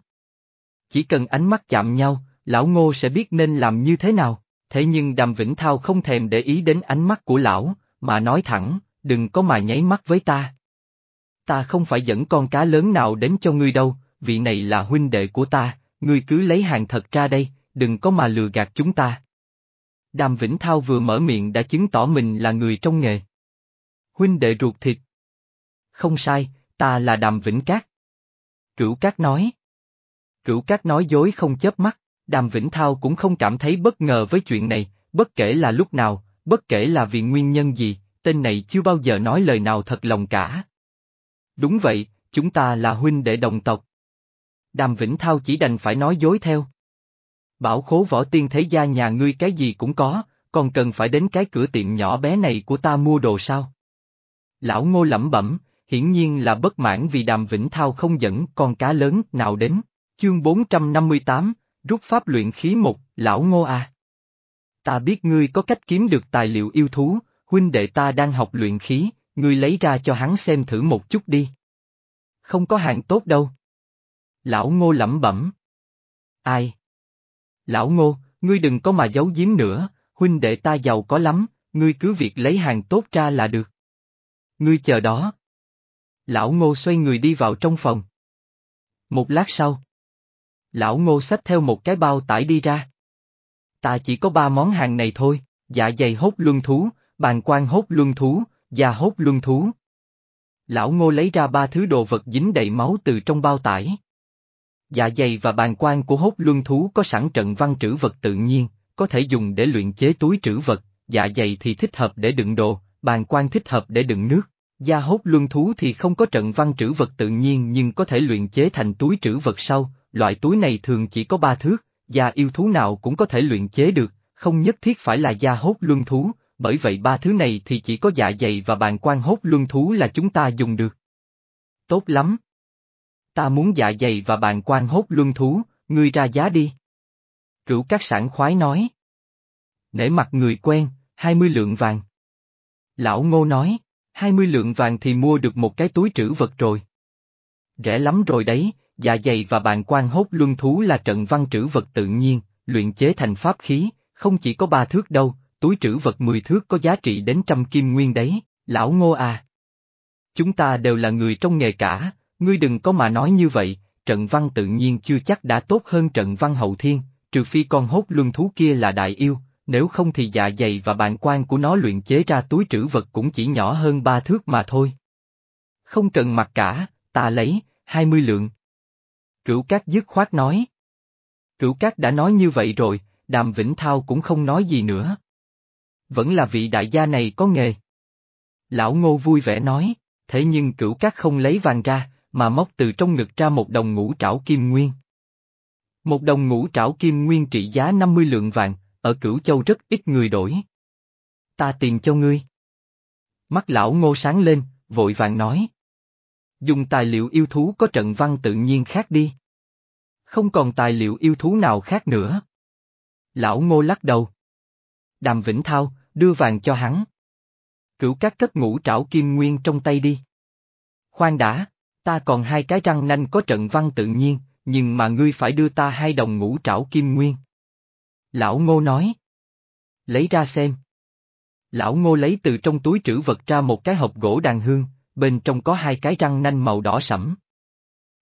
Chỉ cần ánh mắt chạm nhau, lão Ngô sẽ biết nên làm như thế nào, thế nhưng Đàm Vĩnh Thao không thèm để ý đến ánh mắt của lão, mà nói thẳng, đừng có mà nháy mắt với ta. Ta không phải dẫn con cá lớn nào đến cho ngươi đâu, vị này là huynh đệ của ta, ngươi cứ lấy hàng thật ra đây, đừng có mà lừa gạt chúng ta. Đàm Vĩnh Thao vừa mở miệng đã chứng tỏ mình là người trong nghề. Huynh đệ ruột thịt. Không sai, ta là Đàm Vĩnh Cát. Cửu Cát nói. Cửu Cát nói dối không chớp mắt, Đàm Vĩnh Thao cũng không cảm thấy bất ngờ với chuyện này, bất kể là lúc nào, bất kể là vì nguyên nhân gì, tên này chưa bao giờ nói lời nào thật lòng cả. Đúng vậy, chúng ta là huynh đệ đồng tộc. Đàm Vĩnh Thao chỉ đành phải nói dối theo. Bảo khố võ tiên thế gia nhà ngươi cái gì cũng có, còn cần phải đến cái cửa tiệm nhỏ bé này của ta mua đồ sao? Lão ngô lẩm bẩm, hiển nhiên là bất mãn vì đàm vĩnh thao không dẫn con cá lớn nào đến. Chương 458, rút pháp luyện khí một, lão ngô à. Ta biết ngươi có cách kiếm được tài liệu yêu thú, huynh đệ ta đang học luyện khí, ngươi lấy ra cho hắn xem thử một chút đi. Không có hàng tốt đâu. Lão ngô lẩm bẩm. Ai? Lão ngô, ngươi đừng có mà giấu giếm nữa, huynh đệ ta giàu có lắm, ngươi cứ việc lấy hàng tốt ra là được. Ngươi chờ đó. Lão ngô xoay người đi vào trong phòng. Một lát sau. Lão ngô xách theo một cái bao tải đi ra. Ta chỉ có ba món hàng này thôi, dạ dày hốt luân thú, bàn quan hốt luân thú, da hốt luân thú. Lão ngô lấy ra ba thứ đồ vật dính đầy máu từ trong bao tải. Dạ dày và bàn quan của hốt luân thú có sẵn trận văn trữ vật tự nhiên, có thể dùng để luyện chế túi trữ vật, dạ dày thì thích hợp để đựng đồ, bàn quan thích hợp để đựng nước. Da hốt luân thú thì không có trận văn trữ vật tự nhiên nhưng có thể luyện chế thành túi trữ vật sau, loại túi này thường chỉ có ba thước, da yêu thú nào cũng có thể luyện chế được, không nhất thiết phải là da hốt luân thú, bởi vậy ba thứ này thì chỉ có dạ dày và bàn quan hốt luân thú là chúng ta dùng được. Tốt lắm. Ta muốn dạ dày và bàn quan hốt luân thú, ngươi ra giá đi. Cửu các sản khoái nói. Nể mặt người quen, hai mươi lượng vàng. Lão ngô nói, hai mươi lượng vàng thì mua được một cái túi trữ vật rồi. Rẻ lắm rồi đấy, dạ dày và bàn quan hốt luân thú là trận văn trữ vật tự nhiên, luyện chế thành pháp khí, không chỉ có ba thước đâu, túi trữ vật mười thước có giá trị đến trăm kim nguyên đấy, lão ngô à. Chúng ta đều là người trong nghề cả, ngươi đừng có mà nói như vậy, trận văn tự nhiên chưa chắc đã tốt hơn trận văn hậu thiên, trừ phi con hốt luân thú kia là đại yêu, nếu không thì dạ dày và bàn quan của nó luyện chế ra túi trữ vật cũng chỉ nhỏ hơn ba thước mà thôi. Không cần mặc cả, ta lấy, hai mươi lượng. Cửu Cát dứt khoát nói. Cửu Cát đã nói như vậy rồi, Đàm Vĩnh Thao cũng không nói gì nữa. Vẫn là vị đại gia này có nghề. Lão Ngô vui vẻ nói, thế nhưng cửu Cát không lấy vàng ra, mà móc từ trong ngực ra một đồng ngũ trảo kim nguyên. Một đồng ngũ trảo kim nguyên trị giá 50 lượng vàng, ở cửu châu rất ít người đổi. Ta tiền cho ngươi. Mắt lão ngô sáng lên, vội vàng nói. Dùng tài liệu yêu thú có trận văn tự nhiên khác đi. Không còn tài liệu yêu thú nào khác nữa. Lão ngô lắc đầu. Đàm Vĩnh Thao, đưa vàng cho hắn. Cửu các cất ngũ trảo kim nguyên trong tay đi. Khoan đã, ta còn hai cái răng nanh có trận văn tự nhiên, nhưng mà ngươi phải đưa ta hai đồng ngũ trảo kim nguyên. Lão ngô nói. Lấy ra xem. Lão ngô lấy từ trong túi trữ vật ra một cái hộp gỗ đàn hương, bên trong có hai cái răng nanh màu đỏ sẫm.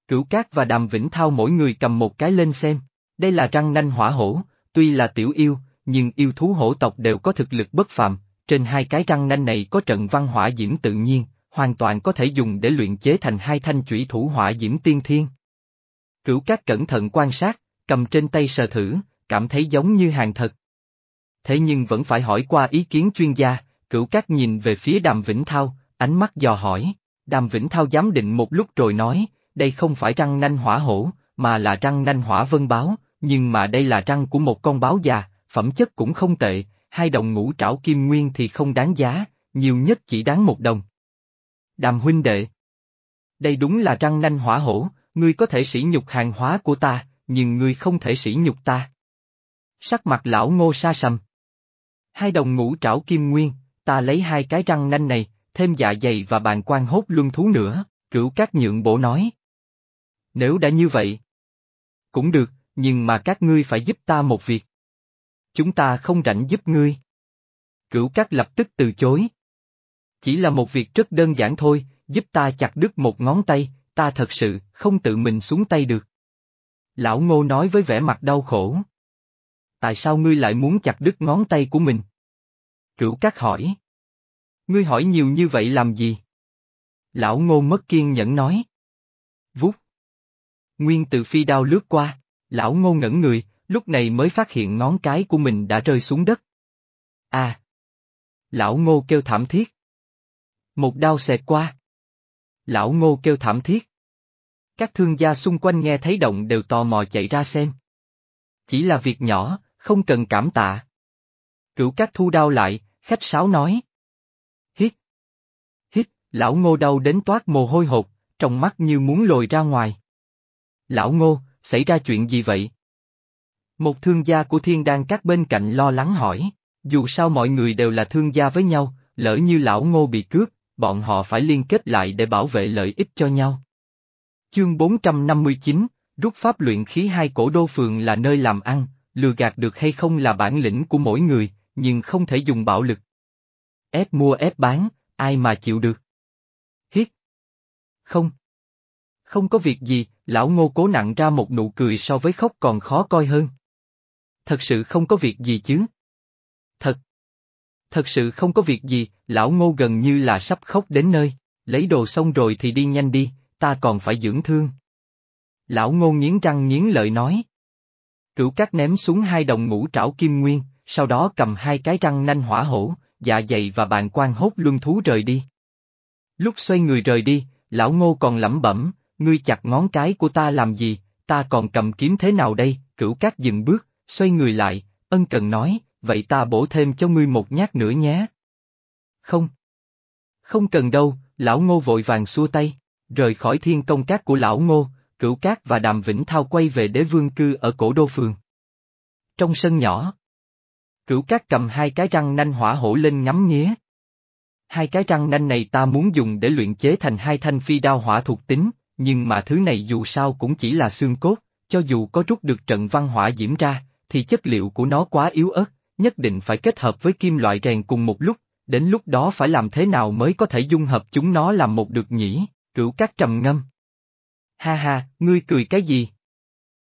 Cửu Cát và Đàm Vĩnh Thao mỗi người cầm một cái lên xem, đây là răng nanh hỏa hổ, tuy là tiểu yêu, nhưng yêu thú hổ tộc đều có thực lực bất phàm, trên hai cái răng nanh này có trận văn hỏa diễm tự nhiên, hoàn toàn có thể dùng để luyện chế thành hai thanh chủy thủ hỏa diễm tiên thiên. Cửu Cát cẩn thận quan sát, cầm trên tay sờ thử, cảm thấy giống như hàng thật. Thế nhưng vẫn phải hỏi qua ý kiến chuyên gia, cửu Cát nhìn về phía Đàm Vĩnh Thao, ánh mắt dò hỏi, Đàm Vĩnh Thao giám định một lúc rồi nói, đây không phải răng nanh hỏa hổ, mà là răng nanh hỏa vân báo, nhưng mà đây là răng của một con báo già, phẩm chất cũng không tệ, hai đồng ngũ trảo kim nguyên thì không đáng giá, nhiều nhất chỉ đáng một đồng. Đàm huynh đệ. Đây đúng là răng nanh hỏa hổ, ngươi có thể sỉ nhục hàng hóa của ta, nhưng ngươi không thể sỉ nhục ta. Sắc mặt lão ngô sa sầm. Hai đồng ngũ trảo kim nguyên, ta lấy hai cái răng nanh này, thêm dạ dày và bàn quan hốt luân thú nữa, cửu các nhượng bộ nói. Nếu đã như vậy. Cũng được, nhưng mà các ngươi phải giúp ta một việc. Chúng ta không rảnh giúp ngươi. Cửu các lập tức từ chối. Chỉ là một việc rất đơn giản thôi, giúp ta chặt đứt một ngón tay, ta thật sự không tự mình xuống tay được. Lão ngô nói với vẻ mặt đau khổ. Tại sao ngươi lại muốn chặt đứt ngón tay của mình? Cửu Cát hỏi. Ngươi hỏi nhiều như vậy làm gì? Lão ngô mất kiên nhẫn nói. Vút. Nguyên từ phi đao lướt qua, lão ngô ngẩn người, lúc này mới phát hiện ngón cái của mình đã rơi xuống đất. À! Lão ngô kêu thảm thiết. Một đao xẹt qua. Lão ngô kêu thảm thiết. Các thương gia xung quanh nghe thấy động đều tò mò chạy ra xem. Chỉ là việc nhỏ, không cần cảm tạ. Cửu các thu đao lại, khách sáo nói. Hít. Hít, lão ngô đau đến toát mồ hôi hột, trong mắt như muốn lồi ra ngoài. Lão ngô, xảy ra chuyện gì vậy? Một thương gia của thiên đan các bên cạnh lo lắng hỏi, dù sao mọi người đều là thương gia với nhau, lỡ như lão ngô bị cướp, bọn họ phải liên kết lại để bảo vệ lợi ích cho nhau. Chương 459, rút pháp luyện khí hai cổ đô phường là nơi làm ăn, lừa gạt được hay không là bản lĩnh của mỗi người, nhưng không thể dùng bạo lực. Ép mua ép bán, ai mà chịu được. Hiết. Không. Không có việc gì, lão ngô cố nặng ra một nụ cười so với khóc còn khó coi hơn. Thật sự không có việc gì chứ. Thật. Thật sự không có việc gì, lão ngô gần như là sắp khóc đến nơi, lấy đồ xong rồi thì đi nhanh đi, ta còn phải dưỡng thương. Lão ngô nghiến răng nghiến lợi nói. Cửu cát ném xuống hai đồng ngũ trảo kim nguyên, sau đó cầm hai cái răng nanh hỏa hổ, dạ dày và bàn quan hốt luân thú rời đi. Lúc xoay người rời đi, lão ngô còn lẩm bẩm, ngươi chặt ngón cái của ta làm gì, ta còn cầm kiếm thế nào đây, cửu cát dừng bước, xoay người lại, ân cần nói, vậy ta bổ thêm cho ngươi một nhát nữa nhé. Không. Không cần đâu, lão ngô vội vàng xua tay, rời khỏi thiên công cát của lão ngô, cửu cát và đàm vĩnh thao quay về đế vương cư ở cổ đô phường. Trong sân nhỏ, cửu cát cầm hai cái răng nanh hỏa hổ lên ngắm nghía. Hai cái răng nanh này ta muốn dùng để luyện chế thành hai thanh phi đao hỏa thuộc tính, nhưng mà thứ này dù sao cũng chỉ là xương cốt, cho dù có rút được trận văn hỏa diễm ra, thì chất liệu của nó quá yếu ớt, nhất định phải kết hợp với kim loại rèn cùng một lúc, đến lúc đó phải làm thế nào mới có thể dung hợp chúng nó làm một được nhỉ, cửu cát trầm ngâm. Ha ha, ngươi cười cái gì?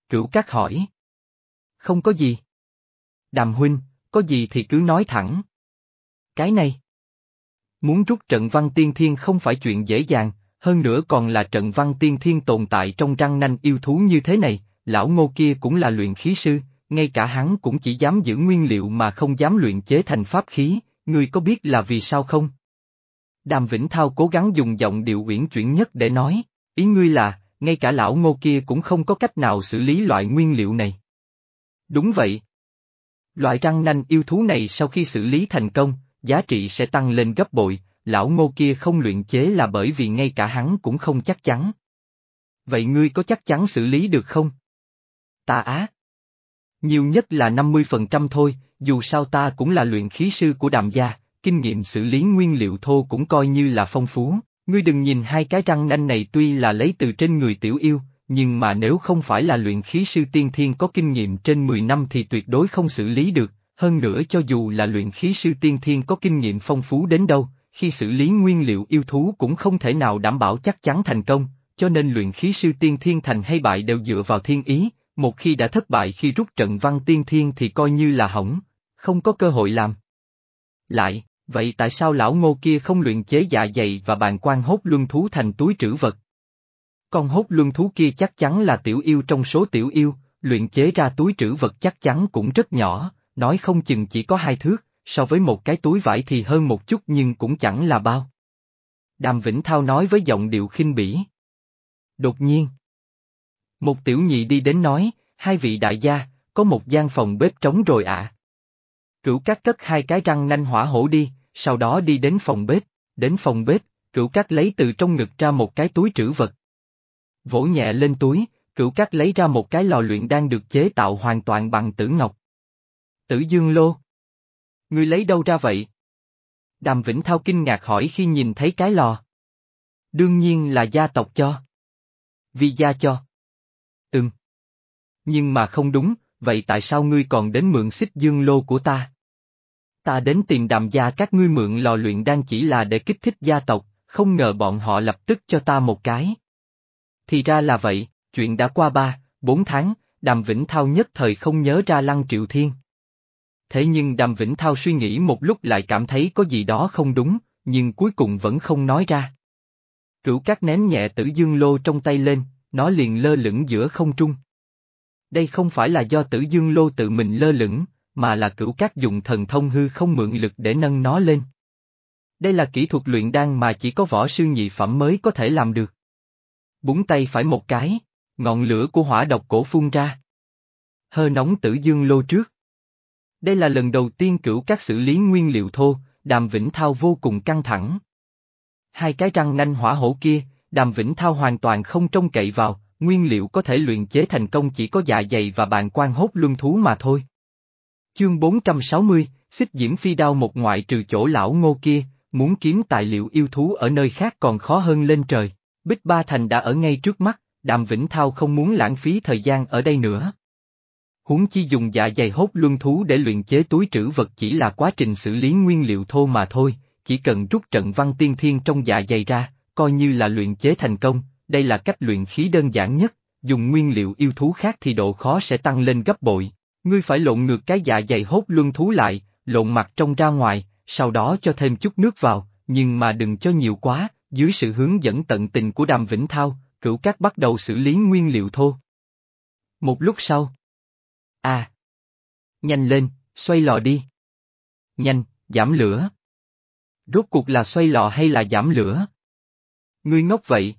Cửu cát hỏi. Không có gì. Đàm huynh, có gì thì cứ nói thẳng. Cái này. Muốn rút trận văn tiên thiên không phải chuyện dễ dàng, hơn nữa còn là trận văn tiên thiên tồn tại trong răng nanh yêu thú như thế này, lão ngô kia cũng là luyện khí sư, ngay cả hắn cũng chỉ dám giữ nguyên liệu mà không dám luyện chế thành pháp khí, ngươi có biết là vì sao không? Đàm Vĩnh Thao cố gắng dùng giọng điệu uyển chuyển nhất để nói, ý ngươi là, ngay cả lão ngô kia cũng không có cách nào xử lý loại nguyên liệu này. Đúng vậy. Loại răng nanh yêu thú này sau khi xử lý thành công, giá trị sẽ tăng lên gấp bội, lão ngô kia không luyện chế là bởi vì ngay cả hắn cũng không chắc chắn. Vậy ngươi có chắc chắn xử lý được không? Ta á. Nhiều nhất là 50% thôi, dù sao ta cũng là luyện khí sư của đàm gia, kinh nghiệm xử lý nguyên liệu thô cũng coi như là phong phú. Ngươi đừng nhìn hai cái răng nanh này tuy là lấy từ trên người tiểu yêu, nhưng mà nếu không phải là luyện khí sư tiên thiên có kinh nghiệm trên 10 năm thì tuyệt đối không xử lý được, hơn nữa cho dù là luyện khí sư tiên thiên có kinh nghiệm phong phú đến đâu, khi xử lý nguyên liệu yêu thú cũng không thể nào đảm bảo chắc chắn thành công, cho nên luyện khí sư tiên thiên thành hay bại đều dựa vào thiên ý, một khi đã thất bại khi rút trận văn tiên thiên thì coi như là hỏng, không có cơ hội làm. Lại, vậy tại sao lão ngô kia không luyện chế dạ dày và bàn quan hốt luân thú thành túi trữ vật? Con hốt luân thú kia chắc chắn là tiểu yêu trong số tiểu yêu, luyện chế ra túi trữ vật chắc chắn cũng rất nhỏ, nói không chừng chỉ có hai thước, so với một cái túi vải thì hơn một chút nhưng cũng chẳng là bao. Đàm Vĩnh Thao nói với giọng điệu khinh bỉ. Đột nhiên. Một tiểu nhị đi đến nói, hai vị đại gia, có một gian phòng bếp trống rồi ạ. À. Cửu cát cất hai cái răng nanh hỏa hổ đi, sau đó đi đến phòng bếp, đến phòng bếp, cửu cát lấy từ trong ngực ra một cái túi trữ vật. Vỗ nhẹ lên túi, cửu cát lấy ra một cái lò luyện đang được chế tạo hoàn toàn bằng tử ngọc. Tử dương lô. Ngươi lấy đâu ra vậy? Đàm Vĩnh Thao kinh ngạc hỏi khi nhìn thấy cái lò. Đương nhiên là gia tộc cho. Vì gia cho. Nhưng mà không đúng, vậy tại sao ngươi còn đến mượn xích dương lô của ta? Ta đến tìm đàm gia các ngươi mượn lò luyện đang chỉ là để kích thích gia tộc, không ngờ bọn họ lập tức cho ta một cái. Thì ra là vậy, chuyện đã qua ba, bốn tháng, đàm Vĩnh Thao nhất thời không nhớ ra Lăng Triệu Thiên. Thế nhưng đàm Vĩnh Thao suy nghĩ một lúc lại cảm thấy có gì đó không đúng, nhưng cuối cùng vẫn không nói ra. Cửu cát ném nhẹ tử dương lô trong tay lên, nó liền lơ lửng giữa không trung. Đây không phải là do tử dương lô tự mình lơ lửng, mà là cửu cát dùng thần thông hư không mượn lực để nâng nó lên. Đây là kỹ thuật luyện đan mà chỉ có võ sư nhị phẩm mới có thể làm được. Búng tay phải một cái, ngọn lửa của hỏa độc cổ phun ra. Hơ nóng tử dương lô trước. Đây là lần đầu tiên cửu các xử lý nguyên liệu thô, đàm vĩnh thao vô cùng căng thẳng. Hai cái răng nanh hỏa hổ kia, đàm vĩnh thao hoàn toàn không trông cậy vào, nguyên liệu có thể luyện chế thành công chỉ có dạ dày và bàn quan hốt luân thú mà thôi. Chương 460, xích diễm phi đao một ngoại trừ chỗ lão ngô kia, muốn kiếm tài liệu yêu thú ở nơi khác còn khó hơn lên trời. Bích Ba Thành đã ở ngay trước mắt, Đàm Vĩnh Thao không muốn lãng phí thời gian ở đây nữa. Huống chi dùng dạ dày hốt luân thú để luyện chế túi trữ vật chỉ là quá trình xử lý nguyên liệu thô mà thôi, chỉ cần rút trận văn tiên thiên trong dạ dày ra, coi như là luyện chế thành công, đây là cách luyện khí đơn giản nhất, dùng nguyên liệu yêu thú khác thì độ khó sẽ tăng lên gấp bội. Ngươi phải lộn ngược cái dạ dày hốt luân thú lại, lộn mặt trong ra ngoài, sau đó cho thêm chút nước vào, nhưng mà đừng cho nhiều quá, dưới sự hướng dẫn tận tình của Đàm Vĩnh Thao, cửu cát bắt đầu xử lý nguyên liệu thô. Một lúc sau. À! Nhanh lên, xoay lò đi. Nhanh, giảm lửa. Rốt cuộc là xoay lò hay là giảm lửa? Ngươi ngốc vậy.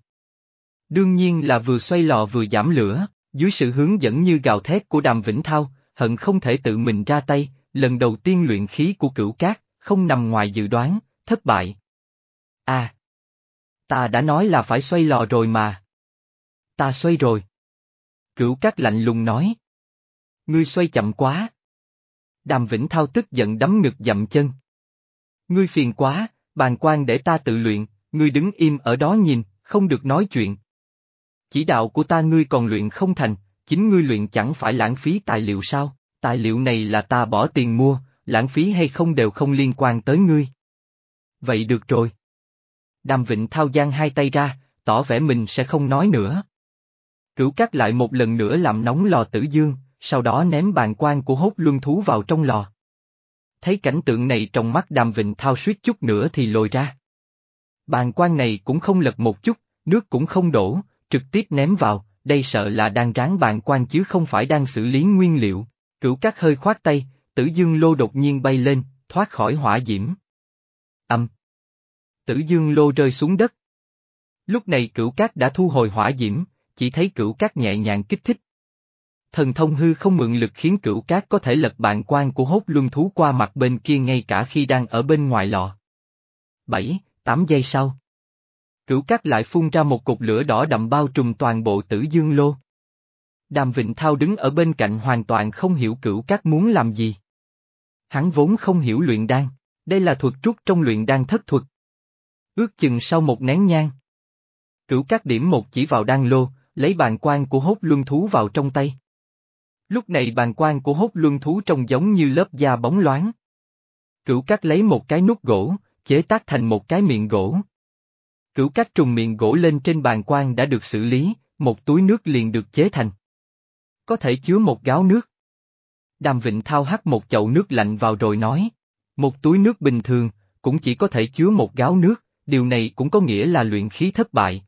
Đương nhiên là vừa xoay lò vừa giảm lửa, dưới sự hướng dẫn như gào thét của Đàm Vĩnh Thao, hận không thể tự mình ra tay, lần đầu tiên luyện khí của cửu cát, không nằm ngoài dự đoán, thất bại. À! Ta đã nói là phải xoay lò rồi mà. Ta xoay rồi. Cửu cát lạnh lùng nói. Ngươi xoay chậm quá. Đàm Vĩnh Thao tức giận đấm ngực dậm chân. Ngươi phiền quá, bàn quan để ta tự luyện, ngươi đứng im ở đó nhìn, không được nói chuyện. Chỉ đạo của ta ngươi còn luyện không thành, chính ngươi luyện chẳng phải lãng phí tài liệu sao, tài liệu này là ta bỏ tiền mua, lãng phí hay không đều không liên quan tới ngươi. Vậy được rồi. Đàm Vịnh thao giang hai tay ra, tỏ vẻ mình sẽ không nói nữa. Cửu cắt lại một lần nữa làm nóng lò tử dương, sau đó ném bàn quan của hốt luân thú vào trong lò. Thấy cảnh tượng này trong mắt đàm vịnh thao suýt chút nữa thì lồi ra. Bàn quan này cũng không lật một chút, nước cũng không đổ, trực tiếp ném vào, đây sợ là đang ráng bàn quan chứ không phải đang xử lý nguyên liệu. Cửu cát hơi khoát tay, tử dương lô đột nhiên bay lên, thoát khỏi hỏa diễm. Âm. Tử dương lô rơi xuống đất. Lúc này cửu cát đã thu hồi hỏa diễm, chỉ thấy cửu cát nhẹ nhàng kích thích. Thần thông hư không mượn lực khiến cửu cát có thể lật bạn quan của hốt luân thú qua mặt bên kia ngay cả khi đang ở bên ngoài lò. 7, 8 giây sau. Cửu cát lại phun ra một cục lửa đỏ đậm bao trùm toàn bộ tử dương lô. Đàm Vịnh Thao đứng ở bên cạnh hoàn toàn không hiểu cửu cát muốn làm gì. Hắn vốn không hiểu luyện đan, đây là thuật trúc trong luyện đan thất thuật. Ước chừng sau một nén nhang. Cửu cát điểm một chỉ vào đan lô, lấy bàn quan của hốt luân thú vào trong tay. Lúc này bàn quan của hốt luân thú trông giống như lớp da bóng loáng. Cửu cát lấy một cái nút gỗ, chế tác thành một cái miệng gỗ. Cửu cát trùng miệng gỗ lên trên bàn quan đã được xử lý, một túi nước liền được chế thành. Có thể chứa một gáo nước. Đàm Vịnh thao hắt một chậu nước lạnh vào rồi nói. Một túi nước bình thường, cũng chỉ có thể chứa một gáo nước, điều này cũng có nghĩa là luyện khí thất bại.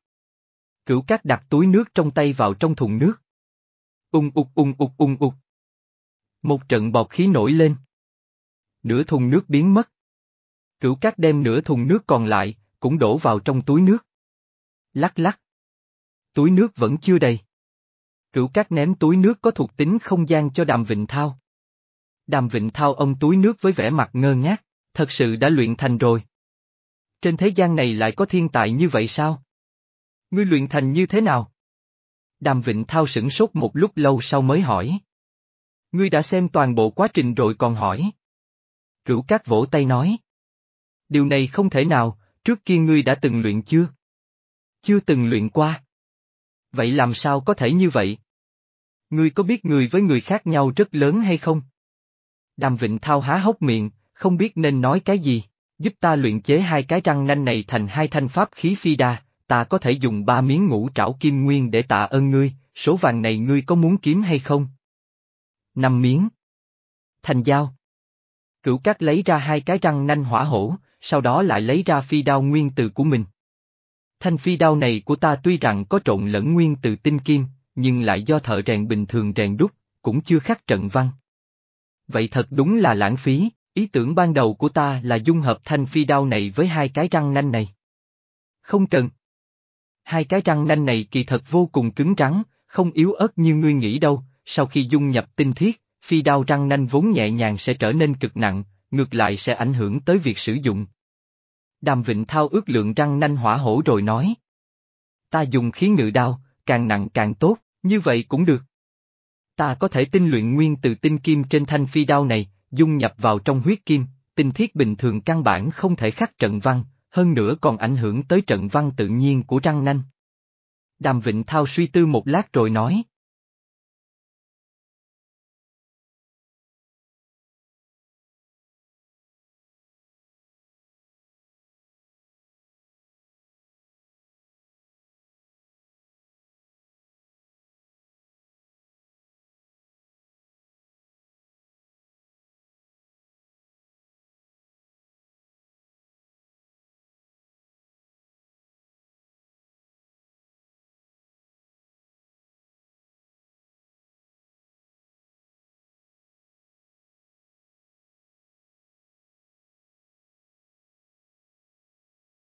Cửu cát đặt túi nước trong tay vào trong thùng nước. Ung ục ung ục ung ục. Một trận bọt khí nổi lên. Nửa thùng nước biến mất. Cửu cát đem nửa thùng nước còn lại, cũng đổ vào trong túi nước. Lắc lắc. Túi nước vẫn chưa đầy. Cửu cát ném túi nước có thuộc tính không gian cho Đàm Vịnh Thao. Đàm Vịnh Thao ông túi nước với vẻ mặt ngơ ngác, thật sự đã luyện thành rồi. Trên thế gian này lại có thiên tài như vậy sao? Ngươi luyện thành như thế nào? Đàm Vịnh Thao sửng sốt một lúc lâu sau mới hỏi. Ngươi đã xem toàn bộ quá trình rồi còn hỏi. Cửu Cát vỗ tay nói. Điều này không thể nào, trước kia ngươi đã từng luyện chưa? Chưa từng luyện qua. Vậy làm sao có thể như vậy? Ngươi có biết người với người khác nhau rất lớn hay không? Đàm Vịnh Thao há hốc miệng, không biết nên nói cái gì, giúp ta luyện chế hai cái răng nanh này thành hai thanh pháp khí phi đa, ta có thể dùng ba miếng ngũ trảo kim nguyên để tạ ơn ngươi, số vàng này ngươi có muốn kiếm hay không? Năm miếng. Thành giao. Cửu cát lấy ra hai cái răng nanh hỏa hổ, sau đó lại lấy ra phi đao nguyên từ của mình. Thanh phi đao này của ta tuy rằng có trộn lẫn nguyên từ tinh kim, nhưng lại do thợ rèn bình thường rèn đúc, cũng chưa khắc trận văn. Vậy thật đúng là lãng phí, ý tưởng ban đầu của ta là dung hợp thanh phi đao này với hai cái răng nanh này. Không cần. Hai cái răng nanh này kỳ thật vô cùng cứng rắn, không yếu ớt như ngươi nghĩ đâu, sau khi dung nhập tinh thiết, phi đao răng nanh vốn nhẹ nhàng sẽ trở nên cực nặng, ngược lại sẽ ảnh hưởng tới việc sử dụng. Đàm Vịnh Thao ước lượng răng nanh hỏa hổ rồi nói. Ta dùng khí ngự đao, càng nặng càng tốt, như vậy cũng được. Ta có thể tinh luyện nguyên từ tinh kim trên thanh phi đao này, dung nhập vào trong huyết kim, tinh thiết bình thường căn bản không thể khắc trận văn, hơn nữa còn ảnh hưởng tới trận văn tự nhiên của răng nanh. Đàm Vịnh Thao suy tư một lát rồi nói.